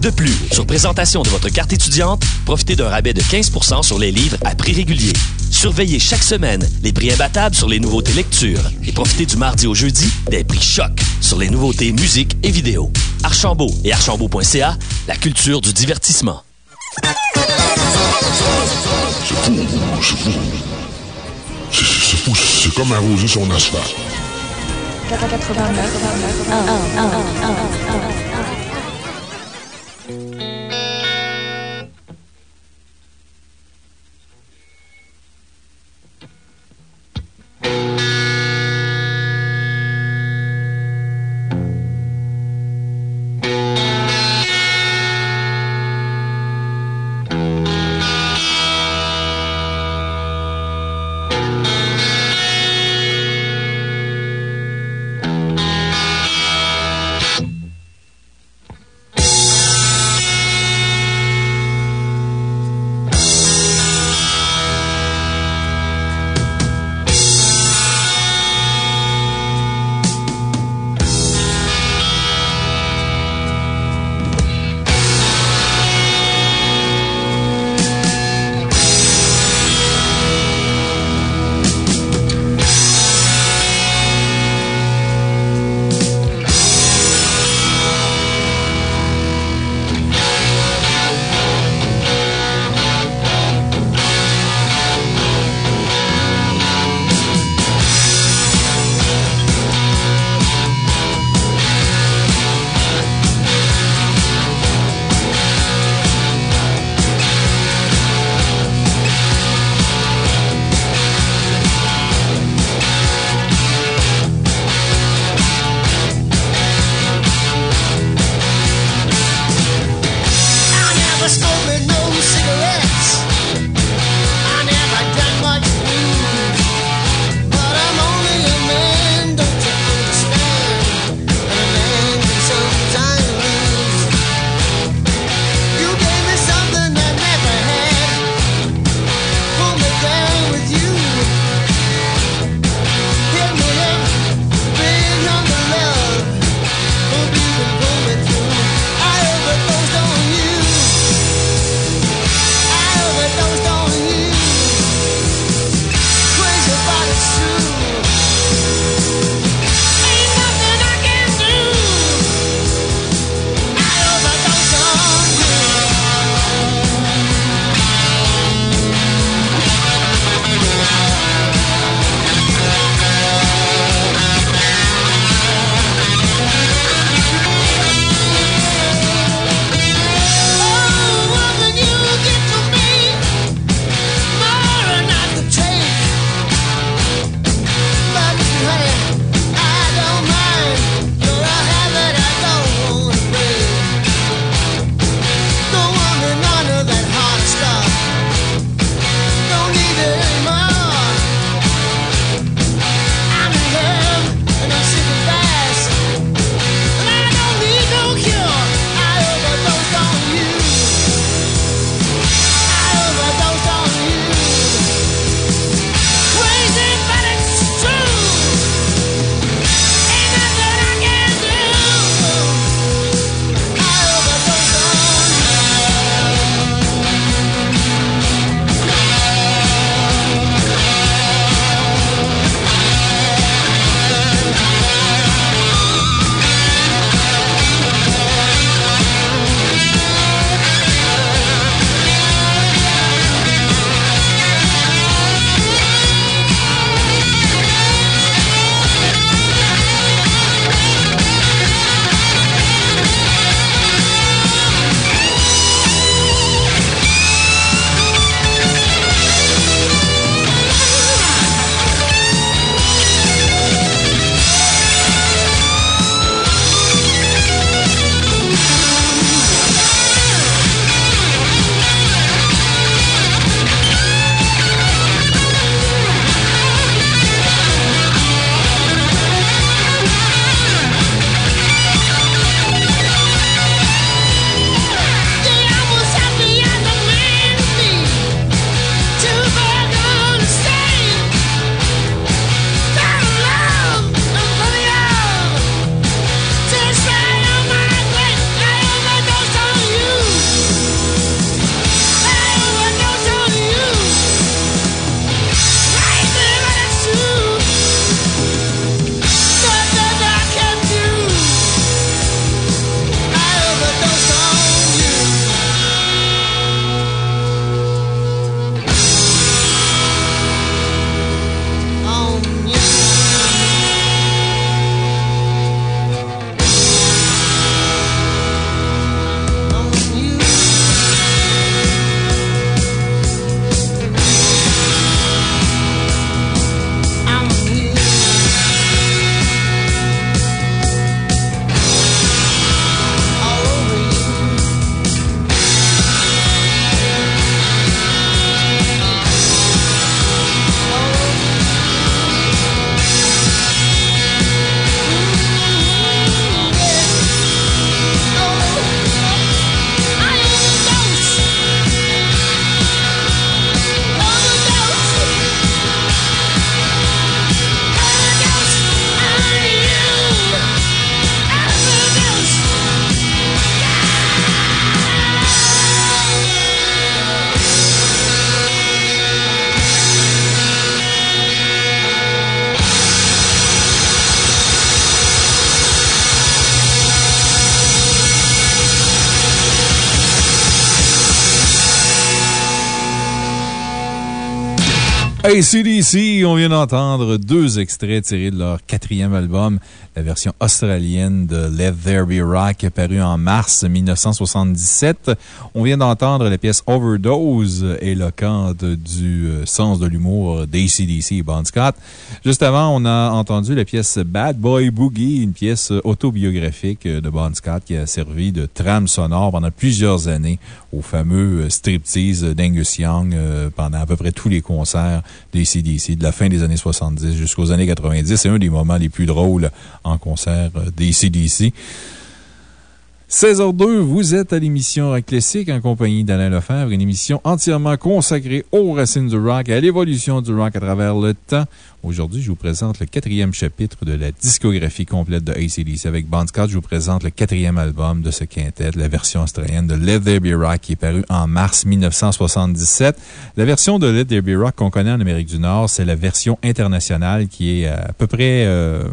De plus, sur présentation de votre carte étudiante, profitez d'un rabais de 15% sur les livres à prix régulier. Surveillez chaque semaine les prix imbattables sur les nouveautés lecture et profitez du mardi au jeudi des prix choc sur les nouveautés musique et vidéo. Archambault et archambault.ca, la culture du divertissement. C'est fou, c'est fou. C'est- fou, c'est comme arroser son asphalte. 89 Thank ACDC, on vient d'entendre deux extraits tirés de leur quatrième album, la version australienne de Let There Be Rock, paru en mars 1977. On vient d'entendre la pièce Overdose, éloquente du euh, sens de l'humour d'ACDC et Bon Scott. Juste avant, on a entendu la pièce Bad Boy Boogie, une pièce autobiographique de Bon Scott qui a servi de trame sonore pendant plusieurs années au fameux striptease d'Angus Young euh, pendant à peu près tous les concerts des CDC de la fin des années 70 jusqu'aux années 90. C'est un des moments les plus drôles en concert euh, des CDC. 16h02, vous êtes à l'émission Rock Classique en compagnie d'Alain Lefebvre, une émission entièrement consacrée aux racines du rock et à l'évolution du rock à travers le temps. Aujourd'hui, je vous présente le quatrième chapitre de la discographie complète de ACDC. Avec Bon je vous présente le quatrième album de ce quintet, la version australienne de Let There Be Rock, qui est paru en mars 1977. La version de Let There Be Rock qu'on connaît en Amérique du Nord, c'est la version internationale qui est à peu près euh,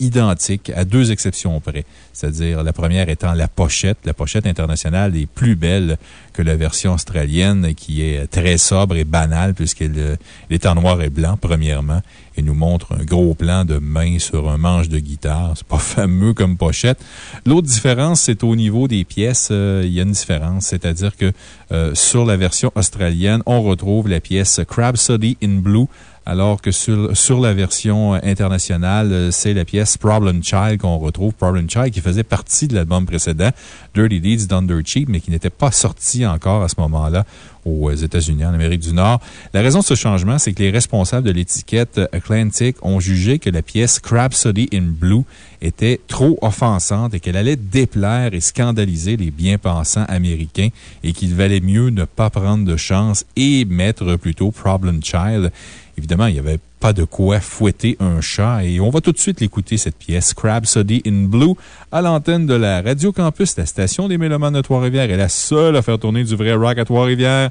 identique, à deux exceptions près. C'est-à-dire la première étant la pochette. La pochette internationale est plus belle que la version australienne, qui est très sobre et banale, puisqu'elle euh, est en noir et blanc, premièrement et nous montre un gros plan de main sur un manche de guitare. C'est pas (laughs) fameux comme pochette. L'autre différence, c'est au niveau des pièces. Euh, il y a une différence. C'est-à-dire que euh, sur la version australienne, on retrouve la pièce Crab City in Blue alors que sur, la version internationale, euh, c'est la pièce Problem Child qu'on retrouve. Problem Child qui faisait partie de l'album précédent, Dirty Deeds Done Cheap, mais qui n'était pas sorti encore à ce moment-là aux États-Unis, en Amérique du Nord. La raison de ce changement, c'est que les responsables de l'étiquette Atlantic ont jugé que la pièce Crab City in Blue était trop offensante et qu'elle allait déplaire et scandaliser les bien-pensants américains et qu'il valait mieux ne pas prendre de chance et mettre plutôt Problem Child. Évidemment, il n'y avait pas de quoi fouetter un chat et on va tout de suite l'écouter, cette pièce, Crab City in Blue, à l'antenne de la Radio Campus, la station des Mélomanes de Trois-Rivières est la seule à faire tourner du vrai rock à Trois-Rivières.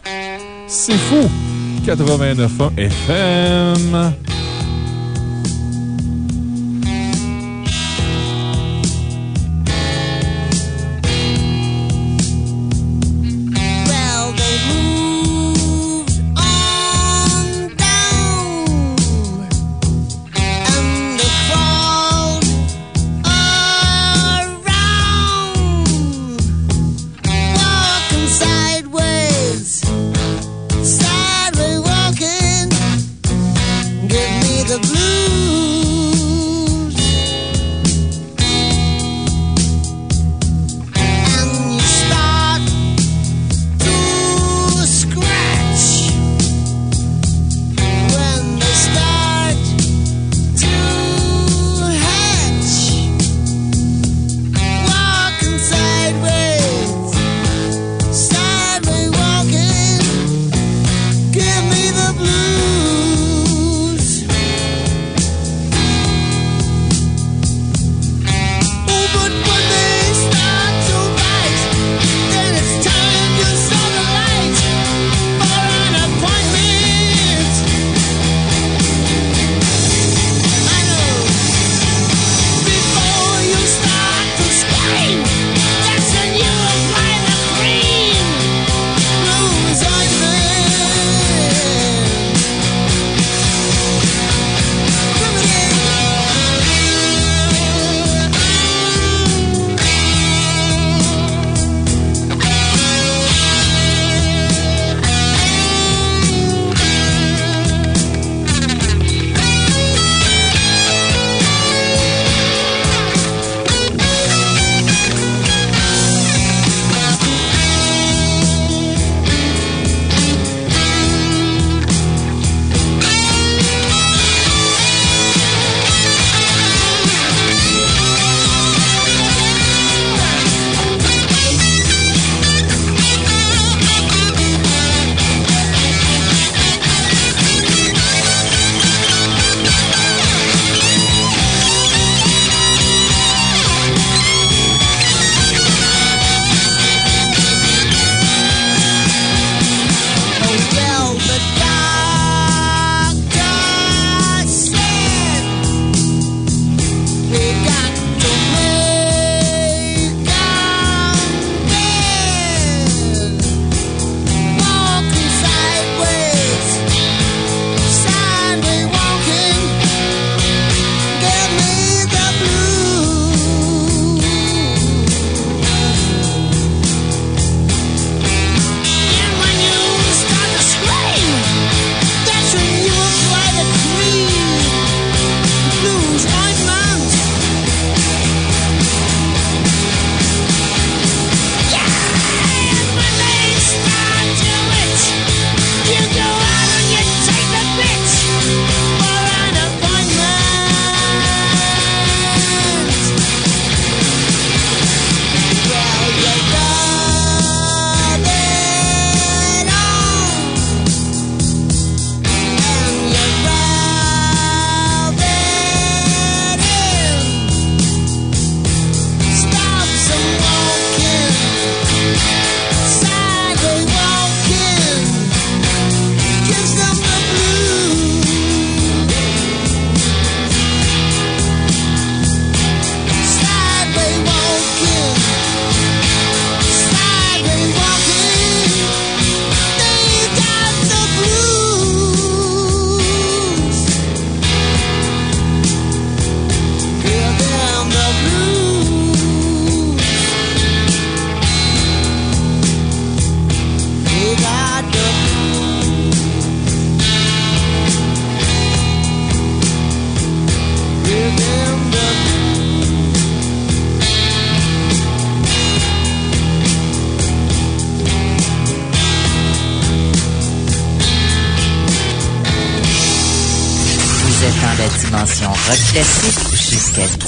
C'est fou! 89.1 FM.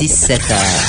17h.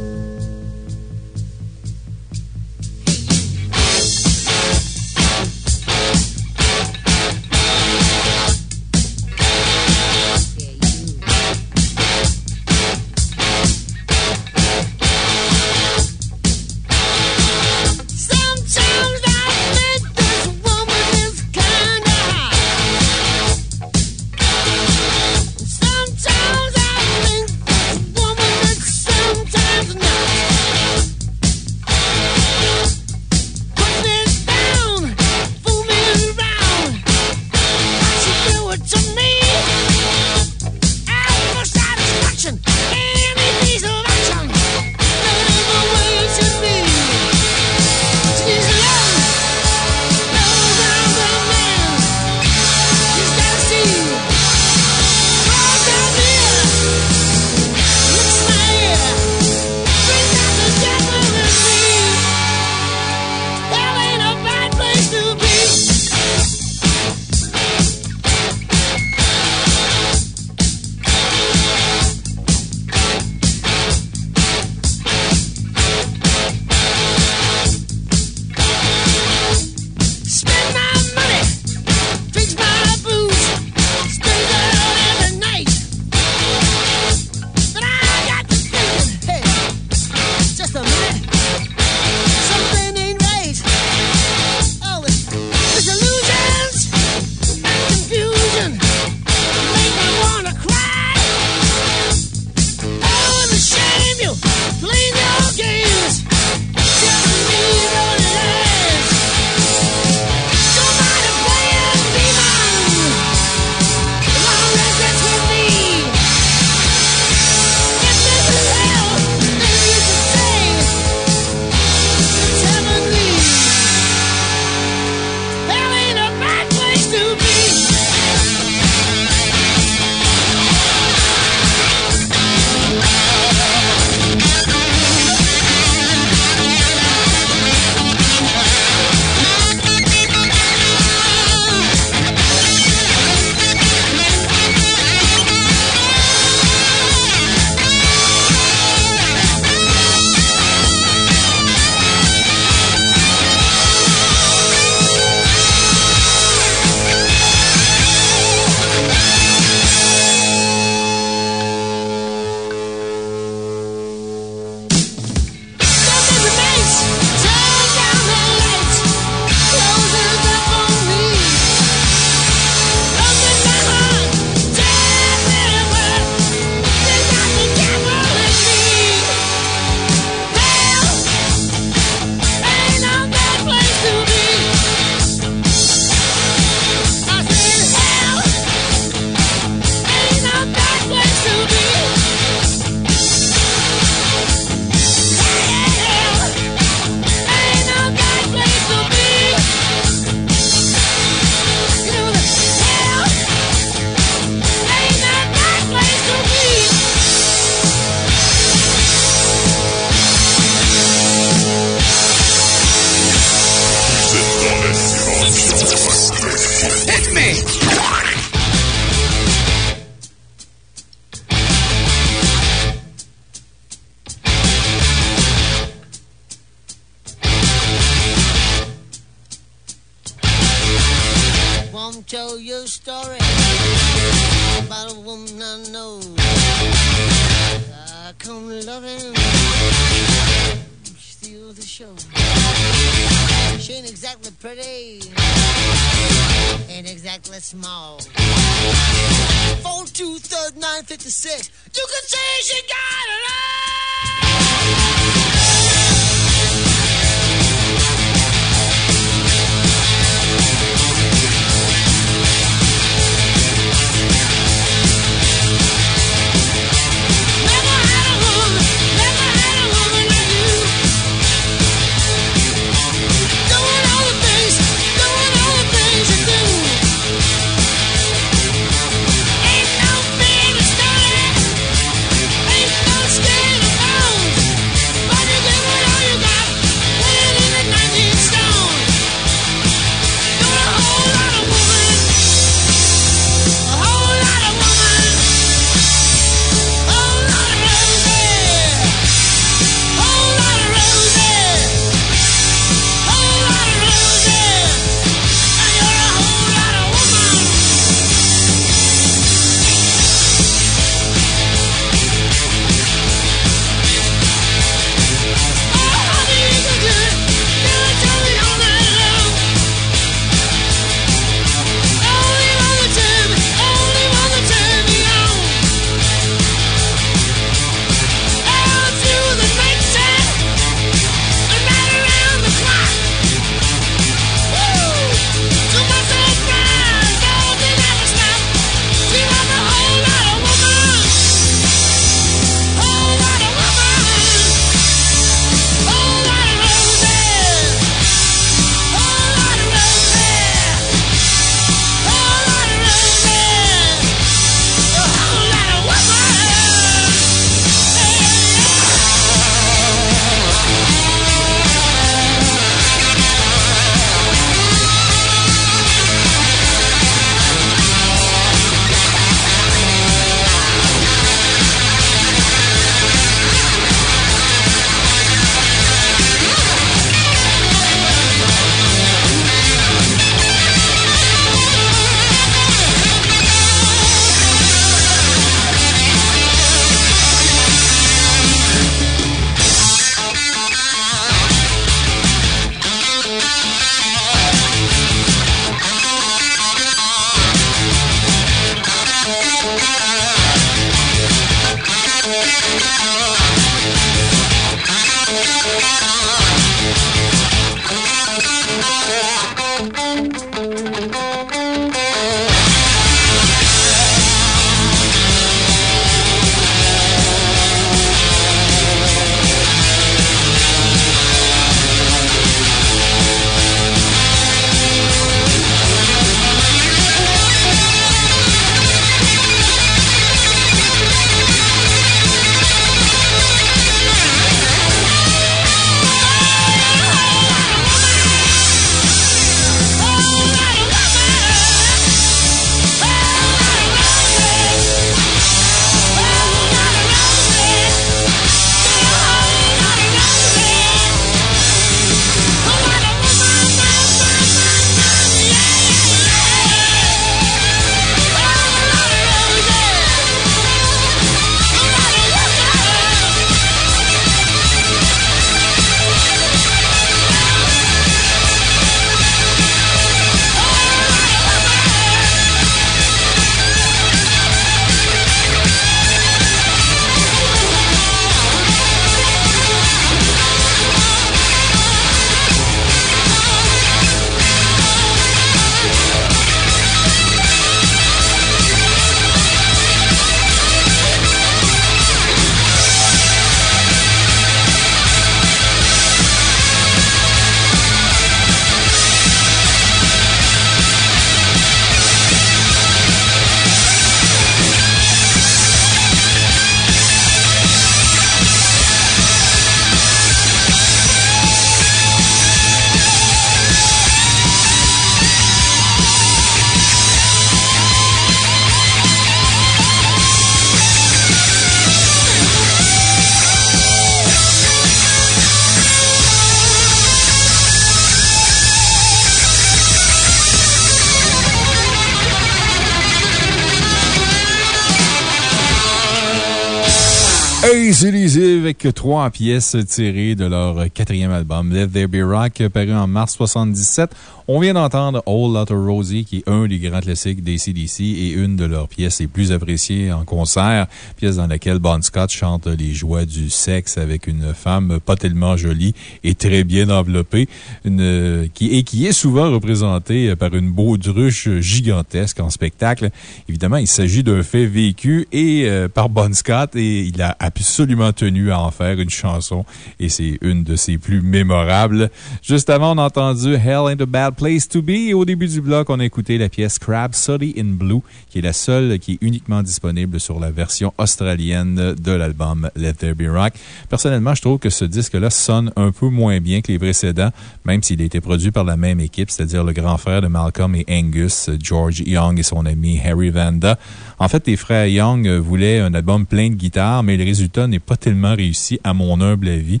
Avec trois pièces tirées de leur quatrième album, Let There Be Rock, paru en mars 77. On vient d'entendre Old Lotta Rosie, qui est un des grands classiques d'ACDC et une de leurs pièces les plus appréciées en concert, pièce dans laquelle Bon Scott chante les joies du sexe avec une femme pas tellement jolie et très bien enveloppée, une, qui, et qui est souvent représentée par une baudruche gigantesque en spectacle. Évidemment, il s'agit d'un fait vécu et euh, par Bon Scott et il a absolument tenu à en faire une chanson et c'est une de ses plus mémorables. Juste avant, on a entendu Hell ain't a Bad Place to Be et au début du bloc, on a écouté la pièce Crab Sody in Blue, qui est la seule qui est uniquement disponible sur la version australienne de l'album Let There Be Rock. Personnellement, je trouve que ce disque-là sonne un peu moins bien que les précédents, même s'il a été produit par la même équipe, c'est-à-dire le grand frère de Malcolm et Angus, George Young et son ami Harry Vanda. En fait, les frères Young voulaient un album plein de guitares, mais le résultat n'est pas tellement réussi, à mon humble avis.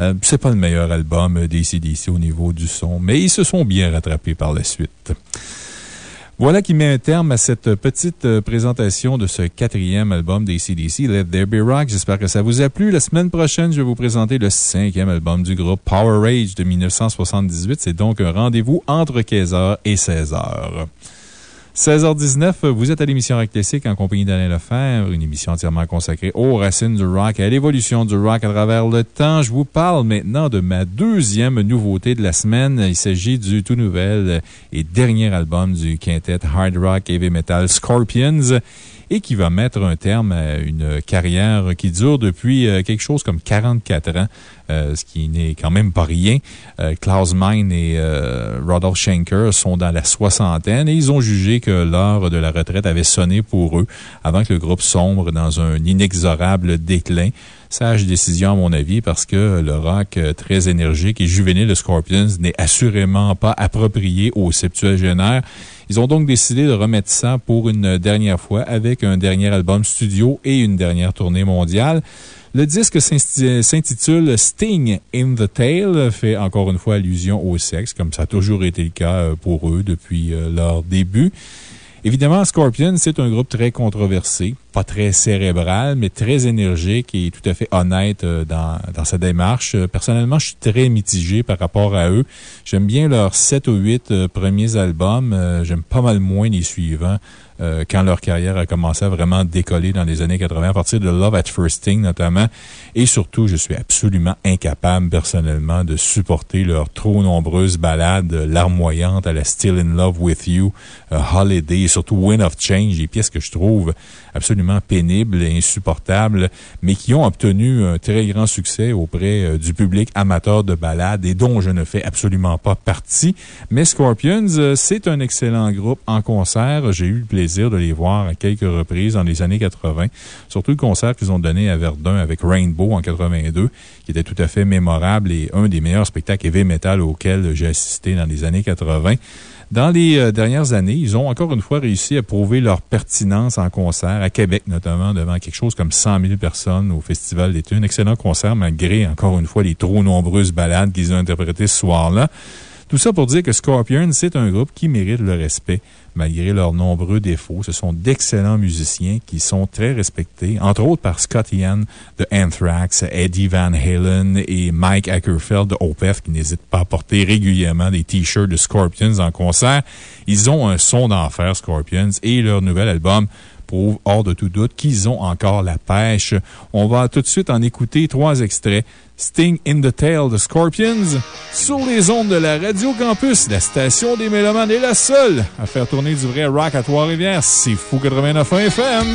Euh, c'est pas le meilleur album d'ACDC au niveau du son, mais ils se sont bien rattrapés par la suite. Voilà qui met un terme à cette petite euh, présentation de ce quatrième album d'ACDC, Let There Be Rock. J'espère que ça vous a plu. La semaine prochaine, je vais vous présenter le cinquième album du groupe Power Rage de 1978. C'est donc un rendez-vous entre 15h et 16h. 16h19, vous êtes à l'émission Rock Classique en compagnie d'Alain Lefebvre, une émission entièrement consacrée aux racines du rock et à l'évolution du rock à travers le temps. Je vous parle maintenant de ma deuxième nouveauté de la semaine. Il s'agit du tout nouvel et dernier album du quintet hard rock heavy metal Scorpions et qui va mettre un terme à une carrière qui dure depuis euh, quelque chose comme 44 ans, euh, ce qui n'est quand même pas rien. Euh, Klaus Meine et Rodolph Schenker sont dans la soixantaine et ils ont jugé que l'heure de la retraite avait sonné pour eux avant que le groupe sombre dans un inexorable déclin. Sage décision, à mon avis, parce que le rock très énergique et juvénile de Scorpions n'est assurément pas approprié aux septuagénaires. Ils ont donc décidé de remettre ça pour une dernière fois avec un dernier album studio et une dernière tournée mondiale. Le disque s'intitule Sting in the Tail, fait encore une fois allusion au sexe, comme ça a toujours été le cas pour eux depuis leur début. Évidemment, Scorpion, c'est un groupe très controversé, pas très cérébral, mais très énergique et tout à fait honnête dans, dans sa démarche. Personnellement, je suis très mitigé par rapport à eux. J'aime bien leurs 7 ou 8 premiers albums. J'aime pas mal moins les suivants. Euh, quand leur carrière a commencé à vraiment décoller dans les années 80, à partir de Love at First Thing notamment. Et surtout, je suis absolument incapable personnellement de supporter leurs trop nombreuses ballades larmoyantes à la Still in Love with You, Holiday et surtout Wind of Change, des pièces que je trouve absolument pénibles et insupportables, mais qui ont obtenu un très grand succès auprès du public amateur de ballades et dont je ne fais absolument pas partie. Mais Scorpions, c'est un excellent groupe en concert. J'ai eu le plaisir de les voir à quelques reprises dans les années 80. Surtout le concert qu'ils ont donné à Verdun avec Rainbow en 82, qui était tout à fait mémorable et un des meilleurs spectacles heavy metal auxquels j'ai assisté dans les années 80. Dans les dernières années, ils ont encore une fois réussi à prouver leur pertinence en concert, à Québec notamment, devant quelque chose comme 100 000 personnes au Festival d'été. Un excellent concert, malgré, encore une fois, les trop nombreuses balades qu'ils ont interprétées ce soir-là. Tout ça pour dire que Scorpion, c'est un groupe qui mérite le respect malgré leurs nombreux défauts. Ce sont d'excellents musiciens qui sont très respectés, entre autres par Scott Ian de Anthrax, Eddie Van Halen et Mike Ackerfeld de Opeth qui n'hésitent pas à porter régulièrement des t-shirts de Scorpions en concert. Ils ont un son d'enfer, Scorpions, et leur nouvel album prouve hors de tout doute qu'ils ont encore la pêche. On va tout de suite en écouter trois extraits. Sting in the Tail de Scorpions sur les ondes de la Radio Campus. La station des Mélomanes est la seule à faire tourner du vrai rock à Trois-Rivières. C'est Fou 89 FM.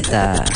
17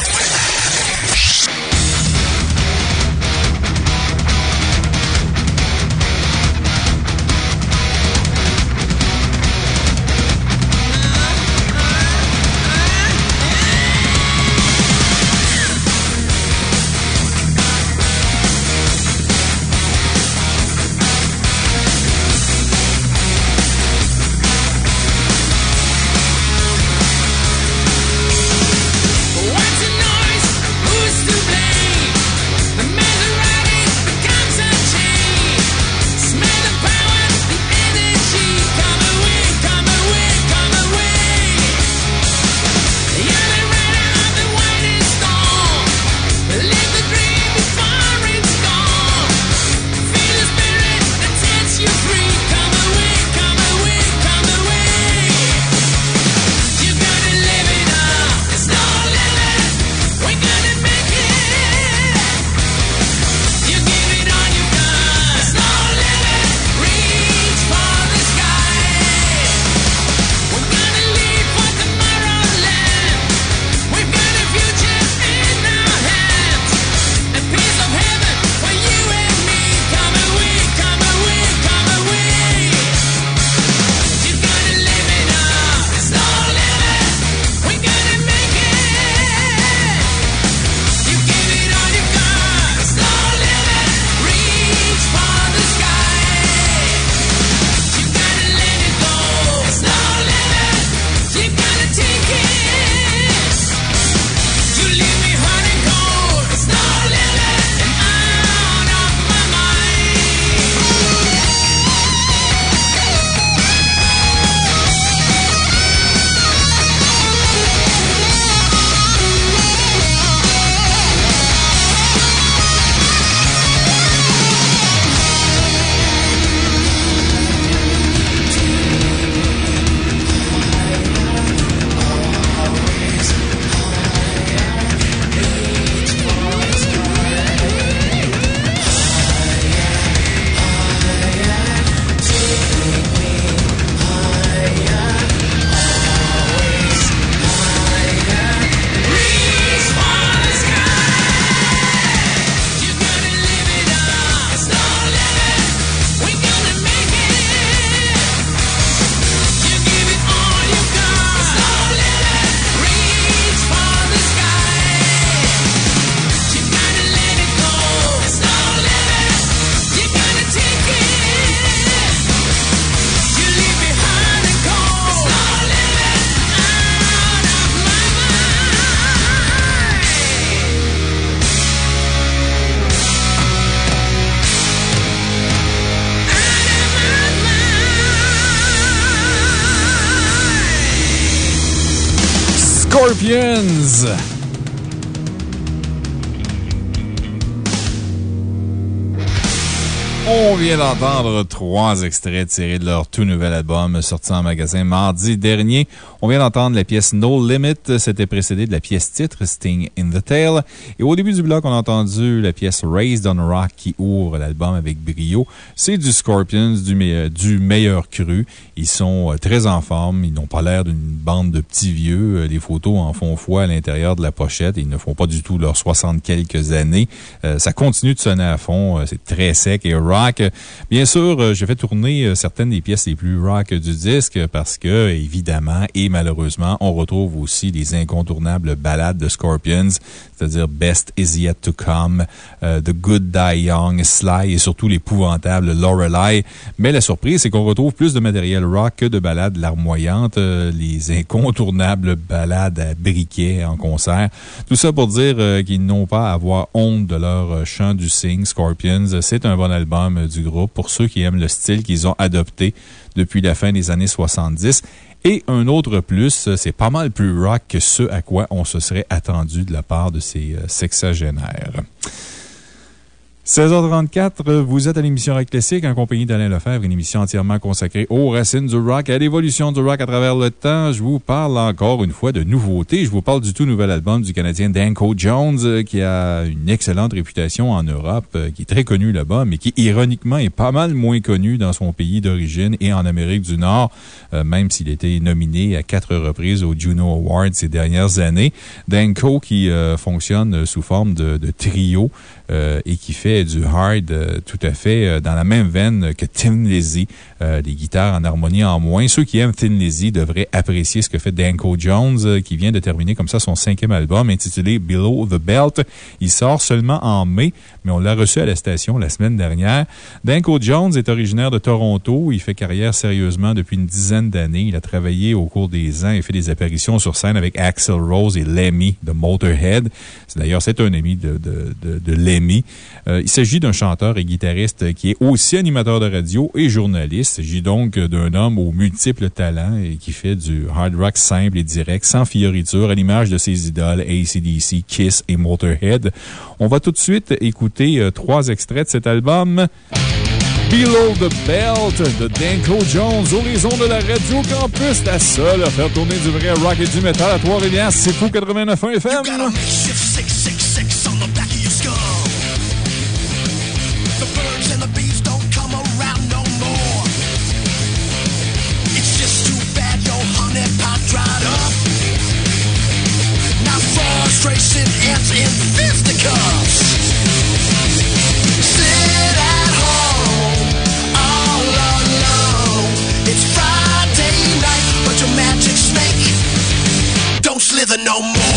d'entendre trois extraits tirés de leur tout nouvel album sorti en magasin mardi dernier. On vient d'entendre la pièce No Limit. C'était précédé de la pièce titre Sting in the Tail. Et au début du bloc, on a entendu la pièce Raised on Rock qui ouvre l'album avec brio. C'est du Scorpions, du, me- du meilleur cru. Ils sont euh, très en forme. Ils n'ont pas l'air d'une bande de petits vieux. Euh, Les photos en font foi à l'intérieur de la pochette. Ils ne font pas du tout leurs 60 quelques années. Euh, ça continue de sonner à fond. C'est très sec et rock. Bien sûr, j'ai fait tourner certaines des pièces les plus rock du disque parce que, évidemment, et malheureusement, on retrouve aussi les incontournables ballades de Scorpions, c'est-à-dire Best Is Yet to Come, euh, The Good Die Young, Sly et surtout l'épouvantable Lorelei. Mais la surprise, c'est qu'on retrouve plus de matériel rock que de ballades larmoyantes, euh, les incontournables ballades à briquet en concert. Tout ça pour dire euh, qu'ils n'ont pas à avoir honte de leur chant du Sing, Scorpions. C'est un bon album du groupe pour ceux qui aiment le style qu'ils ont adopté depuis la fin des années 70. Et un autre plus, c'est pas mal plus rock que ce à quoi on se serait attendu de la part de ces euh, sexagénaires. 16h34, vous êtes à l'émission Rock Classique en compagnie d'Alain Lefebvre, une émission entièrement consacrée aux racines du rock, à l'évolution du rock à travers le temps. Je vous parle encore une fois de nouveautés. Je vous parle du tout nouvel album du Canadien Danko Jones, euh, qui a une excellente réputation en Europe, euh, qui est très connu là-bas, mais qui, ironiquement, est pas mal moins connu dans son pays d'origine et en Amérique du Nord, euh, même s'il a été nominé à quatre reprises au Juno Awards ces dernières années. Danko qui fonctionne sous forme de trio. Euh, et qui fait du hard euh, tout à fait euh, dans la même veine que Tim Lizzy. des guitares en harmonie en moins. Ceux qui aiment Tim Lizzy devraient apprécier ce que fait Danko Jones, qui vient de terminer comme ça son cinquième album intitulé Below the Belt. Il sort seulement en mai, mais on l'a reçu à la station la semaine dernière. Danko Jones est originaire de Toronto. Il fait carrière sérieusement depuis une dizaine d'années. Il a travaillé au cours des ans et fait des apparitions sur scène avec Axel Rose et Lemmy de Motorhead. D'ailleurs, c'est un ami de, de, de, Lemmy euh, il s'agit d'un chanteur et guitariste qui est aussi animateur de radio et journaliste. Il s'agit donc d'un homme aux multiples talents et qui fait du hard rock simple et direct, sans fioriture, à l'image de ses idoles ACDC, Kiss et Motorhead. On va tout de suite écouter euh, trois extraits de cet album. Below the Belt de Danko Jones, horizon de la Radio Campus, la seule à faire tourner du vrai rock et du metal à Trois-Rivières. C'est fou 89.1 FM. Don't slither no more.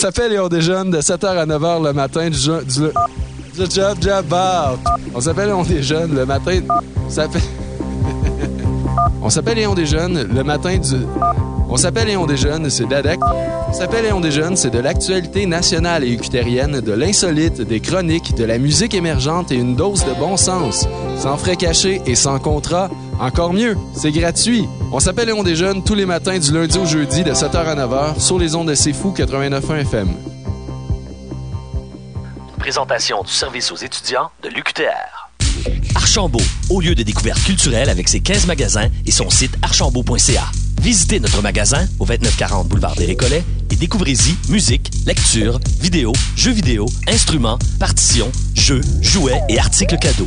On s'appelle Léon Desjeunes de 7h à 9h le matin du, jo- du, du Job Job Bar. On s'appelle Léon Desjeunes le matin. Fait. (laughs) On s'appelle Léon Desjeunes le matin du. On s'appelle Léon Desjeunes, c'est d'ADEC. On s'appelle Léon Desjeunes, c'est de l'actualité nationale et ucutérienne, de l'insolite, des chroniques, de la musique émergente et une dose de bon sens. Sans frais cachés et sans contrat, Encore mieux, c'est gratuit. On s'appelle Léon des Jeunes tous les matins du lundi au jeudi de 7h à 9h sur les ondes de C'est Fou 89.1 FM. Présentation du service aux étudiants de l'UQTR. Archambault, au lieu de découverte culturelle avec ses 15 magasins et son site archambault.ca. Visitez notre magasin au 2940 boulevard des Récollets et découvrez-y musique, lecture, vidéo, jeux vidéo, instruments, partitions, jeux, jouets et articles cadeaux.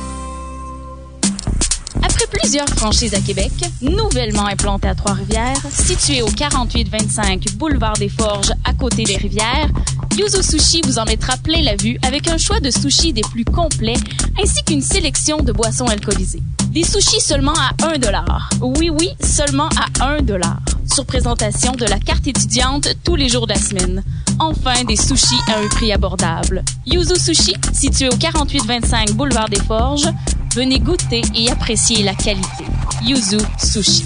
Après plusieurs franchises à Québec, nouvellement implantées à Trois-Rivières, située au 4825 Boulevard des Forges à côté des rivières, Yuzu Sushi vous en mettra plein la vue avec un choix de sushis des plus complets ainsi qu'une sélection de boissons alcoolisées. Des sushis seulement à 1 Oui, oui, seulement à 1 Sur présentation de la carte étudiante tous les jours de la semaine. Enfin, des sushis à un prix abordable. Yuzu Sushi, situé au 4825 Boulevard des Forges, venez goûter et apprécier la qualité. Yuzu Sushi.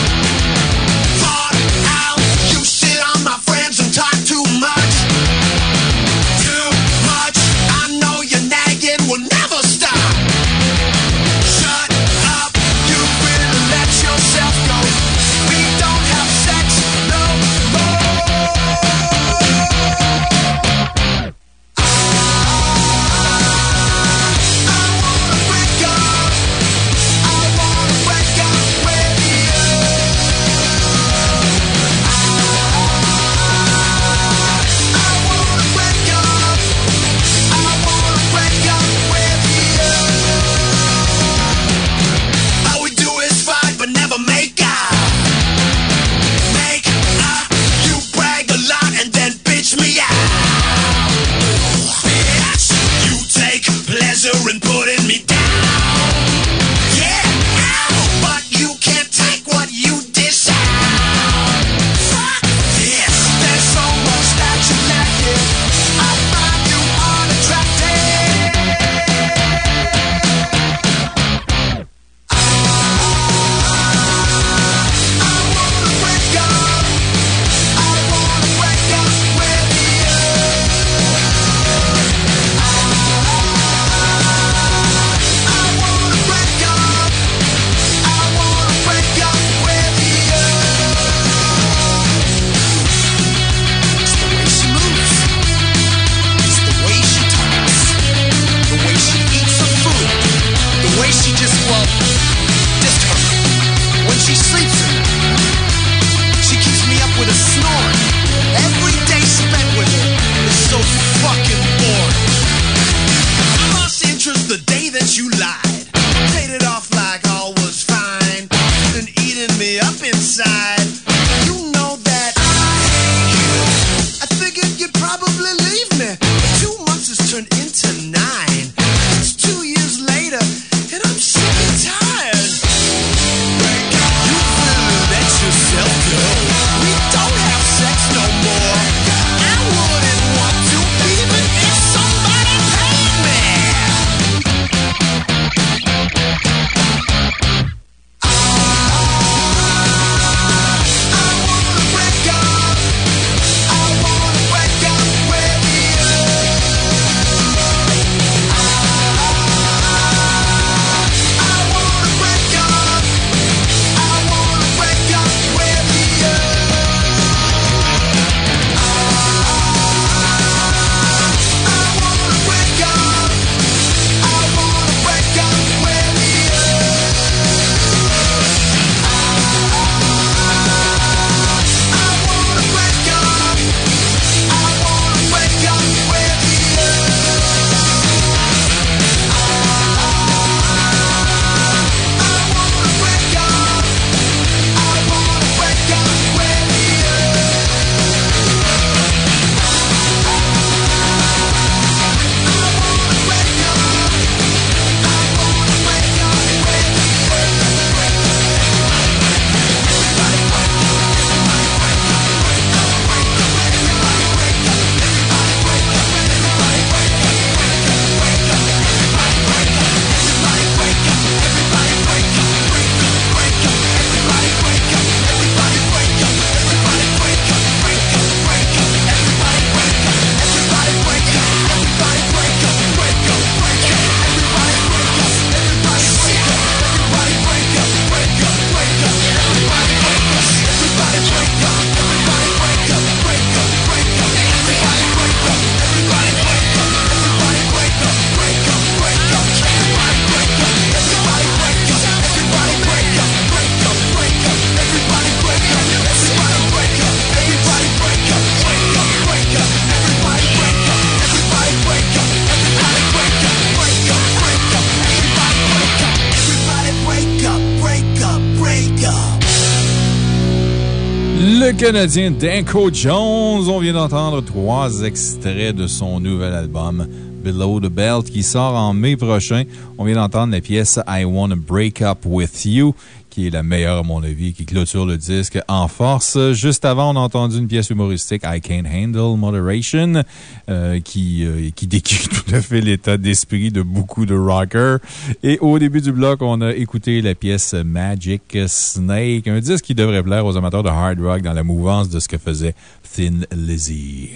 Canadien Danko Jones, on vient d'entendre trois extraits de son nouvel album Below the Belt qui sort en mai prochain. On vient d'entendre la pièce I Wanna Break Up With You qui est la meilleure à mon avis, qui clôture le disque en force. Juste avant, on a entendu une pièce humoristique, I Can't Handle Moderation, euh, qui, euh, qui décrit (laughs) tout à fait l'état d'esprit de beaucoup de rockers. Et au début du bloc, on a écouté la pièce Magic Snake, un disque qui devrait plaire aux amateurs de hard rock dans la mouvance de ce que faisait Thin Lizzy.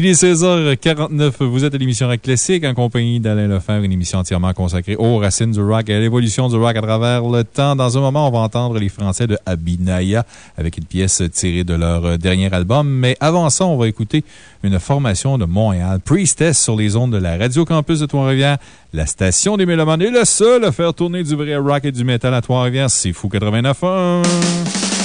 Il est 16h49. Vous êtes à l'émission Rock Classique en compagnie d'Alain Lefebvre, une émission entièrement consacrée aux racines du rock et à l'évolution du rock à travers le temps. Dans un moment, on va entendre les Français de Abinaya avec une pièce tirée de leur dernier album. Mais avant ça, on va écouter une formation de Montréal, Priestess, sur les ondes de la Radio Campus de Trois-Rivières. La station des Mélomanes est le seul à faire tourner du vrai rock et du métal à Trois-Rivières. C'est fou 89.1.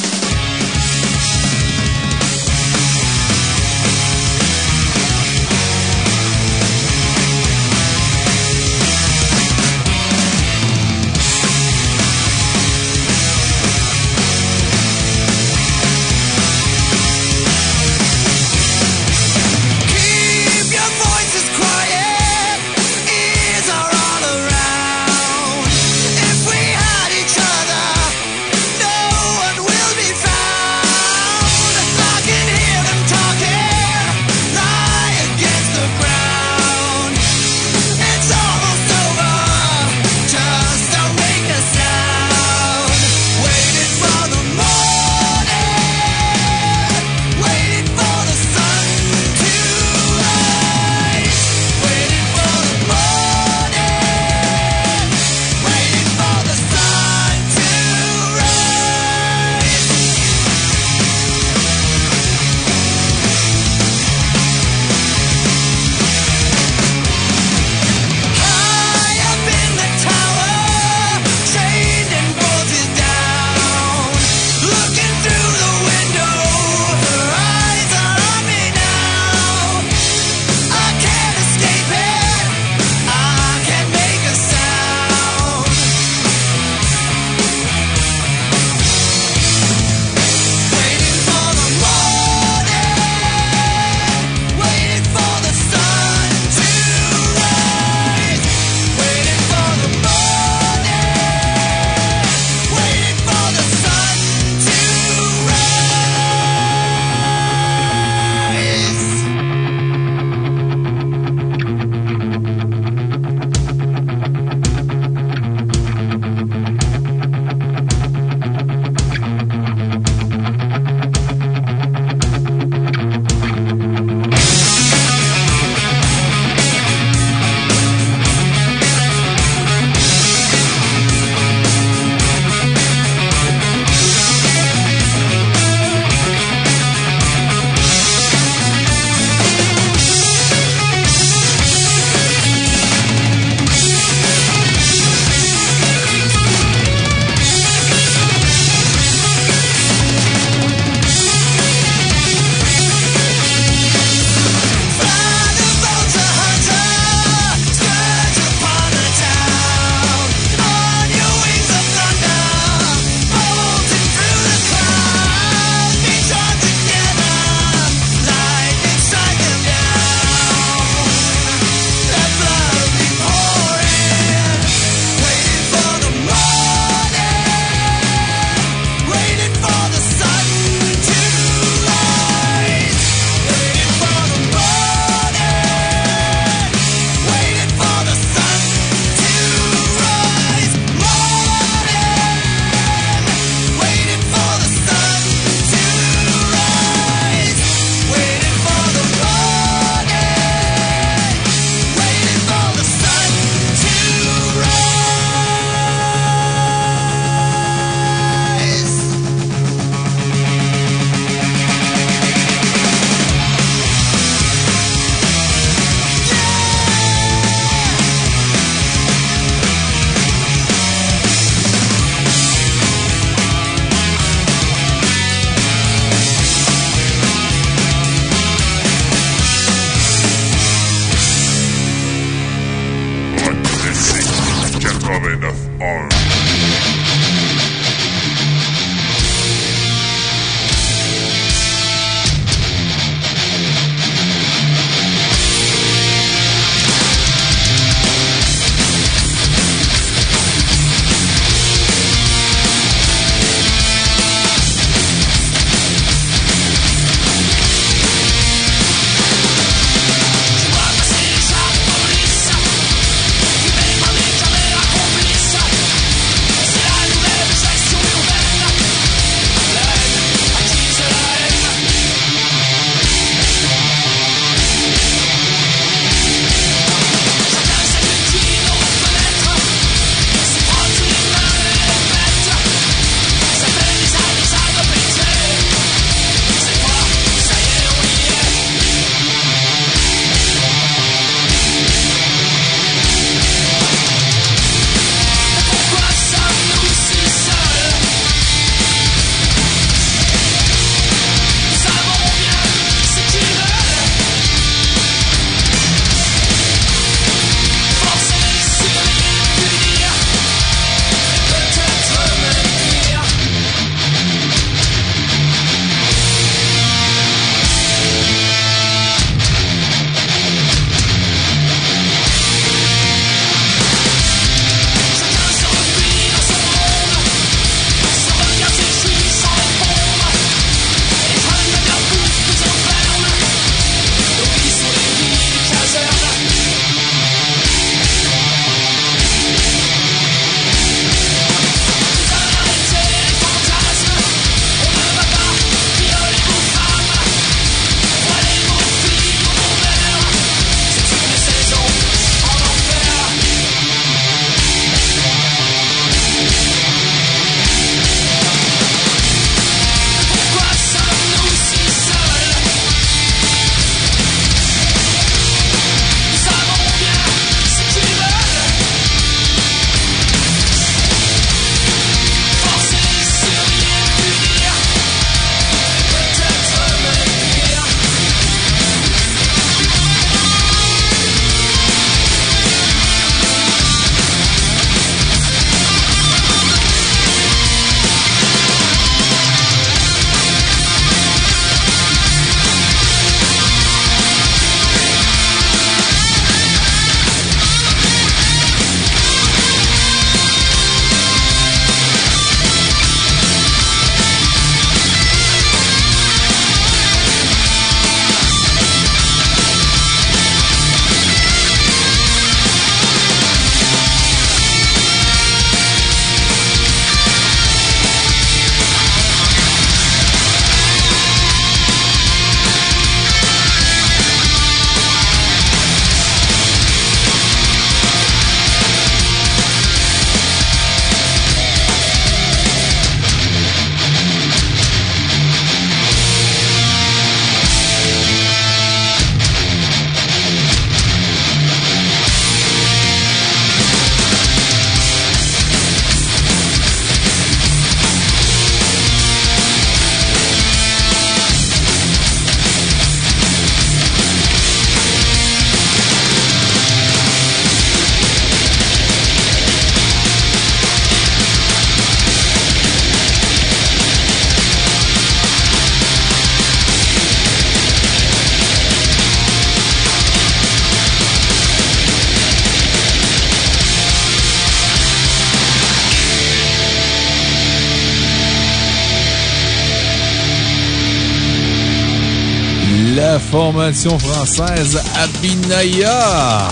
formation française Abinaya.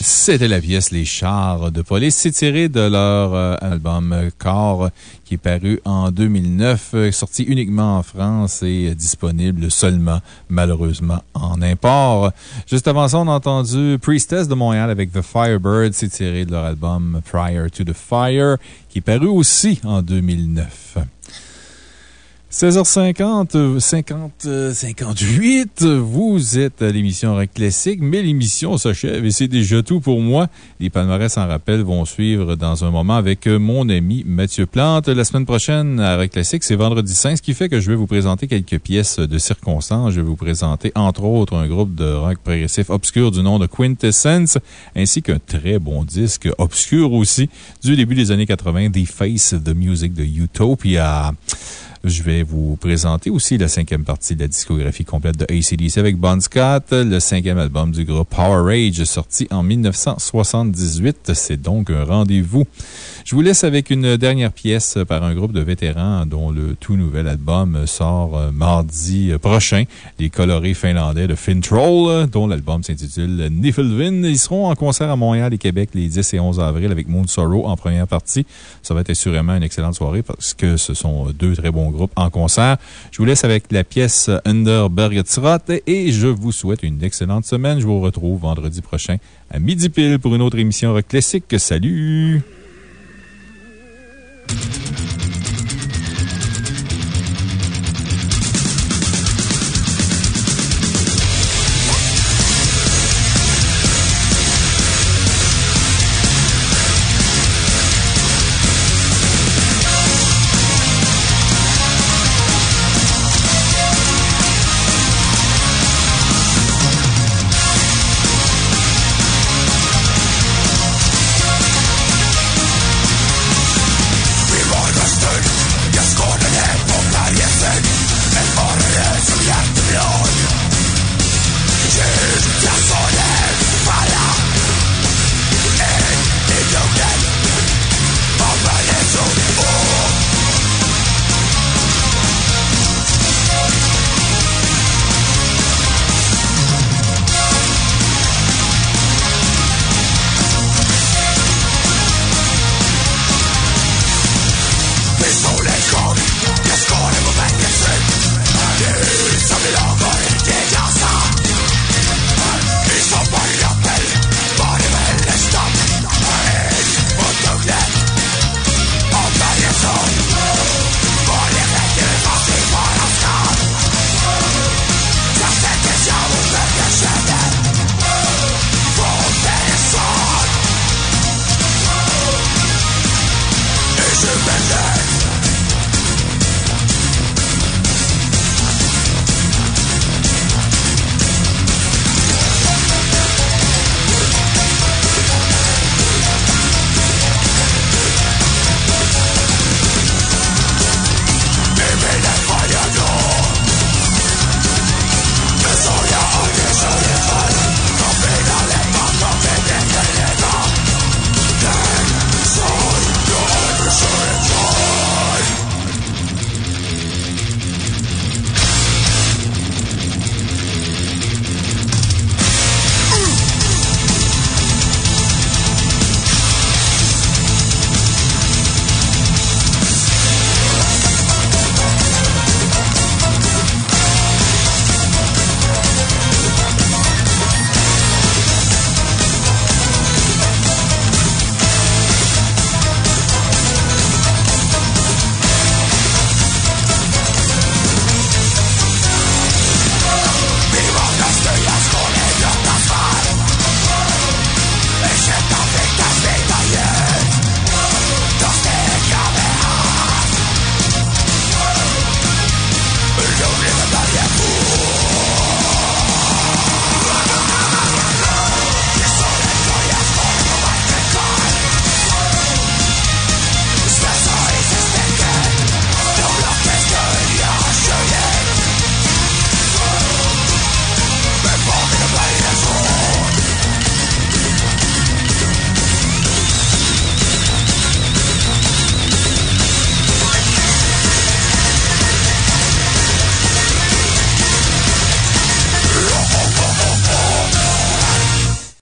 C'était la pièce Les Chars de police. C'est tiré de leur euh, album Corps qui est paru en 2009, euh, sorti uniquement en France et disponible seulement, malheureusement, en import. Juste avant ça, on a entendu Priestess de Montréal avec The Firebird. C'est tiré de leur album Prior to the Fire qui est paru aussi en 2009. 16h50, 50, 58, vous êtes à l'émission Rock Classique, mais l'émission s'achève et c'est déjà tout pour moi. Les palmarès en rappel vont suivre dans un moment avec mon ami Mathieu Plante. La semaine prochaine à Rock Classique, c'est vendredi 5, ce qui fait que je vais vous présenter quelques pièces de circonstance. Je vais vous présenter, entre autres, un groupe de rock progressif obscur du nom de Quintessence, ainsi qu'un très bon disque obscur aussi du début des années 80, The Face of the Music de Utopia. Je vais vous présenter aussi la cinquième partie de la discographie complète de ACDC avec Bon Scott, le cinquième album du groupe Power Rage sorti en 1978. C'est donc un rendez-vous. Je vous laisse avec une dernière pièce par un groupe de vétérans dont le tout nouvel album sort euh, mardi prochain. Les colorés finlandais de Fintroll, dont l'album s'intitule Niflvin. Ils seront en concert à Montréal et Québec les 10 et 11 avril avec Moon Sorrow en première partie. Ça va être assurément une excellente soirée parce que ce sont deux très bons groupes en concert. Je vous laisse avec la pièce Underbergtrot et je vous souhaite une excellente semaine. Je vous retrouve vendredi prochain à midi pile pour une autre émission rock classique. Salut!